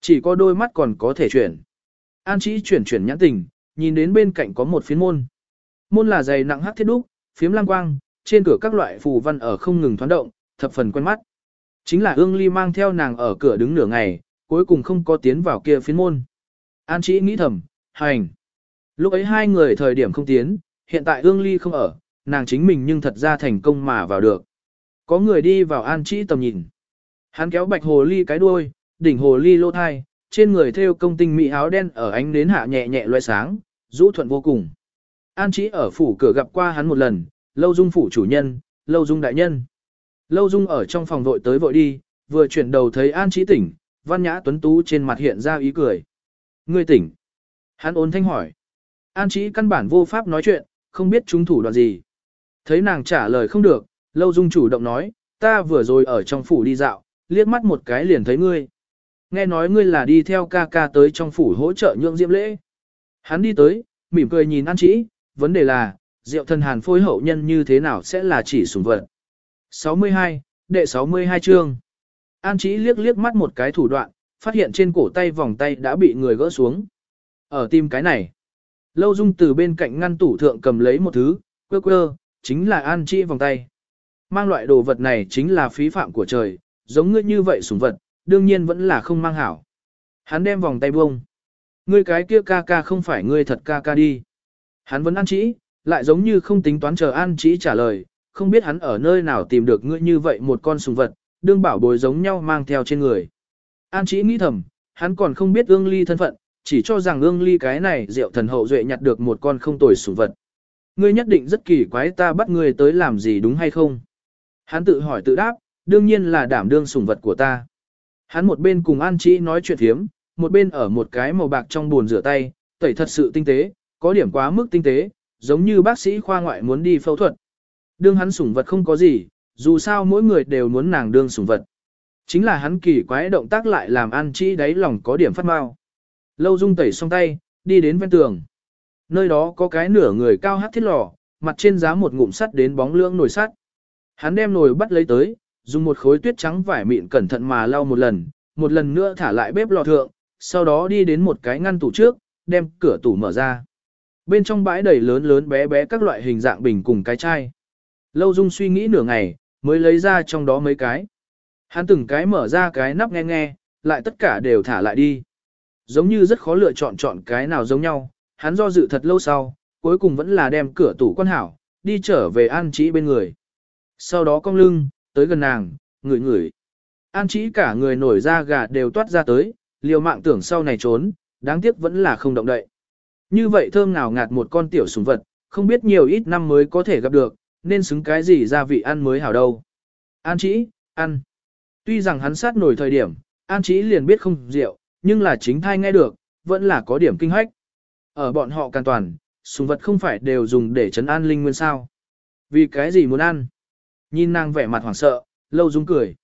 Speaker 1: Chỉ có đôi mắt còn có thể chuyển. An chỉ chuyển chuyển nhãn tình, nhìn đến bên cạnh có một phiến môn. Môn là dày nặng hắc thiết đúc, phiếm lang quang, trên cửa các loại phù văn ở không ngừng thoáng động, thập phần quen mắt. Chính là ương ly mang theo nàng ở cửa đứng nửa ngày, cuối cùng không có tiến vào kia phiến môn. An chỉ nghĩ thầm, hành. Lúc ấy hai người thời điểm không tiến, hiện tại ương ly không ở, nàng chính mình nhưng thật ra thành công mà vào được. Có người đi vào an chỉ tầm nhìn. Hắn kéo bạch hồ ly cái đuôi, đỉnh hồ ly lô thai, trên người thêu công tinh mỹ áo đen ở ánh nến hạ nhẹ nhẹ loe sáng, rũ thuận vô cùng. An chỉ ở phủ cửa gặp qua hắn một lần, lâu dung phủ chủ nhân, lâu dung đại nhân. Lâu dung ở trong phòng vội tới vội đi, vừa chuyển đầu thấy an chỉ tỉnh, văn nhã tuấn tú trên mặt hiện ra ý cười. Ngươi tỉnh. Hắn ôn thanh hỏi. An Trí căn bản vô pháp nói chuyện, không biết chúng thủ đoạn gì. Thấy nàng trả lời không được, lâu dung chủ động nói, ta vừa rồi ở trong phủ đi dạo, liếc mắt một cái liền thấy ngươi. Nghe nói ngươi là đi theo ca ca tới trong phủ hỗ trợ nhượng diễm lễ. Hắn đi tới, mỉm cười nhìn An Trí. vấn đề là, Diệu thần hàn phối hậu nhân như thế nào sẽ là chỉ sùng vật. 62, đệ 62 chương. An Chí liếc liếc mắt một cái thủ đoạn, phát hiện trên cổ tay vòng tay đã bị người gỡ xuống. Ở tim cái này, Lâu Dung từ bên cạnh ngăn tủ thượng cầm lấy một thứ, quơ quơ, chính là An Chí vòng tay. Mang loại đồ vật này chính là phí phạm của trời, giống ngươi như vậy sủng vật, đương nhiên vẫn là không mang hảo. Hắn đem vòng tay buông. Ngươi cái kia ca ca không phải ngươi thật ca ca đi. Hắn vẫn an Chí, lại giống như không tính toán chờ an Chí trả lời, không biết hắn ở nơi nào tìm được ngươi như vậy một con sùng vật, đương bảo bối giống nhau mang theo trên người. An Chí nghĩ thầm, hắn còn không biết ương ly thân phận, chỉ cho rằng ương ly cái này diệu thần hậu duệ nhặt được một con không tồi sủng vật. Ngươi nhất định rất kỳ quái ta bắt ngươi tới làm gì đúng hay không? Hắn tự hỏi tự đáp, đương nhiên là đảm đương sủng vật của ta. Hắn một bên cùng An Chí nói chuyện thiếm, một bên ở một cái màu bạc trong bồn rửa tay, tẩy thật sự tinh tế, có điểm quá mức tinh tế, giống như bác sĩ khoa ngoại muốn đi phẫu thuật. Đương hắn sủng vật không có gì, dù sao mỗi người đều muốn nàng đương sủng vật. Chính là hắn kỳ quái động tác lại làm An Chi đáy lòng có điểm phát mau. Lâu Dung tẩy xong tay, đi đến ven tường. Nơi đó có cái nửa người cao hát thiết lò, mặt trên giá một ngụm sắt đến bóng lưỡng nồi sắt. Hắn đem nồi bắt lấy tới, dùng một khối tuyết trắng vải mịn cẩn thận mà lau một lần, một lần nữa thả lại bếp lò thượng, sau đó đi đến một cái ngăn tủ trước, đem cửa tủ mở ra. Bên trong bãi đầy lớn lớn bé bé các loại hình dạng bình cùng cái chai. Lâu Dung suy nghĩ nửa ngày, mới lấy ra trong đó mấy cái. Hắn từng cái mở ra cái nắp nghe nghe, lại tất cả đều thả lại đi. Giống như rất khó lựa chọn chọn cái nào giống nhau, hắn do dự thật lâu sau, cuối cùng vẫn là đem cửa tủ quan hảo, đi trở về an trí bên người. Sau đó cong lưng, tới gần nàng, ngửi ngửi. An chỉ cả người nổi ra gà đều toát ra tới, liều mạng tưởng sau này trốn, đáng tiếc vẫn là không động đậy. Như vậy thơm nào ngạt một con tiểu sùng vật, không biết nhiều ít năm mới có thể gặp được, nên xứng cái gì gia vị ăn mới hảo đâu. An chỉ, ăn. Tuy rằng hắn sát nổi thời điểm, An chỉ liền biết không rượu, nhưng là chính thai nghe được, vẫn là có điểm kinh hách. Ở bọn họ càng toàn, sùng vật không phải đều dùng để chấn an linh nguyên sao. Vì cái gì muốn ăn? Nhìn nàng vẻ mặt hoảng sợ, lâu dung cười.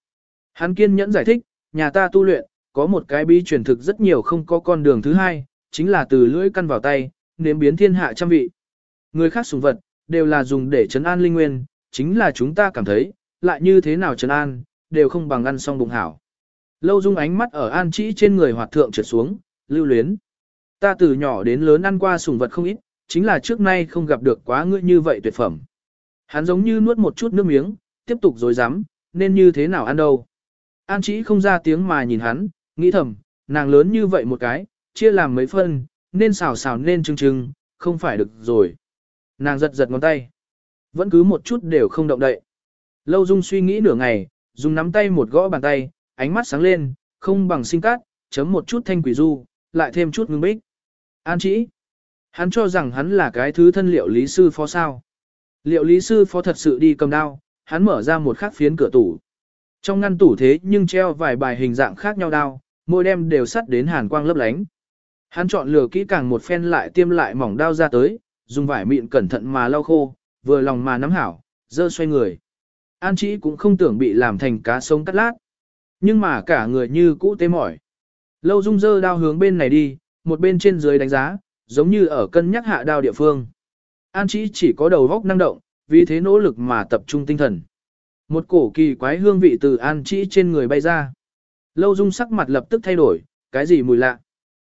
Speaker 1: Hắn kiên nhẫn giải thích, nhà ta tu luyện, có một cái bí truyền thực rất nhiều không có con đường thứ hai, chính là từ lưỡi căn vào tay, nếm biến thiên hạ trăm vị. Người khác sùng vật, đều là dùng để trấn an linh nguyên, chính là chúng ta cảm thấy, lại như thế nào trấn an, đều không bằng ăn xong bụng hảo. Lâu dung ánh mắt ở an trĩ trên người hoạt thượng trượt xuống, lưu luyến. Ta từ nhỏ đến lớn ăn qua sùng vật không ít, chính là trước nay không gặp được quá ngươi như vậy tuyệt phẩm. Hắn giống như nuốt một chút nước miếng, tiếp tục dối rắm nên như thế nào ăn đâu. An chỉ không ra tiếng mà nhìn hắn, nghĩ thầm, nàng lớn như vậy một cái, chia làm mấy phân, nên xào xào nên trưng trưng, không phải được rồi. Nàng giật giật ngón tay. Vẫn cứ một chút đều không động đậy. Lâu Dung suy nghĩ nửa ngày, dùng nắm tay một gõ bàn tay, ánh mắt sáng lên, không bằng sinh cát, chấm một chút thanh quỷ du, lại thêm chút ngưng bích. An chỉ. Hắn cho rằng hắn là cái thứ thân liệu lý sư phó sao. Liệu lý sư phó thật sự đi cầm đao, hắn mở ra một khắc phiến cửa tủ. Trong ngăn tủ thế nhưng treo vài bài hình dạng khác nhau đao, mỗi đem đều sắt đến hàn quang lấp lánh. Hắn chọn lựa kỹ càng một phen lại tiêm lại mỏng đao ra tới, dùng vải mịn cẩn thận mà lau khô, vừa lòng mà nắm hảo, dơ xoay người. An Chí cũng không tưởng bị làm thành cá sống cắt lát. Nhưng mà cả người như cũ tê mỏi. Lâu dung dơ đao hướng bên này đi, một bên trên dưới đánh giá, giống như ở cân nhắc hạ đao địa phương. An Chí chỉ có đầu góc năng động, vì thế nỗ lực mà tập trung tinh thần. Một cổ kỳ quái hương vị từ An Chí trên người bay ra. Lâu Dung sắc mặt lập tức thay đổi, cái gì mùi lạ.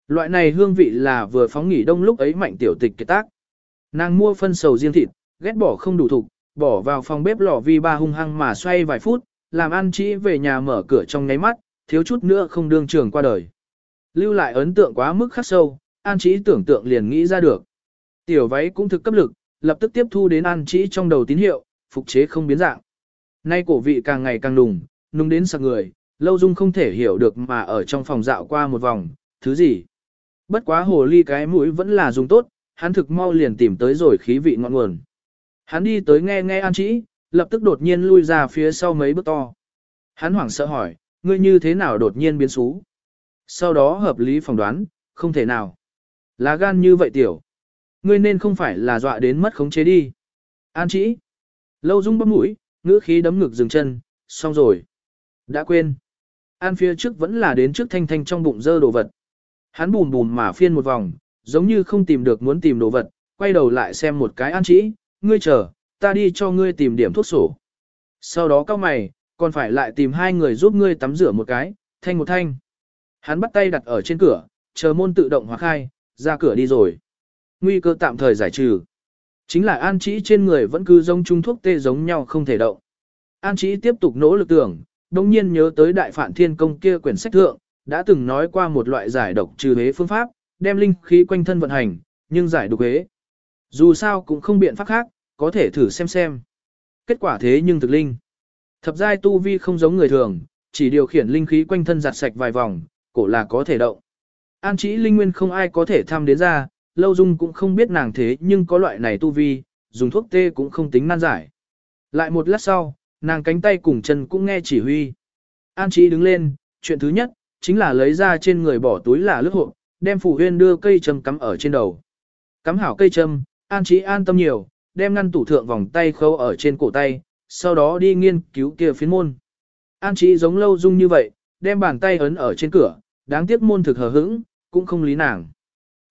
Speaker 1: Loại này hương vị là vừa phóng nghỉ đông lúc ấy mạnh tiểu tịch kết tác. Nàng mua phân sầu riêng thịt, ghét bỏ không đủ thục, bỏ vào phòng bếp lò vi ba hung hăng mà xoay vài phút, làm An chỉ về nhà mở cửa trong ngáy mắt, thiếu chút nữa không đương trường qua đời. Lưu lại ấn tượng quá mức khắc sâu, An chỉ tưởng tượng liền nghĩ ra được. Tiểu váy cũng thực cấp lực, lập tức tiếp thu đến An chỉ trong đầu tín hiệu, phục chế không biến dạng. Nay cổ vị càng ngày càng nùng, nùng đến sặc người, lâu dung không thể hiểu được mà ở trong phòng dạo qua một vòng, thứ gì. Bất quá hồ ly cái mũi vẫn là dùng tốt, hắn thực mau liền tìm tới rồi khí vị ngọn nguồn. Hắn đi tới nghe nghe An Chĩ, lập tức đột nhiên lui ra phía sau mấy bước to. Hắn hoảng sợ hỏi, ngươi như thế nào đột nhiên biến xú? Sau đó hợp lý phỏng đoán, không thể nào. Lá gan như vậy tiểu. Ngươi nên không phải là dọa đến mất khống chế đi. An Chĩ. Lâu dung bấm mũi, ngữ khí đấm ngực dừng chân, xong rồi. Đã quên. An phía trước vẫn là đến trước thanh thanh trong bụng dơ đồ vật. Hắn bùn bùn mà phiên một vòng, giống như không tìm được muốn tìm đồ vật, quay đầu lại xem một cái an chỉ, ngươi chờ, ta đi cho ngươi tìm điểm thuốc sổ. Sau đó cao mày, còn phải lại tìm hai người giúp ngươi tắm rửa một cái, thanh một thanh. Hắn bắt tay đặt ở trên cửa, chờ môn tự động hóa khai, ra cửa đi rồi. Nguy cơ tạm thời giải trừ. Chính là an chỉ trên người vẫn cứ giống trung thuốc tê giống nhau không thể động. An chỉ tiếp tục nỗ lực tưởng, đồng nhiên nhớ tới đại phản thiên công kia quyển sách thượng, đã từng nói qua một loại giải độc trừ hế phương pháp, đem linh khí quanh thân vận hành, nhưng giải độc hế. Dù sao cũng không biện pháp khác, có thể thử xem xem. Kết quả thế nhưng thực linh. Thập giai tu vi không giống người thường, chỉ điều khiển linh khí quanh thân giặt sạch vài vòng, cổ là có thể động. An chỉ linh nguyên không ai có thể tham đến ra, lâu dung cũng không biết nàng thế nhưng có loại này tu vi, dùng thuốc tê cũng không tính nan giải. Lại một lát sau, nàng cánh tay cùng chân cũng nghe chỉ huy. An chỉ đứng lên, chuyện thứ nhất, chính là lấy ra trên người bỏ túi là lướt hộp, đem phủ huyên đưa cây châm cắm ở trên đầu. Cắm hảo cây châm, an trí an tâm nhiều, đem ngăn tủ thượng vòng tay khâu ở trên cổ tay, sau đó đi nghiên cứu kia phiến môn. An trí giống lâu dung như vậy, đem bàn tay ấn ở trên cửa, đáng tiếc môn thực hờ hững, cũng không lý nàng.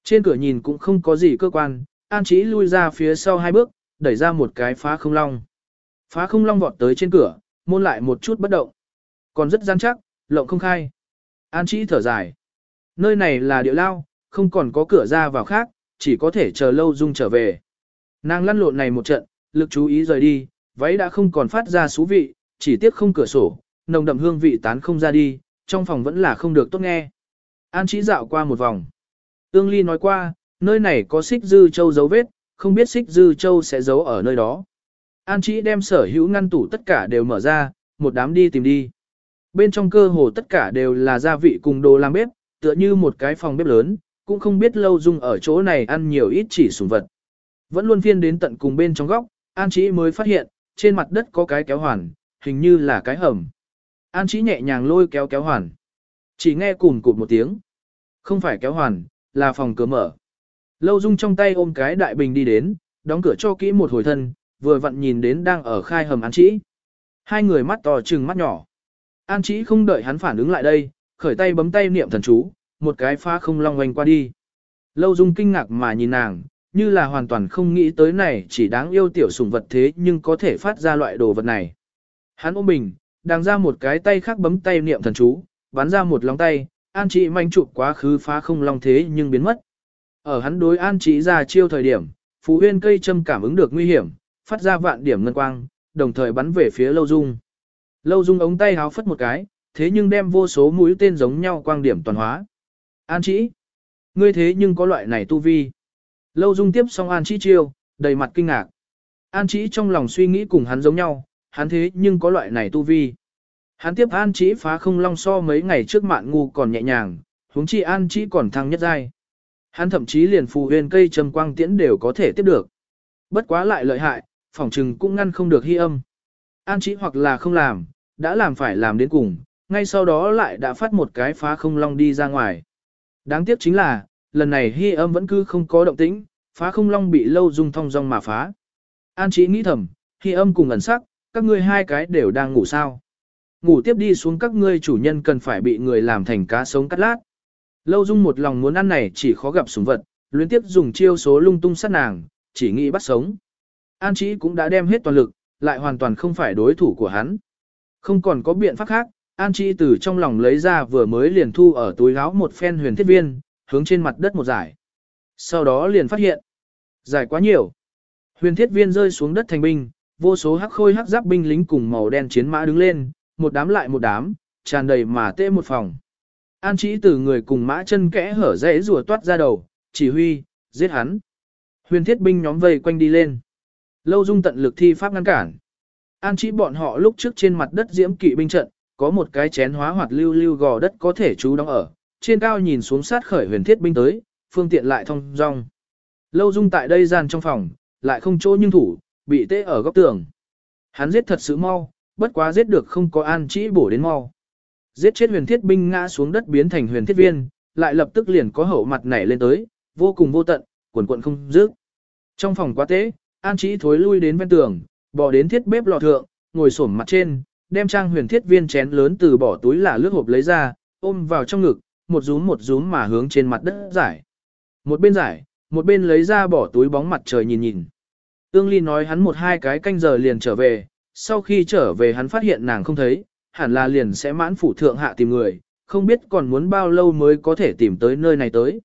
Speaker 1: Trên cửa nhìn cũng không có gì cơ quan, an trí lui ra phía sau hai bước, đẩy ra một cái phá không long. Phá không long vọt tới trên cửa, môn lại một chút bất động. Còn rất gian chắc, lộng không khai. An trí thở dài. Nơi này là địa lao, không còn có cửa ra vào khác, chỉ có thể chờ lâu dung trở về. Nàng lăn lộn này một trận, lực chú ý rời đi, váy đã không còn phát ra xú vị, chỉ tiếc không cửa sổ, nồng đậm hương vị tán không ra đi, trong phòng vẫn là không được tốt nghe. An trí dạo qua một vòng. Ương Ly nói qua, nơi này có xích dư châu dấu vết, không biết xích dư châu sẽ giấu ở nơi đó. An trí đem sở hữu ngăn tủ tất cả đều mở ra, một đám đi tìm đi. Bên trong cơ hồ tất cả đều là gia vị cùng đồ làm bếp, tựa như một cái phòng bếp lớn, cũng không biết lâu dung ở chỗ này ăn nhiều ít chỉ sủng vật. Vẫn luôn phiên đến tận cùng bên trong góc, An Chí mới phát hiện, trên mặt đất có cái kéo hoàn, hình như là cái hầm. An Chí nhẹ nhàng lôi kéo kéo hoàn. Chỉ nghe cùn cụt một tiếng. Không phải kéo hoàn, là phòng cửa mở. Lâu dung trong tay ôm cái đại bình đi đến, đóng cửa cho kỹ một hồi thân, vừa vặn nhìn đến đang ở khai hầm An Chí. Hai người mắt to trừng mắt nhỏ. An Chí không đợi hắn phản ứng lại đây, khởi tay bấm tay niệm thần chú, một cái phá không long oanh qua đi. Lâu dung kinh ngạc mà nhìn nàng, như là hoàn toàn không nghĩ tới này chỉ đáng yêu tiểu sủng vật thế nhưng có thể phát ra loại đồ vật này. Hắn ôm bình, đang ra một cái tay khác bấm tay niệm thần chú, bắn ra một lòng tay, an trị manh chụp quá khứ phá không long thế nhưng biến mất. Ở hắn đối an trị ra chiêu thời điểm, phú huyên cây châm cảm ứng được nguy hiểm, phát ra vạn điểm ngân quang, đồng thời bắn về phía lâu dung. Lâu dung ống tay háo phất một cái, thế nhưng đem vô số mũi tên giống nhau quang điểm toàn hóa. An chỉ, ngươi thế nhưng có loại này tu vi. Lâu dung tiếp xong An chỉ chiêu, đầy mặt kinh ngạc. An chỉ trong lòng suy nghĩ cùng hắn giống nhau, hắn thế nhưng có loại này tu vi. Hắn tiếp An chỉ phá không long so mấy ngày trước mạn ngu còn nhẹ nhàng, huống chi An chỉ còn thăng nhất giai. Hắn thậm chí liền phù huyền cây trầm quang tiễn đều có thể tiếp được. Bất quá lại lợi hại, phỏng trừng cũng ngăn không được hy âm. An chỉ hoặc là không làm, đã làm phải làm đến cùng, ngay sau đó lại đã phát một cái phá không long đi ra ngoài. Đáng tiếc chính là, lần này hy âm vẫn cứ không có động tĩnh, phá không long bị lâu dung thong rong mà phá. An chỉ nghĩ thầm, hy âm cùng ẩn sắc, các ngươi hai cái đều đang ngủ sao. Ngủ tiếp đi xuống các ngươi chủ nhân cần phải bị người làm thành cá sống cắt lát. Lâu dung một lòng muốn ăn này chỉ khó gặp sủng vật, luyến tiếp dùng chiêu số lung tung sát nàng, chỉ nghĩ bắt sống. An chỉ cũng đã đem hết toàn lực, lại hoàn toàn không phải đối thủ của hắn. Không còn có biện pháp khác, An Chi từ trong lòng lấy ra vừa mới liền thu ở túi áo một phen huyền thiết viên, hướng trên mặt đất một giải. Sau đó liền phát hiện, giải quá nhiều. Huyền thiết viên rơi xuống đất thành binh, vô số hắc khôi hắc giáp binh lính cùng màu đen chiến mã đứng lên, một đám lại một đám, tràn đầy mà tê một phòng. An chỉ từ người cùng mã chân kẽ hở dễ rùa toát ra đầu, chỉ huy, giết hắn. Huyền thiết binh nhóm vây quanh đi lên. Lâu dung tận lực thi pháp ngăn cản. An chỉ bọn họ lúc trước trên mặt đất diễm kỵ binh trận, có một cái chén hóa hoạt lưu lưu gò đất có thể trú đóng ở, trên cao nhìn xuống sát khởi huyền thiết binh tới, phương tiện lại thông dong. Lâu dung tại đây gian trong phòng, lại không chỗ nhưng thủ, bị tê ở góc tường. Hắn giết thật sự mau, bất quá giết được không có an chỉ bổ đến mau. Giết chết huyền thiết binh ngã xuống đất biến thành huyền thiết viên, lại lập tức liền có hậu mặt nảy lên tới, vô cùng vô tận, quần quận không dứt. Trong phòng quá tế, an chỉ thối lui đến bên tường, bò đến thiết bếp lò thượng, ngồi xổm mặt trên, đem trang huyền thiết viên chén lớn từ bỏ túi là lướt hộp lấy ra, ôm vào trong ngực, một rúm một rúm mà hướng trên mặt đất giải. Một bên giải, một bên lấy ra bỏ túi bóng mặt trời nhìn nhìn. Ương Ly nói hắn một hai cái canh giờ liền trở về, sau khi trở về hắn phát hiện nàng không thấy, hẳn là liền sẽ mãn phủ thượng hạ tìm người, không biết còn muốn bao lâu mới có thể tìm tới nơi này tới.